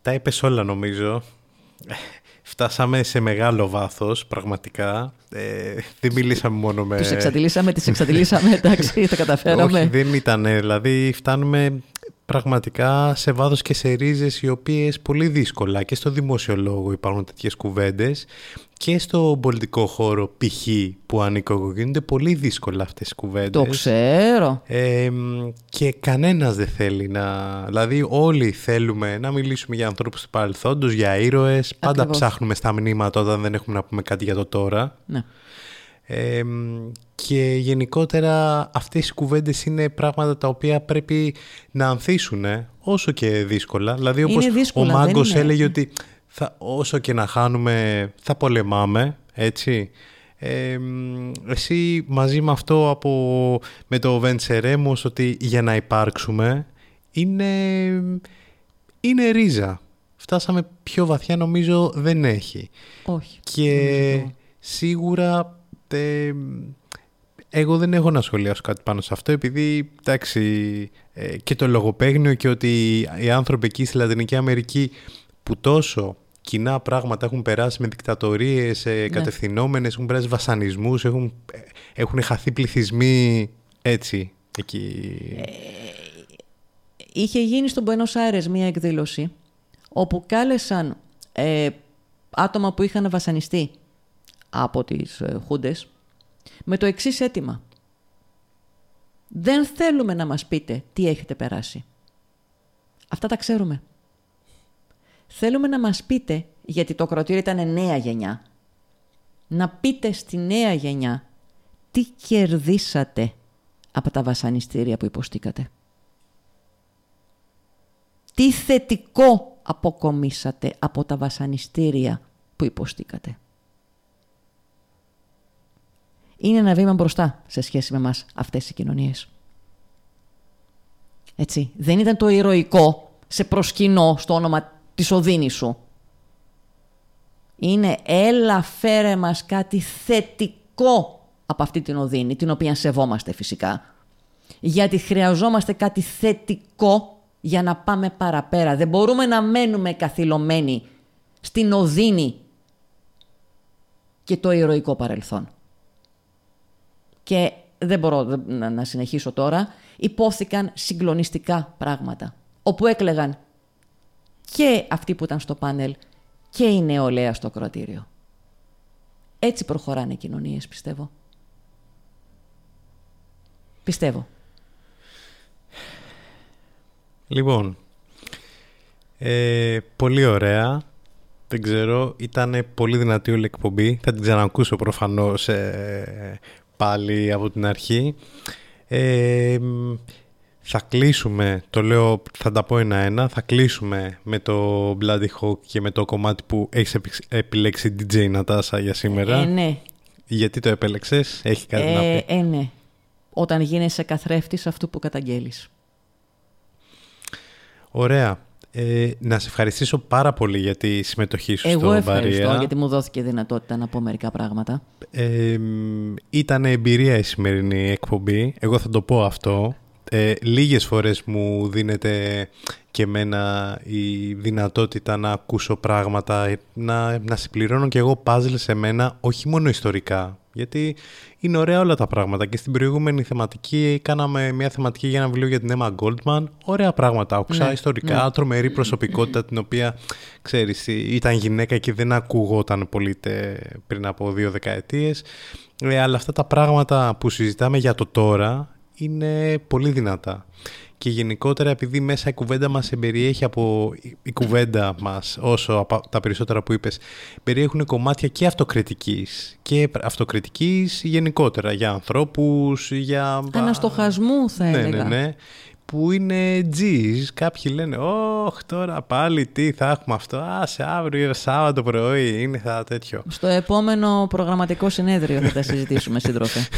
Τα είπες όλα νομίζω. Φτάσαμε σε μεγάλο βάθος, πραγματικά. Ε, δεν μιλήσαμε μόνο με... Τους εξαντλήσαμε, τις εξαντλήσαμε, εντάξει, τα καταφέραμε. Όχι, δεν ήταν. Δηλαδή, φτάνουμε πραγματικά σε βάθος και σε ρίζες οι οποίες πολύ δύσκολα και στο δημόσιο λόγο υπάρχουν τέτοιες κουβέντες και στο πολιτικό χώρο π.χ. που ανήκω γίνονται πολύ δύσκολα αυτές οι κουβέντες. Το ξέρω. Ε, και κανένας δεν θέλει να... Δηλαδή όλοι θέλουμε να μιλήσουμε για ανθρώπους του παρελθόντος, για ήρωες. Πάντα ψάχνουμε στα μνήματα όταν δεν έχουμε να πούμε κάτι για το τώρα. Ναι και γενικότερα αυτές οι κουβέντες είναι πράγματα τα οποία πρέπει να ανθίσουν όσο και δύσκολα. Δηλαδή όπως ο Μάγκος έλεγε ότι θα, όσο και να χάνουμε θα πολεμάμε, έτσι. εσύ μαζί με αυτό από, με το Βεντσερέμος ότι για να υπάρξουμε είναι, είναι ρίζα. Φτάσαμε πιο βαθιά νομίζω δεν έχει. Όχι. Και σίγουρα εγώ δεν έχω να σχολιάσω κάτι πάνω σε αυτό επειδή εντάξει, ε, και το λογοπαίγνιο και ότι οι άνθρωποι εκεί στη Λατινική Αμερική που τόσο κοινά πράγματα έχουν περάσει με δικτατορίες ε, ναι. κατευθυνόμενες, έχουν περάσει βασανισμούς, έχουν, ε, έχουν χαθεί πληθυσμοί έτσι εκεί. είχε γίνει στον Buenos Aires μία εκδήλωση όπου κάλεσαν άτομα που είχαν βασανιστεί από τις ε, Χούντες με το εξής αίτημα. Δεν θέλουμε να μας πείτε τι έχετε περάσει. Αυτά τα ξέρουμε. Θέλουμε να μας πείτε, γιατί το κροτήριο ήταν νέα γενιά, να πείτε στη νέα γενιά τι κερδίσατε από τα βασανιστήρια που υποστήκατε. Τι θετικό αποκομίσατε από τα βασανιστήρια που υποστήκατε είναι ένα βήμα μπροστά σε σχέση με μας αυτές οι κοινωνίες. Έτσι. Δεν ήταν το ηρωικό σε προσκυνώ στο όνομα της οδύνης σου. Είναι έλα φέρε μας κάτι θετικό από αυτή την οδύνη, την οποία σεβόμαστε φυσικά. Γιατί χρειαζόμαστε κάτι θετικό για να πάμε παραπέρα. Δεν μπορούμε να μένουμε καθυλωμένοι στην οδύνη και το ηρωικό παρελθόν. Και δεν μπορώ να συνεχίσω τώρα. Υπόθηκαν συγκλονιστικά πράγματα, όπου έκλεγαν και αυτοί που ήταν στο πάνελ και η νεολαία στο κρατήριο. Έτσι προχωράνε οι κοινωνίες, πιστεύω. Πιστεύω. Λοιπόν, ε, πολύ ωραία. Δεν ξέρω, ήταν πολύ δυνατή όλη η εκπομπή. Θα την ξανακούσω προφανώς ε, πάλι από την αρχή. Ε, θα κλείσουμε, το λέω, θα τα πω ένα-ένα, θα κλείσουμε με το Bloody Hawk και με το κομμάτι που έχεις επιλέξει DJ Νατάσα για σήμερα. Ε, ναι. Γιατί το επέλεξες, έχει κάτι ε, να πει; Ε, ναι. Όταν γίνεσαι καθρέφτης αυτού που καταγγέλεις. Ωραία. Ε, να σε ευχαριστήσω πάρα πολύ για τη συμμετοχή σου Εγώ στο ευχαριστώ γιατί μου δόθηκε δυνατότητα να πω μερικά πράγματα. Ε, ήταν εμπειρία η σημερινή εκπομπή. Εγώ θα το πω αυτό. Ε, λίγες φορές μου δίνεται και εμένα η δυνατότητα να ακούσω πράγματα, να, να συμπληρώνω και εγώ puzzle σε μένα, όχι μόνο ιστορικά, γιατί είναι ωραία όλα τα πράγματα. Και στην προηγούμενη θεματική κάναμε μια θεματική για ένα βιβλίο για την Emma Goldman. Ωραία πράγματα άκουσα, Ναι, ιστορικά, ναι. τρομερή προσωπικότητα την οποία, ξέρεις, ήταν γυναίκα και δεν ακουγόταν πολύ τε- πριν από δύο δεκαετίες. Ε, αλλά αυτά τα πράγματα που συζητάμε για το τώρα είναι πολύ δυνατά. Και γενικότερα επειδή μέσα η κουβέντα μας εμπεριέχει από η κουβέντα μας όσο από τα περισσότερα που είπες περιέχουν κομμάτια και αυτοκριτικής και αυτοκριτικής γενικότερα για ανθρώπους, για... Αναστοχασμού θα ναι, έλεγα. ναι, ναι. Που είναι G's. Κάποιοι λένε, Ωχ, τώρα πάλι τι θα έχουμε αυτό. Α, σε αύριο, Σάββατο πρωί, είναι θα τέτοιο. Στο επόμενο προγραμματικό συνέδριο θα τα συζητήσουμε, *laughs* σύντροφε.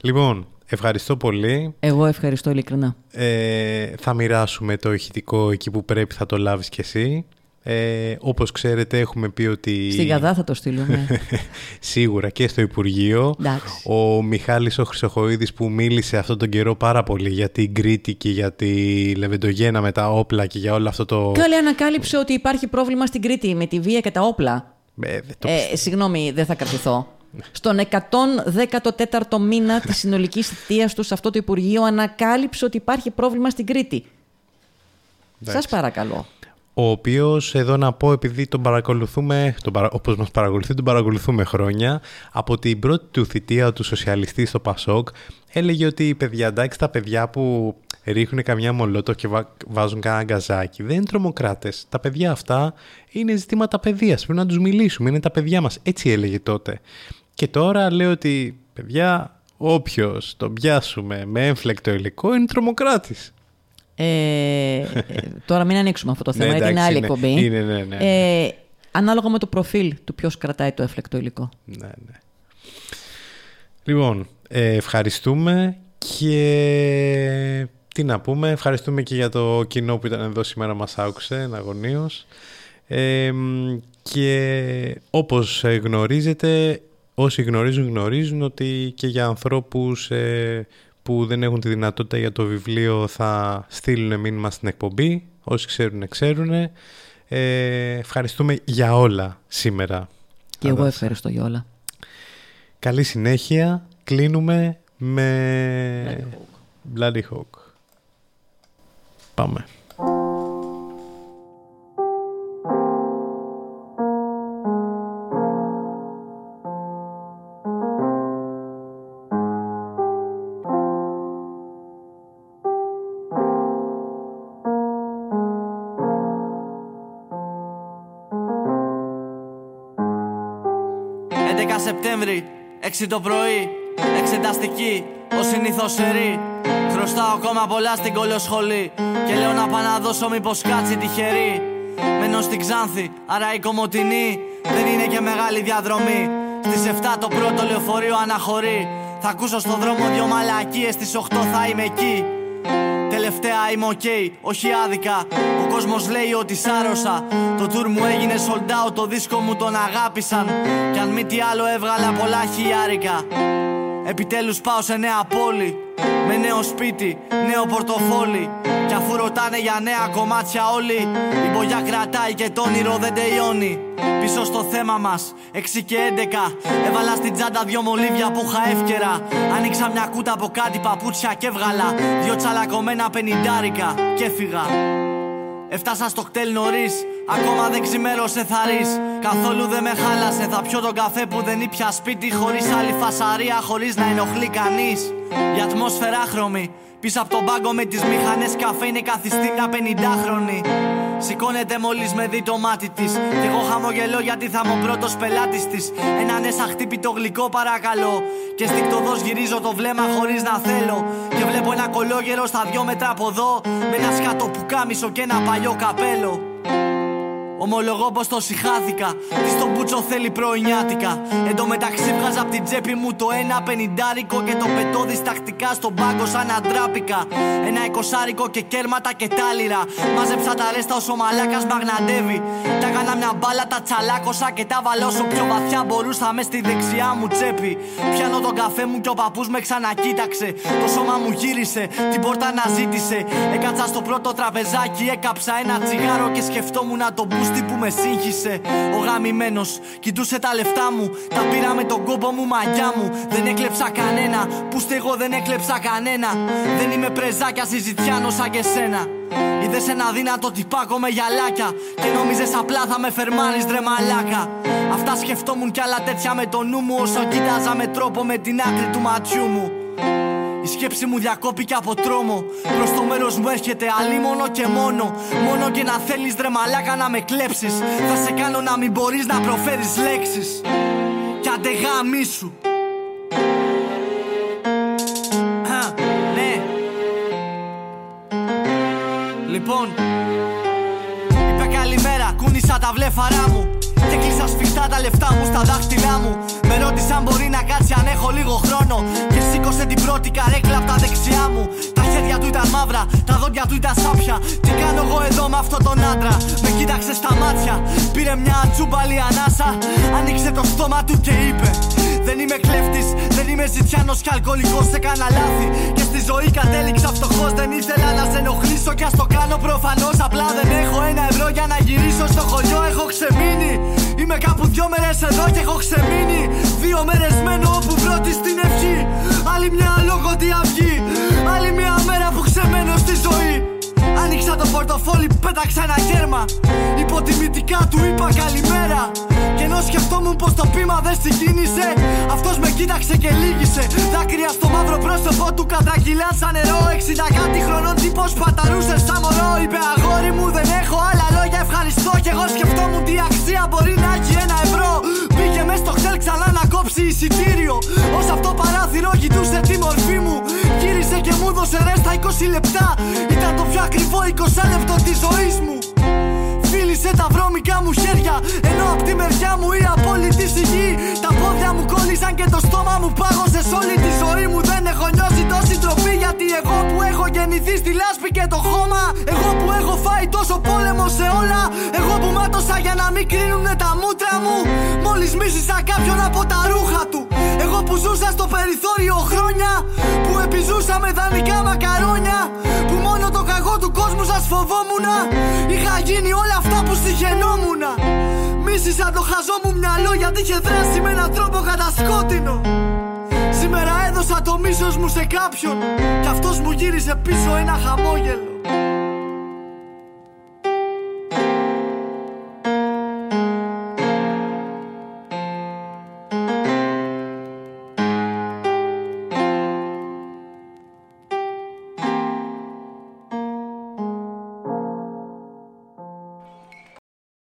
Λοιπόν, ευχαριστώ πολύ. Εγώ ευχαριστώ ειλικρινά. Ε, θα μοιράσουμε το ηχητικό εκεί που πρέπει, θα το λάβεις κι εσύ. Ε, όπως ξέρετε έχουμε πει ότι... Στην Γαδά θα το στείλουμε. *laughs* Σίγουρα και στο Υπουργείο. Εντάξει. Ο Μιχάλης ο Χρυσοχοίδης που μίλησε αυτόν τον καιρό πάρα πολύ για την Κρήτη και για τη Λεβεντογένα με τα όπλα και για όλο αυτό το... Καλή ανακάλυψε ότι υπάρχει πρόβλημα στην Κρήτη με τη βία και τα όπλα. Ε, δεν το Ε, συγγνώμη, δεν θα κρατηθώ. Στον 114ο μήνα της συνολικής θητείας του σε αυτό το Υπουργείο ανακάλυψε ότι υπάρχει πρόβλημα στην Κρήτη. Σας παρακαλώ. ο οποίος εδώ να πω επειδή τον παρακολουθούμε, τον παρα, όπως μας παρακολουθεί τον παρακολουθούμε χρόνια, από την πρώτη του θητεία του σοσιαλιστή στο Πασόκ έλεγε ότι παιδιά εντάξει τα παιδιά που ρίχνουν καμιά μολότο και βα- βάζουν κανένα γκαζάκι δεν είναι τρομοκράτες. Τα παιδιά αυτά είναι ζητήματα παιδείας, πρέπει να τους μιλήσουμε, είναι τα παιδιά μας. Έτσι έλεγε τότε. Και τώρα λέει ότι παιδιά όποιος τον πιάσουμε με έμφλεκτο υλικό είναι τρομοκράτης. Ε, ε, τώρα μην ανοίξουμε αυτό το θέμα, Ναι, γιατί είναι εντάξει, άλλη είναι. εκπομπή. Είναι, ναι, ναι, Ε, ανάλογα με το προφίλ του ποιος κρατάει το έφλεκτο υλικό. Ναι, ναι. Λοιπόν, ε, ευχαριστούμε και τι να πούμε, ευχαριστούμε και για το κοινό που ήταν εδώ σήμερα μας άκουσε εναγωνίως. Ε, μ, και όπως ε, γνωρίζετε, όσοι γνωρίζουν γνωρίζουν ότι και για ανθρώπους ε, που δεν έχουν τη δυνατότητα για το βιβλίο θα στείλουν μήνυμα στην εκπομπή. Όσοι ξέρουν, ξέρουν. Ε, ευχαριστούμε για όλα σήμερα. Και εγώ Αδάσα. ευχαριστώ για όλα. Καλή συνέχεια. Κλείνουμε με Bloody Hawk. Πάμε. 6 το πρωί, εξεταστική, ως συνήθως σερί. Χρωστάω ακόμα πολλά στην κωλοσχολή και λέω να πάω να δώσω μήπως κάτσει τυχερή. Μένω στην Ξάνθη, άρα η Κομωτινή δεν είναι και μεγάλη διαδρομή. Στις 7 το πρώτο λεωφορείο αναχωρεί. Θα ακούσω στον δρόμο δυο μαλακίες, στις 8 θα είμαι εκεί. Τελευταία είμαι οκ, όχι άδικα. Ο κόσμος λέει ότι σάρωσα. Το tour μου έγινε sold out, το δίσκο μου τον αγάπησαν. Κι αν μη τι άλλο έβγαλα πολλά χιλιάρικα. Επιτέλους πάω σε νέα πόλη Με νέο σπίτι, νέο πορτοφόλι. Κι αφού ρωτάνε για νέα κομμάτια όλοι Η μπογιά κρατάει και το όνειρο δεν τελειώνει. Πίσω στο θέμα μας, 6 και 11 Έβαλα στην τσάντα δυο μολύβια που είχα εύκαιρα. Άνοιξα μια κούτα από κάτι παπούτσια και έβγαλα. Δυο τσαλακωμένα πενιντάρικα και έφυγα Έφτασα στο κτέλ νωρίς. Ακόμα δεν ξημέρωσε θαρής. Καθόλου δεν με χάλασε. Θα πιω τον καφέ που δεν ήπια σπίτι. Χωρίς άλλη φασαρία, χωρίς να ενοχλεί κανείς. Η ατμόσφαιρα χρώμη. Πίσω από τον πάγκο με τις μηχανές καφέ είναι καθιστή μια πενηντάχρονη. Σηκώνεται μόλις με δει το μάτι της. Κι εγώ χαμογελώ γιατί θα είμαι ο πρώτος πελάτης της. Ένα νέσα το γλυκό παρακαλώ. Και στικτοδό γυρίζω το βλέμμα χωρίς να θέλω. Και βλέπω ένα κολόγερο στα δυο μέτρα από εδώ. Με ένα σκάτο που κάμισο και ένα παλιό καπέλο. Ομολογώ πως το συχάθηκα. Τι στον μπούτσο θέλει πρωινιάτικα. Εν τω μεταξύ βγάζα από την τσέπη μου το ένα πενιντάρικο και το πετώ διστακτικά στον πάγκο σαν αντράπικα. Ένα εικοσάρικο και κέρματα και τάλιρα. Μάζεψα τα ρέστα όσο μαλάκας μαγναντεύει. Τα έκανα μια μπάλα, τα τσαλάκωσα και τα βάλω όσο πιο βαθιά μπορούσα μες στη δεξιά μου τσέπη. Πιάνω τον καφέ μου και ο παππούς με ξανακοίταξε. Το σώμα μου γύρισε, την πόρτα αναζήτησε. Έκατσα στο πρώτο τραπεζάκι, έκαψα ένα τσιγάρο και σκεφτόμουν να το μπούστι που με σύγχυσε. Ο γαμημένος κοιτούσε τα λεφτά μου. Τα πήρα με τον κόμπο μου, μαγιά μου. Δεν έκλεψα κανένα. Που εγώ δεν έκλεψα κανένα. Δεν είμαι πρεζάκια συζητιάνο σαν και σένα. Είδες ένα δύνατο τυπάκο με γυαλάκια. Και νόμιζες απλά θα με φερμάνεις ρε μαλάκα. Αυτά σκεφτόμουν κι άλλα τέτοια με το νου μου όσο κοίταζα με τρόπο με την άκρη του ματιού μου. Η σκέψη μου διακόπηκε από τρόμο. Προς το μέρος μου έρχεται αλίμονο και μόνο. Μόνο και να θέλεις ρε μαλάκα να με κλέψεις. Θα σε κάνω να μην μπορείς να προφέρεις λέξεις. Κι αντεγάμι σου. ναι. Λοιπόν, είπε καλημέρα, κούνησα τα βλέφαρά μου. Και κλείσα σφιχτά τα λεφτά μου στα δάχτυλά μου. Με ρώτησαν μπορεί να κάτσει αν έχω λίγο χρόνο. Και σήκωσε την πρώτη καρέκλα από τα δεξιά μου. Τα χέρια του ήταν μαύρα, τα δόντια του ήταν σάπια. Τι κάνω εγώ εδώ με αυτόν τον άντρα; Με κοίταξε στα μάτια. Πήρε μια τσούμπαλη ανάσα. Άνοιξε το στόμα του και είπε: Δεν είμαι κλέφτης, δεν είμαι ζητιάνος και αλκοολικός. Σε κάνα λάθη. Και στη ζωή κατέληξα φτωχός. Δεν ήθελα να σε ενοχλήσω και ας το κάνω προφανώς. Απλά δεν έχω ένα ευρώ για να γυρίσω στο χωριό. Έχω ξεμείνει. Είμαι κάπου δυο μέρες εδώ και έχω ξεμείνει. Δύο μέρες μένω όπου πρώτη στην ευχή. Άλλη μια λόγω αυγή. Άλλη μια μέρα που ξεμένω στη ζωή. Άνοιξα το πορτοφόλι, πέταξα ένα γέρμα. Υποτιμητικά του είπα καλημέρα. Και ενώ σκεφτόμουν πως το πείμα δεν συγκίνησε, αυτός με κοίταξε και λύγησε. Δάκρυα στο μαύρο πρόσωπό του κατρακυλά σαν νερό. 60 κάτι χρονών τύπος παταρούσε σαν μωρό. Είπε αγόρι μου δεν έχω άλλα λόγια, ευχαριστώ. Και εγώ σκεφτόμουν τι αξία μπορεί να έχει ένα ευρώ. Πήγε μέσα στο χτέλ ξανά να κόψει εισιτήριο. Όσο αυτό παράθυρο κοιτούσε τη μορφή μου. Γύρισε και μου δώσε ρέστα 20 λεπτά. Ήταν το πιο ακριβό 20 λεπτό της ζωής μου. Φίλησε τα βρώμικα μου χέρια Ενώ απ' τη μεριά μου η απόλυτη σιγή Τα πόδια μου κόλλησαν και το στόμα μου πάγωσε όλη τη ζωή μου Δεν έχω νιώσει τόση τροπή Γιατί εγώ που έχω γεννηθεί στη λάσπη και το χώμα Εγώ που έχω φάει τόσο πόλεμο σε όλα Εγώ που μάτωσα για να μην κρίνουν τα μούτρα μου Μόλις μίσησα κάποιον από τα ρούχα του Εγώ που ζούσα στο περιθώριο χρόνια Που επιζούσα με δανεικά μακαρόνια Που μόνο το καγό του κόσμου σας φοβόμουν Είχα γίνει όλα αυτά που συγχαινόμουν Μίσησα το χαζό μου μυαλό γιατί είχε δράσει με έναν τρόπο κατασκότεινο. Σήμερα έδωσα το μίσος μου σε κάποιον Κι αυτός μου γύρισε πίσω ένα χαμόγελο